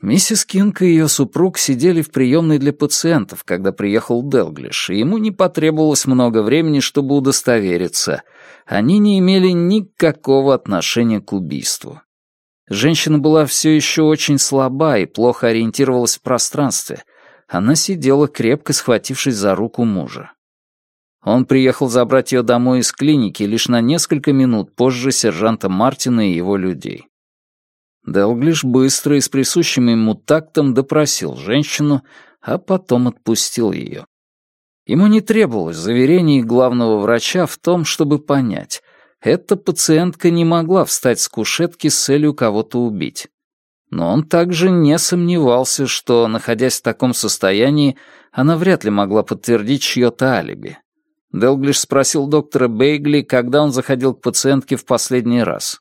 Миссис Кинг и ее супруг сидели в приемной для пациентов, когда приехал Делглиш, и ему не потребовалось много времени, чтобы удостовериться. Они не имели никакого отношения к убийству. Женщина была все еще очень слаба и плохо ориентировалась в пространстве. Она сидела, крепко схватившись за руку мужа. Он приехал забрать ее домой из клиники лишь на несколько минут позже сержанта Мартина и его людей. Делглиш быстро и с присущим ему тактом допросил женщину, а потом отпустил ее. Ему не требовалось заверений главного врача в том, чтобы понять, эта пациентка не могла встать с кушетки с целью кого-то убить. Но он также не сомневался, что, находясь в таком состоянии, она вряд ли могла подтвердить чье-то алиби. Делглиш спросил доктора Бейгли, когда он заходил к пациентке в последний раз.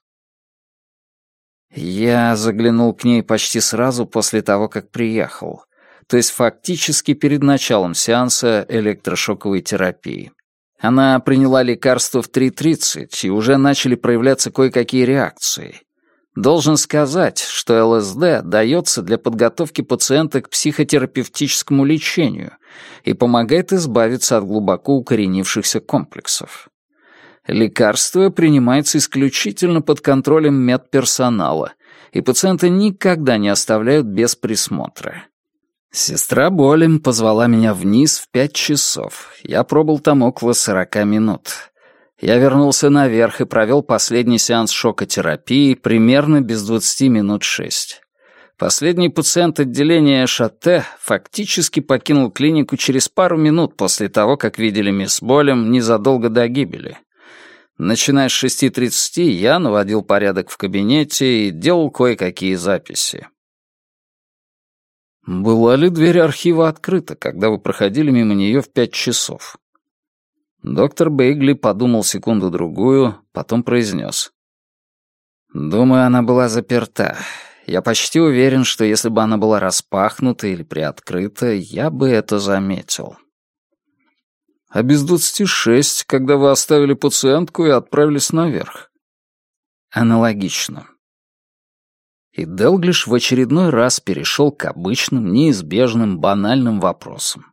Я заглянул к ней почти сразу после того, как приехал, то есть фактически перед началом сеанса электрошоковой терапии. Она приняла лекарство в 3.30, и уже начали проявляться кое-какие реакции. Должен сказать, что ЛСД дается для подготовки пациента к психотерапевтическому лечению и помогает избавиться от глубоко укоренившихся комплексов. Лекарство принимается исключительно под контролем медперсонала, и пациента никогда не оставляют без присмотра. Сестра Болем позвала меня вниз в пять часов. Я пробыл там около сорока минут. Я вернулся наверх и провел последний сеанс шокотерапии примерно без двадцати минут шесть. Последний пациент отделения ШАТ фактически покинул клинику через пару минут после того, как видели мисс Болем незадолго до гибели. Начиная с 6.30 я наводил порядок в кабинете и делал кое-какие записи. Была ли дверь архива открыта, когда вы проходили мимо нее в пять часов? Доктор Бейгли подумал секунду-другую, потом произнес. Думаю, она была заперта. Я почти уверен, что если бы она была распахнута или приоткрыта, я бы это заметил а без двадцати шесть, когда вы оставили пациентку и отправились наверх. Аналогично. И Делглиш в очередной раз перешел к обычным, неизбежным, банальным вопросам.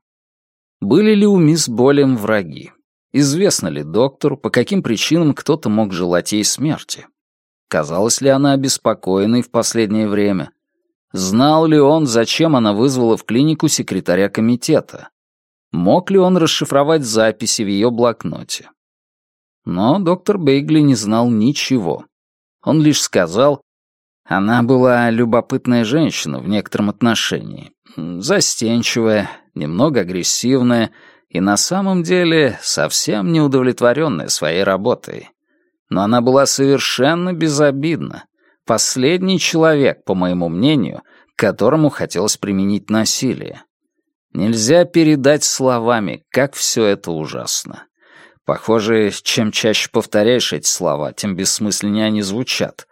Были ли у мисс Болем враги? Известно ли доктору, по каким причинам кто-то мог желать ей смерти? Казалось ли она обеспокоенной в последнее время? Знал ли он, зачем она вызвала в клинику секретаря комитета? Мог ли он расшифровать записи в ее блокноте? Но доктор Бейгли не знал ничего. Он лишь сказал, она была любопытная женщина в некотором отношении, застенчивая, немного агрессивная и на самом деле совсем не удовлетворенная своей работой. Но она была совершенно безобидна. Последний человек, по моему мнению, которому хотелось применить насилие. Нельзя передать словами, как все это ужасно. Похоже, чем чаще повторяешь эти слова, тем бессмысленнее они звучат.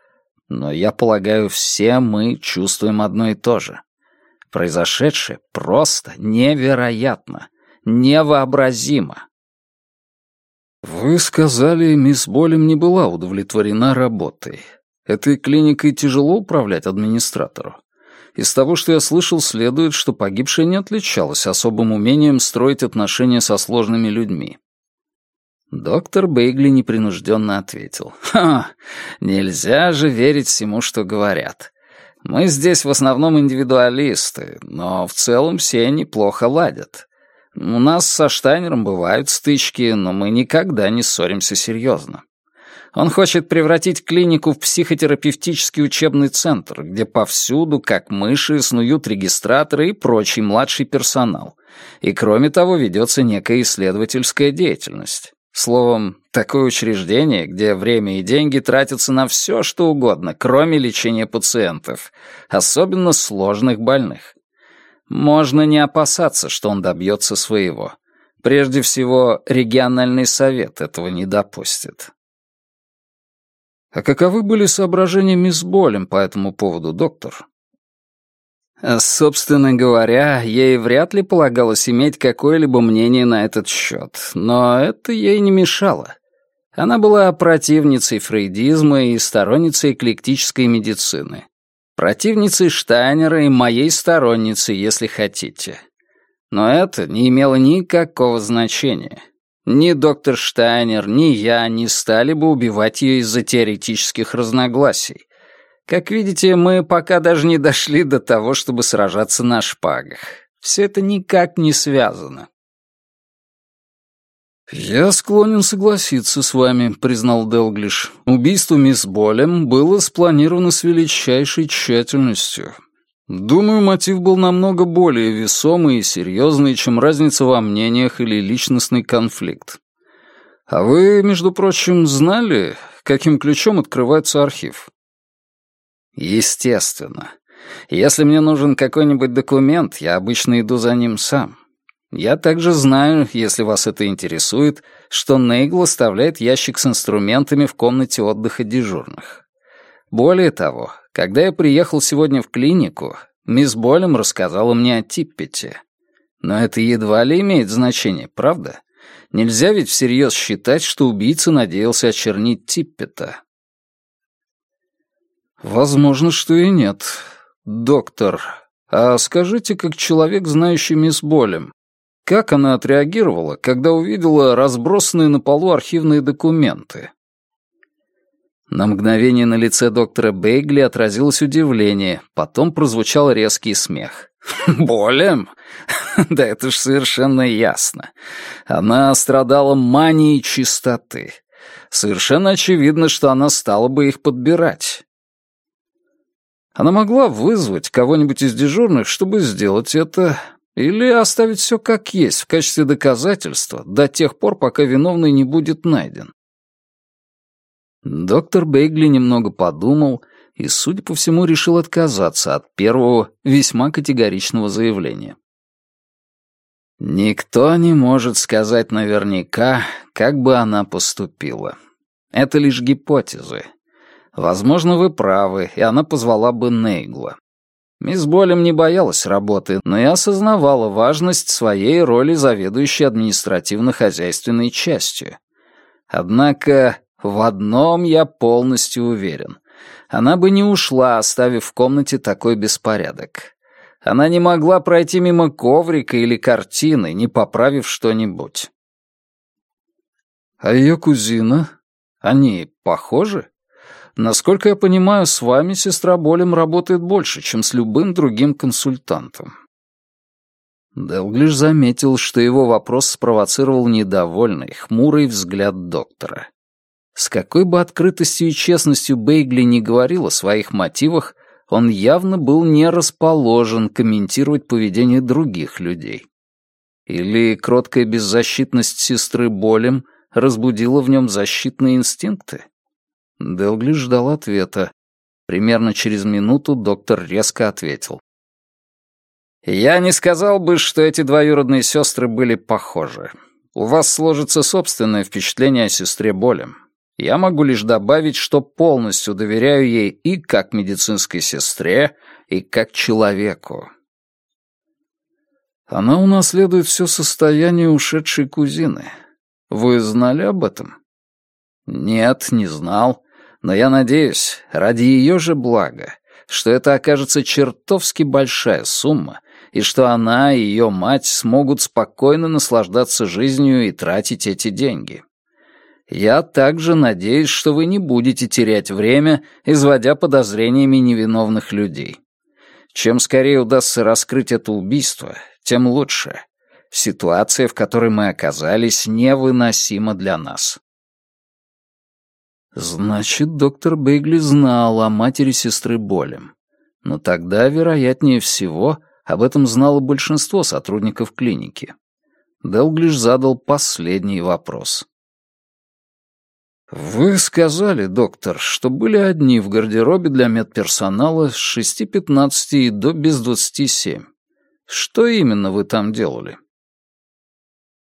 Но я полагаю, все мы чувствуем одно и то же. Произошедшее просто невероятно, невообразимо. Вы сказали, мисс Болем не была удовлетворена работой. Этой клиникой тяжело управлять администратору. Из того, что я слышал, следует, что погибшая не отличалась особым умением строить отношения со сложными людьми. Доктор Бейгли непринужденно ответил. «Ха, нельзя же верить всему, что говорят. Мы здесь в основном индивидуалисты, но в целом все неплохо ладят. У нас со Штайнером бывают стычки, но мы никогда не ссоримся серьезно. Он хочет превратить клинику в психотерапевтический учебный центр, где повсюду, как мыши, снуют регистраторы и прочий младший персонал. И кроме того, ведется некая исследовательская деятельность. Словом, такое учреждение, где время и деньги тратятся на все, что угодно, кроме лечения пациентов, особенно сложных больных. Можно не опасаться, что он добьется своего. Прежде всего, региональный совет этого не допустит. А каковы были соображения мисс Болем по этому поводу, доктор? Собственно говоря, ей вряд ли полагалось иметь какое-либо мнение на этот счет, но это ей не мешало. Она была противницей фрейдизма и сторонницей эклектической медицины. Противницей Штайнера и моей сторонницей, если хотите. Но это не имело никакого значения. Ни доктор Штайнер, ни я не стали бы убивать ее из-за теоретических разногласий. Как видите, мы пока даже не дошли до того, чтобы сражаться на шпагах. Все это никак не связано. «Я склонен согласиться с вами», — признал Делглиш. «Убийство мисс Болем было спланировано с величайшей тщательностью. Думаю, мотив был намного более весомый и серьезный, чем разница во мнениях или личностный конфликт. А вы, между прочим, знали, каким ключом открывается архив?» «Естественно. Если мне нужен какой-нибудь документ, я обычно иду за ним сам». Я также знаю, если вас это интересует, что Нейгл оставляет ящик с инструментами в комнате отдыха дежурных. Более того, когда я приехал сегодня в клинику, мисс Болем рассказала мне о Типпете. Но это едва ли имеет значение, правда? Нельзя ведь всерьез считать, что убийца надеялся очернить Типпета. Возможно, что и нет. Доктор, а скажите, как человек, знающий мисс Болем, как она отреагировала, когда увидела разбросанные на полу архивные документы? На мгновение на лице доктора Бейгли отразилось удивление, потом прозвучал резкий смех. «Болем? Да это ж совершенно ясно. Она страдала манией чистоты. Совершенно очевидно, что она стала бы их подбирать. Она могла вызвать кого-нибудь из дежурных, чтобы сделать это, или оставить все как есть в качестве доказательства до тех пор, пока виновный не будет найден. Доктор Бейгли немного подумал и, судя по всему, решил отказаться от первого весьма категоричного заявления. Никто не может сказать наверняка, как бы она поступила. Это лишь гипотезы. Возможно, вы правы, и она позвала бы Нейгла. Мисс Болем не боялась работы, но и осознавала важность своей роли заведующей административно-хозяйственной частью. Однако в одном я полностью уверен. Она бы не ушла, оставив в комнате такой беспорядок. Она не могла пройти мимо коврика или картины, не поправив что-нибудь. А ее кузина? Они похожи? Насколько я понимаю, с вами сестра Болем работает больше, чем с любым другим консультантом. Делглиш заметил, что его вопрос спровоцировал недовольный, хмурый взгляд доктора. С какой бы открытостью и честностью Бейгли не говорил о своих мотивах, он явно был не расположен комментировать поведение других людей. Или кроткая беззащитность сестры Болем разбудила в нем защитные инстинкты? Делгли ждал ответа. Примерно через минуту доктор резко ответил. «Я не сказал бы, что эти двоюродные сестры были похожи. У вас сложится собственное впечатление о сестре Болем. Я могу лишь добавить, что полностью доверяю ей и как медицинской сестре, и как человеку. Она унаследует все состояние ушедшей кузины. Вы знали об этом? Нет, не знал. Но я надеюсь, ради ее же блага, что это окажется чертовски большая сумма, и что она и ее мать смогут спокойно наслаждаться жизнью и тратить эти деньги. Я также надеюсь, что вы не будете терять время, изводя подозрениями невиновных людей. Чем скорее удастся раскрыть это убийство, тем лучше. Ситуация, в которой мы оказались, невыносима для нас. Значит, доктор Бейгли знал о матери сестры Болем. Но тогда, вероятнее всего, об этом знало большинство сотрудников клиники. Делглиш задал последний вопрос. «Вы сказали, доктор, что были одни в гардеробе для медперсонала с 6.15 и до без 27. Что именно вы там делали?»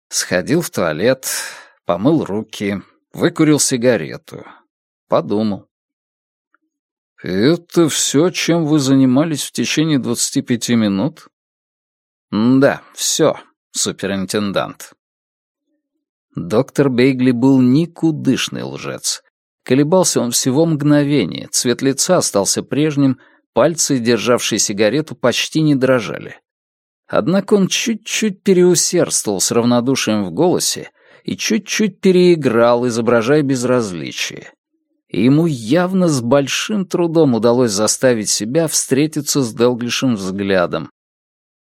Сходил в туалет, помыл руки, выкурил сигарету. Подумал. «Это все, чем вы занимались в течение 25 минут?» «Да, все, суперинтендант». Доктор Бейгли был никудышный лжец. Колебался он всего мгновение, цвет лица остался прежним, пальцы, державшие сигарету, почти не дрожали. Однако он чуть-чуть переусердствовал с равнодушием в голосе и чуть-чуть переиграл, изображая безразличие. И ему явно с большим трудом удалось заставить себя встретиться с Делглишем взглядом.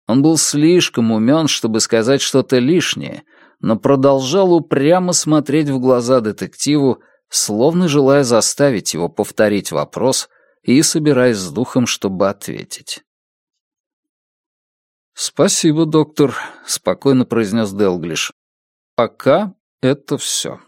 Он был слишком умен, чтобы сказать что-то лишнее, но продолжал упрямо смотреть в глаза детективу, словно желая заставить его повторить вопрос и собираясь с духом, чтобы ответить. «Спасибо, доктор», — спокойно произнес Делглиш. «Пока это все».